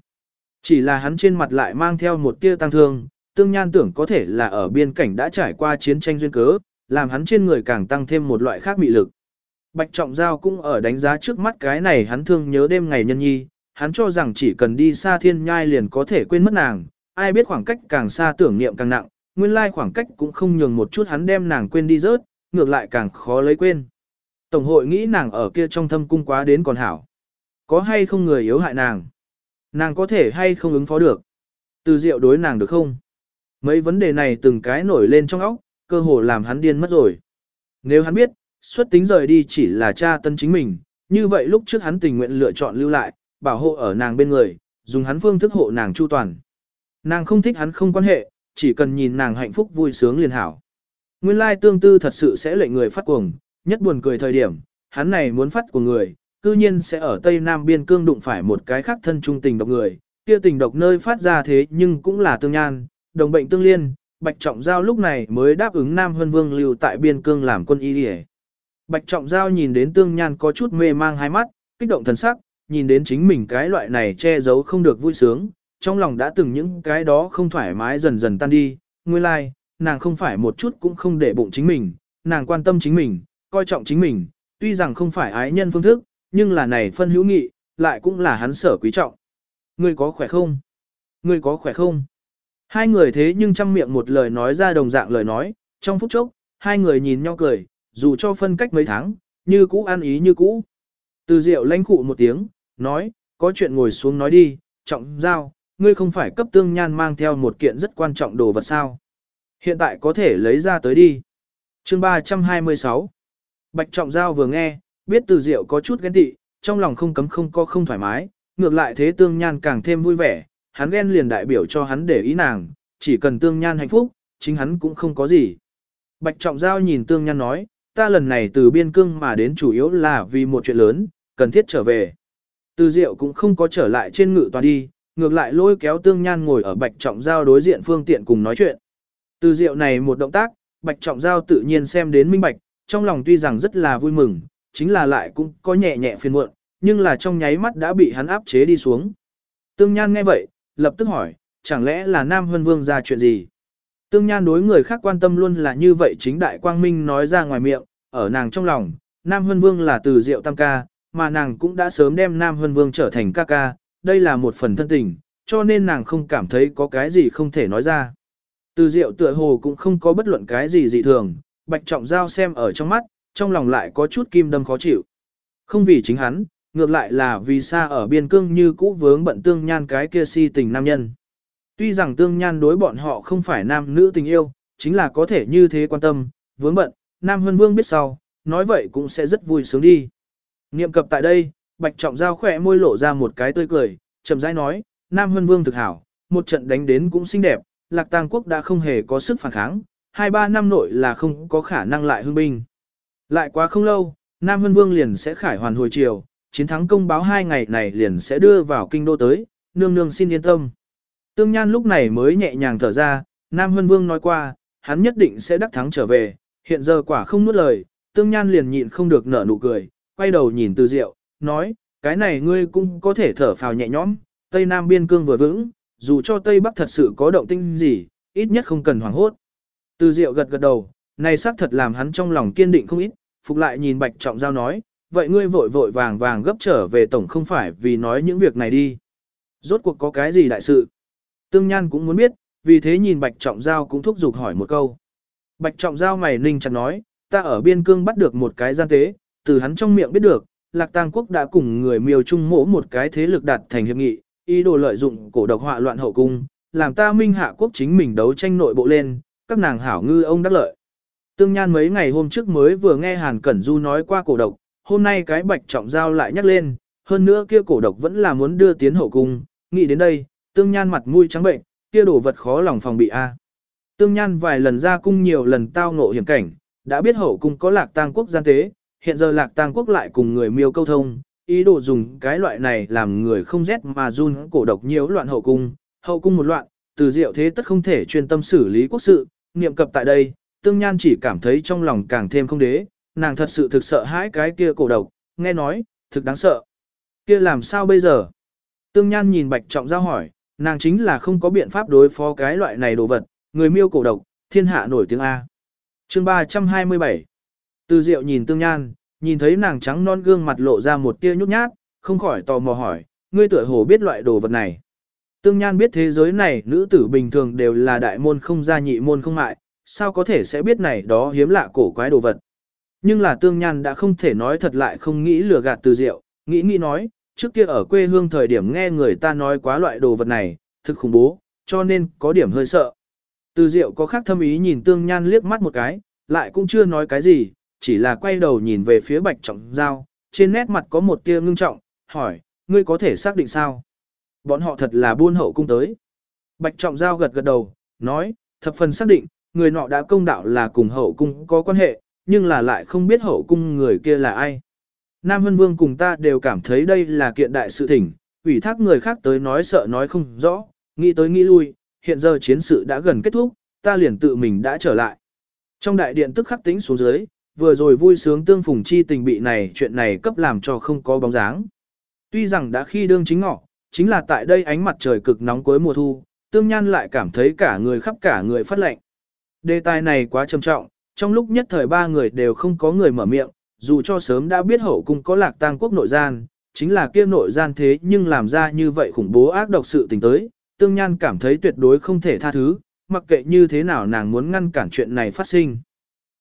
Chỉ là hắn trên mặt lại mang theo một tia tăng thương, tương nhan tưởng có thể là ở biên cảnh đã trải qua chiến tranh duyên cớ, làm hắn trên người càng tăng thêm một loại khác mị lực. Bạch Trọng Giao cũng ở đánh giá trước mắt cái này hắn thương nhớ đêm ngày nhân nhi, hắn cho rằng chỉ cần đi xa thiên nhai liền có thể quên mất nàng, ai biết khoảng cách càng xa tưởng niệm càng nặng, nguyên lai khoảng cách cũng không nhường một chút hắn đem nàng quên đi rớt, ngược lại càng khó lấy quên. Tổng hội nghĩ nàng ở kia trong thâm cung quá đến còn hảo. Có hay không người yếu hại nàng? Nàng có thể hay không ứng phó được? Từ diệu đối nàng được không? Mấy vấn đề này từng cái nổi lên trong óc, cơ hồ làm hắn điên mất rồi. Nếu hắn biết, xuất tính rời đi chỉ là cha tân chính mình, như vậy lúc trước hắn tình nguyện lựa chọn lưu lại, bảo hộ ở nàng bên người, dùng hắn phương thức hộ nàng chu toàn. Nàng không thích hắn không quan hệ, chỉ cần nhìn nàng hạnh phúc vui sướng liền hảo. Nguyên lai tương tư thật sự sẽ lệnh người phát cuồng, nhất buồn cười thời điểm, hắn này muốn phát của người, cư nhiên sẽ ở Tây Nam Biên Cương đụng phải một cái khác thân trung tình độc người, kia tình độc nơi phát ra thế nhưng cũng là tương nhan, đồng bệnh tương liên, Bạch Trọng Giao lúc này mới đáp ứng Nam Hân Vương lưu tại Biên Cương làm quân y đi Bạch Trọng Giao nhìn đến tương nhan có chút mê mang hai mắt, kích động thần sắc, nhìn đến chính mình cái loại này che giấu không được vui sướng, trong lòng đã từng những cái đó không thoải mái dần dần tan đi, nguyên lai, like, nàng không phải một chút cũng không để bụng chính mình, nàng quan tâm chính mình, coi trọng chính mình, tuy rằng không phải ái nhân phương thức, nhưng là này phân hữu nghị, lại cũng là hắn sở quý trọng. Ngươi có khỏe không? Ngươi có khỏe không? Hai người thế nhưng chăm miệng một lời nói ra đồng dạng lời nói, trong phút chốc, hai người nhìn nhau cười, dù cho phân cách mấy tháng, như cũ ăn ý như cũ. Từ Diệu lãnh cụ một tiếng, nói, có chuyện ngồi xuống nói đi, trọng giao, ngươi không phải cấp tương nhan mang theo một kiện rất quan trọng đồ vật sao. Hiện tại có thể lấy ra tới đi. chương 326 Bạch trọng giao vừa nghe, biết từ Diệu có chút ghen tị, trong lòng không cấm không có không thoải mái, ngược lại thế tương nhan càng thêm vui vẻ, hắn ghen liền đại biểu cho hắn để ý nàng, chỉ cần tương nhan hạnh phúc, chính hắn cũng không có gì. Bạch trọng giao nhìn tương nhan nói, ta lần này từ biên cương mà đến chủ yếu là vì một chuyện lớn, cần thiết trở về. Từ diệu cũng không có trở lại trên ngự tòa đi, ngược lại lôi kéo tương nhan ngồi ở bạch trọng giao đối diện phương tiện cùng nói chuyện. Từ diệu này một động tác, bạch trọng giao tự nhiên xem đến minh bạch, trong lòng tuy rằng rất là vui mừng, chính là lại cũng có nhẹ nhẹ phiền muộn, nhưng là trong nháy mắt đã bị hắn áp chế đi xuống. Tương Nhan nghe vậy, lập tức hỏi, chẳng lẽ là Nam Hân Vương ra chuyện gì? Tương Nhan đối người khác quan tâm luôn là như vậy chính đại quang minh nói ra ngoài miệng, ở nàng trong lòng, Nam Hân Vương là từ diệu tam ca, mà nàng cũng đã sớm đem Nam Hân Vương trở thành ca ca, đây là một phần thân tình, cho nên nàng không cảm thấy có cái gì không thể nói ra. Từ diệu tựa hồ cũng không có bất luận cái gì dị thường, bạch trọng giao xem ở trong mắt, trong lòng lại có chút kim đâm khó chịu. Không vì chính hắn, ngược lại là vì xa ở biên cương như cũ vướng bận tương nhan cái kia si tình nam nhân. Tuy rằng tương nhan đối bọn họ không phải nam nữ tình yêu, chính là có thể như thế quan tâm, vướng bận, nam hân vương biết sau, nói vậy cũng sẽ rất vui sướng đi. Niệm cập tại đây, bạch trọng giao khỏe môi lộ ra một cái tươi cười, chậm rãi nói, nam hân vương thực hảo, một trận đánh đến cũng xinh đẹp, lạc tàng quốc đã không hề có sức phản kháng, hai ba năm nội là không có khả năng lại hưng binh. Lại quá không lâu, Nam Hân Vương liền sẽ khải hoàn hồi chiều, chiến thắng công báo hai ngày này liền sẽ đưa vào kinh đô tới, nương nương xin yên tâm. Tương Nhan lúc này mới nhẹ nhàng thở ra, Nam Hân Vương nói qua, hắn nhất định sẽ đắc thắng trở về, hiện giờ quả không nuốt lời, Tương Nhan liền nhịn không được nở nụ cười, quay đầu nhìn Từ Diệu, nói, cái này ngươi cũng có thể thở phào nhẹ nhõm, Tây Nam biên cương vừa vững, dù cho Tây Bắc thật sự có động tinh gì, ít nhất không cần hoảng hốt. Từ Diệu gật gật đầu, này xác thật làm hắn trong lòng kiên định không ít, phục lại nhìn Bạch Trọng Giao nói, vậy ngươi vội vội vàng vàng gấp trở về tổng không phải vì nói những việc này đi. Rốt cuộc có cái gì đại sự? Tương Nhan cũng muốn biết, vì thế nhìn Bạch Trọng Giao cũng thúc giục hỏi một câu. Bạch Trọng Giao mày ninh chặt nói, ta ở biên cương bắt được một cái gian tế, từ hắn trong miệng biết được, Lạc Tang Quốc đã cùng người miêu trung mỗ một cái thế lực đạt thành hiệp nghị, ý đồ lợi dụng cổ độc họa loạn hậu cung, làm ta minh hạ quốc chính mình đấu tranh nội bộ lên, các nàng hảo ngư ông đắc lợi. Tương Nhan mấy ngày hôm trước mới vừa nghe Hàn Cẩn Du nói qua cổ độc, hôm nay cái bạch trọng giao lại nhắc lên, hơn nữa kia cổ độc vẫn là muốn đưa tiến hậu cung, nghĩ đến đây, Tương Nhan mặt mũi trắng bệnh, kia đổ vật khó lòng phòng bị a. Tương Nhan vài lần ra cung nhiều lần tao ngộ hiểm cảnh, đã biết hậu cung có lạc tang quốc gian tế, hiện giờ lạc tang quốc lại cùng người miêu câu thông, ý đồ dùng cái loại này làm người không rét mà run cổ độc nhiều loạn hậu cung, hậu cung một loạn, từ diệu thế tất không thể chuyên tâm xử lý quốc sự, niệm cập tại đây, tương nhan chỉ cảm thấy trong lòng càng thêm không đế, nàng thật sự thực sợ hãi cái kia cổ độc, nghe nói, thực đáng sợ. Kia làm sao bây giờ? Tương nhan nhìn bạch trọng giao hỏi, nàng chính là không có biện pháp đối phó cái loại này đồ vật, người miêu cổ độc, thiên hạ nổi tiếng A. chương 327 Từ diệu nhìn tương nhan, nhìn thấy nàng trắng non gương mặt lộ ra một tia nhút nhát, không khỏi tò mò hỏi, ngươi tựa hồ biết loại đồ vật này. Tương Nhan biết thế giới này nữ tử bình thường đều là đại môn không gia nhị môn không mại, sao có thể sẽ biết này đó hiếm lạ cổ quái đồ vật. Nhưng là Tương Nhan đã không thể nói thật lại không nghĩ lừa gạt từ diệu, nghĩ nghĩ nói, trước kia ở quê hương thời điểm nghe người ta nói quá loại đồ vật này, thực khủng bố, cho nên có điểm hơi sợ. Từ diệu có khác thâm ý nhìn Tương Nhan liếc mắt một cái, lại cũng chưa nói cái gì, chỉ là quay đầu nhìn về phía bạch trọng giao, trên nét mặt có một tia ngưng trọng, hỏi, ngươi có thể xác định sao? Bọn họ thật là buôn hậu cung tới. Bạch trọng giao gật gật đầu, nói, thập phần xác định, người nọ đã công đạo là cùng hậu cung có quan hệ, nhưng là lại không biết hậu cung người kia là ai. Nam Hân Vương cùng ta đều cảm thấy đây là kiện đại sự thỉnh, ủy thác người khác tới nói sợ nói không rõ, nghĩ tới nghĩ lui, hiện giờ chiến sự đã gần kết thúc, ta liền tự mình đã trở lại. Trong đại điện tức khắc tính xuống dưới, vừa rồi vui sướng tương phùng chi tình bị này chuyện này cấp làm cho không có bóng dáng. Tuy rằng đã khi đương chính ngọ, chính là tại đây ánh mặt trời cực nóng cuối mùa thu, tương nhan lại cảm thấy cả người khắp cả người phát lạnh. Đề tài này quá trầm trọng, trong lúc nhất thời ba người đều không có người mở miệng, dù cho sớm đã biết hậu cung có lạc tang quốc nội gian, chính là kia nội gian thế nhưng làm ra như vậy khủng bố ác độc sự tình tới, tương nhan cảm thấy tuyệt đối không thể tha thứ, mặc kệ như thế nào nàng muốn ngăn cản chuyện này phát sinh.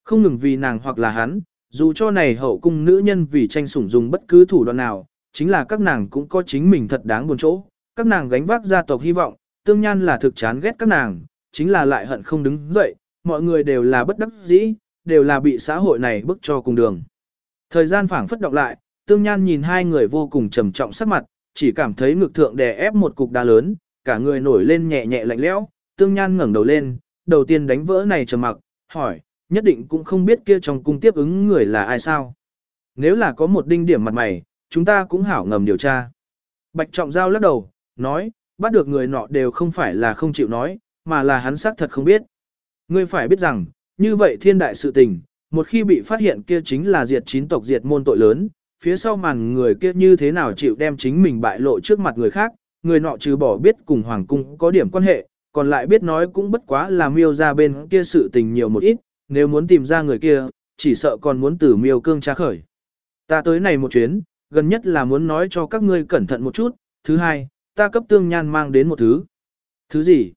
Không ngừng vì nàng hoặc là hắn, dù cho này hậu cung nữ nhân vì tranh sủng dùng bất cứ thủ đoạn nào, chính là các nàng cũng có chính mình thật đáng buồn chỗ, các nàng gánh vác gia tộc hy vọng, tương nhan là thực chán ghét các nàng, chính là lại hận không đứng dậy, mọi người đều là bất đắc dĩ, đều là bị xã hội này bức cho cùng đường. Thời gian phảng phất động lại, tương nhan nhìn hai người vô cùng trầm trọng sắc mặt, chỉ cảm thấy ngực thượng đè ép một cục đá lớn, cả người nổi lên nhẹ nhẹ lạnh lẽo, tương nhan ngẩng đầu lên, đầu tiên đánh vỡ này trầm mặc, hỏi, nhất định cũng không biết kia trong cung tiếp ứng người là ai sao. Nếu là có một đinh điểm mặt mày, chúng ta cũng hảo ngầm điều tra. Bạch Trọng Giao lắc đầu, nói, bắt được người nọ đều không phải là không chịu nói, mà là hắn xác thật không biết. Ngươi phải biết rằng, như vậy thiên đại sự tình, một khi bị phát hiện kia chính là diệt chín tộc diệt môn tội lớn, phía sau màn người kia như thế nào chịu đem chính mình bại lộ trước mặt người khác, người nọ trừ bỏ biết cùng hoàng cung có điểm quan hệ, còn lại biết nói cũng bất quá là miêu ra bên kia sự tình nhiều một ít, nếu muốn tìm ra người kia, chỉ sợ còn muốn tử miêu cương tra khởi. Ta tới này một chuyến, gần nhất là muốn nói cho các ngươi cẩn thận một chút, thứ hai, ta cấp tương nhan mang đến một thứ. Thứ gì?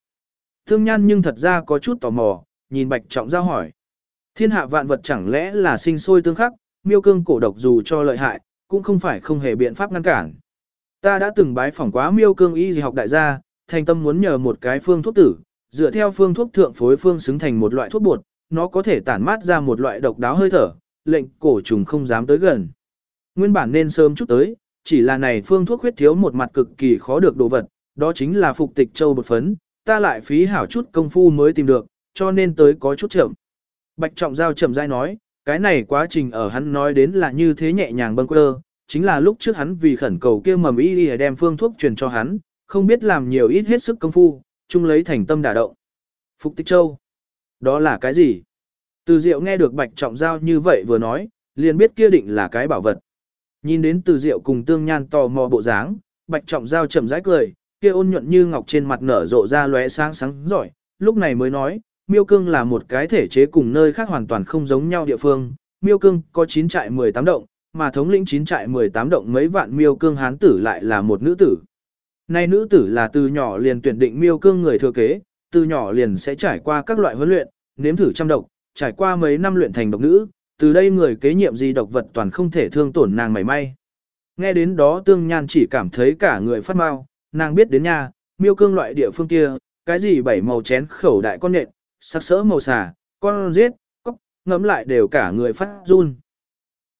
Tương nhan nhưng thật ra có chút tò mò, nhìn bạch trọng giao hỏi. Thiên hạ vạn vật chẳng lẽ là sinh sôi tương khắc, miêu cương cổ độc dù cho lợi hại, cũng không phải không hề biện pháp ngăn cản. Ta đã từng bái phỏng quá miêu cương y gì học đại gia, thành tâm muốn nhờ một cái phương thuốc tử, dựa theo phương thuốc thượng phối phương xứng thành một loại thuốc bột, nó có thể tản mát ra một loại độc đáo hơi thở, lệnh cổ trùng không dám tới gần. Nguyên bản nên sớm chút tới, chỉ là này phương thuốc huyết thiếu một mặt cực kỳ khó được đồ vật, đó chính là phục tịch châu bột phấn, ta lại phí hảo chút công phu mới tìm được, cho nên tới có chút chậm. Bạch Trọng Giao chậm rãi nói, cái này quá trình ở hắn nói đến là như thế nhẹ nhàng bâng quơ, chính là lúc trước hắn vì khẩn cầu kia mầm y y đem phương thuốc truyền cho hắn, không biết làm nhiều ít hết sức công phu, chung lấy thành tâm đả động. Phục Tích Châu, đó là cái gì? Từ Diệu nghe được Bạch Trọng Giao như vậy vừa nói, liền biết kia định là cái bảo vật. Nhìn đến Từ Diệu cùng Tương Nhan tò mò bộ dáng, Bạch Trọng Giao chậm rãi cười, kia ôn nhuận như ngọc trên mặt nở rộ ra lóe sáng sáng giỏi, lúc này mới nói, Miêu Cương là một cái thể chế cùng nơi khác hoàn toàn không giống nhau địa phương. Miêu Cương có 9 trại 18 động, mà thống lĩnh 9 trại 18 động mấy vạn Miêu Cương hán tử lại là một nữ tử. Nay nữ tử là từ nhỏ liền tuyển định Miêu Cương người thừa kế, từ nhỏ liền sẽ trải qua các loại huấn luyện, nếm thử trăm độc, trải qua mấy năm luyện thành độc nữ, từ đây người kế nhiệm gì độc vật toàn không thể thương tổn nàng mảy may. Nghe đến đó tương nhan chỉ cảm thấy cả người phát mau, nàng biết đến nha, miêu cương loại địa phương kia, cái gì bảy màu chén khẩu đại con nện, sắc sỡ màu xà, con giết, cóc, ngấm lại đều cả người phát run.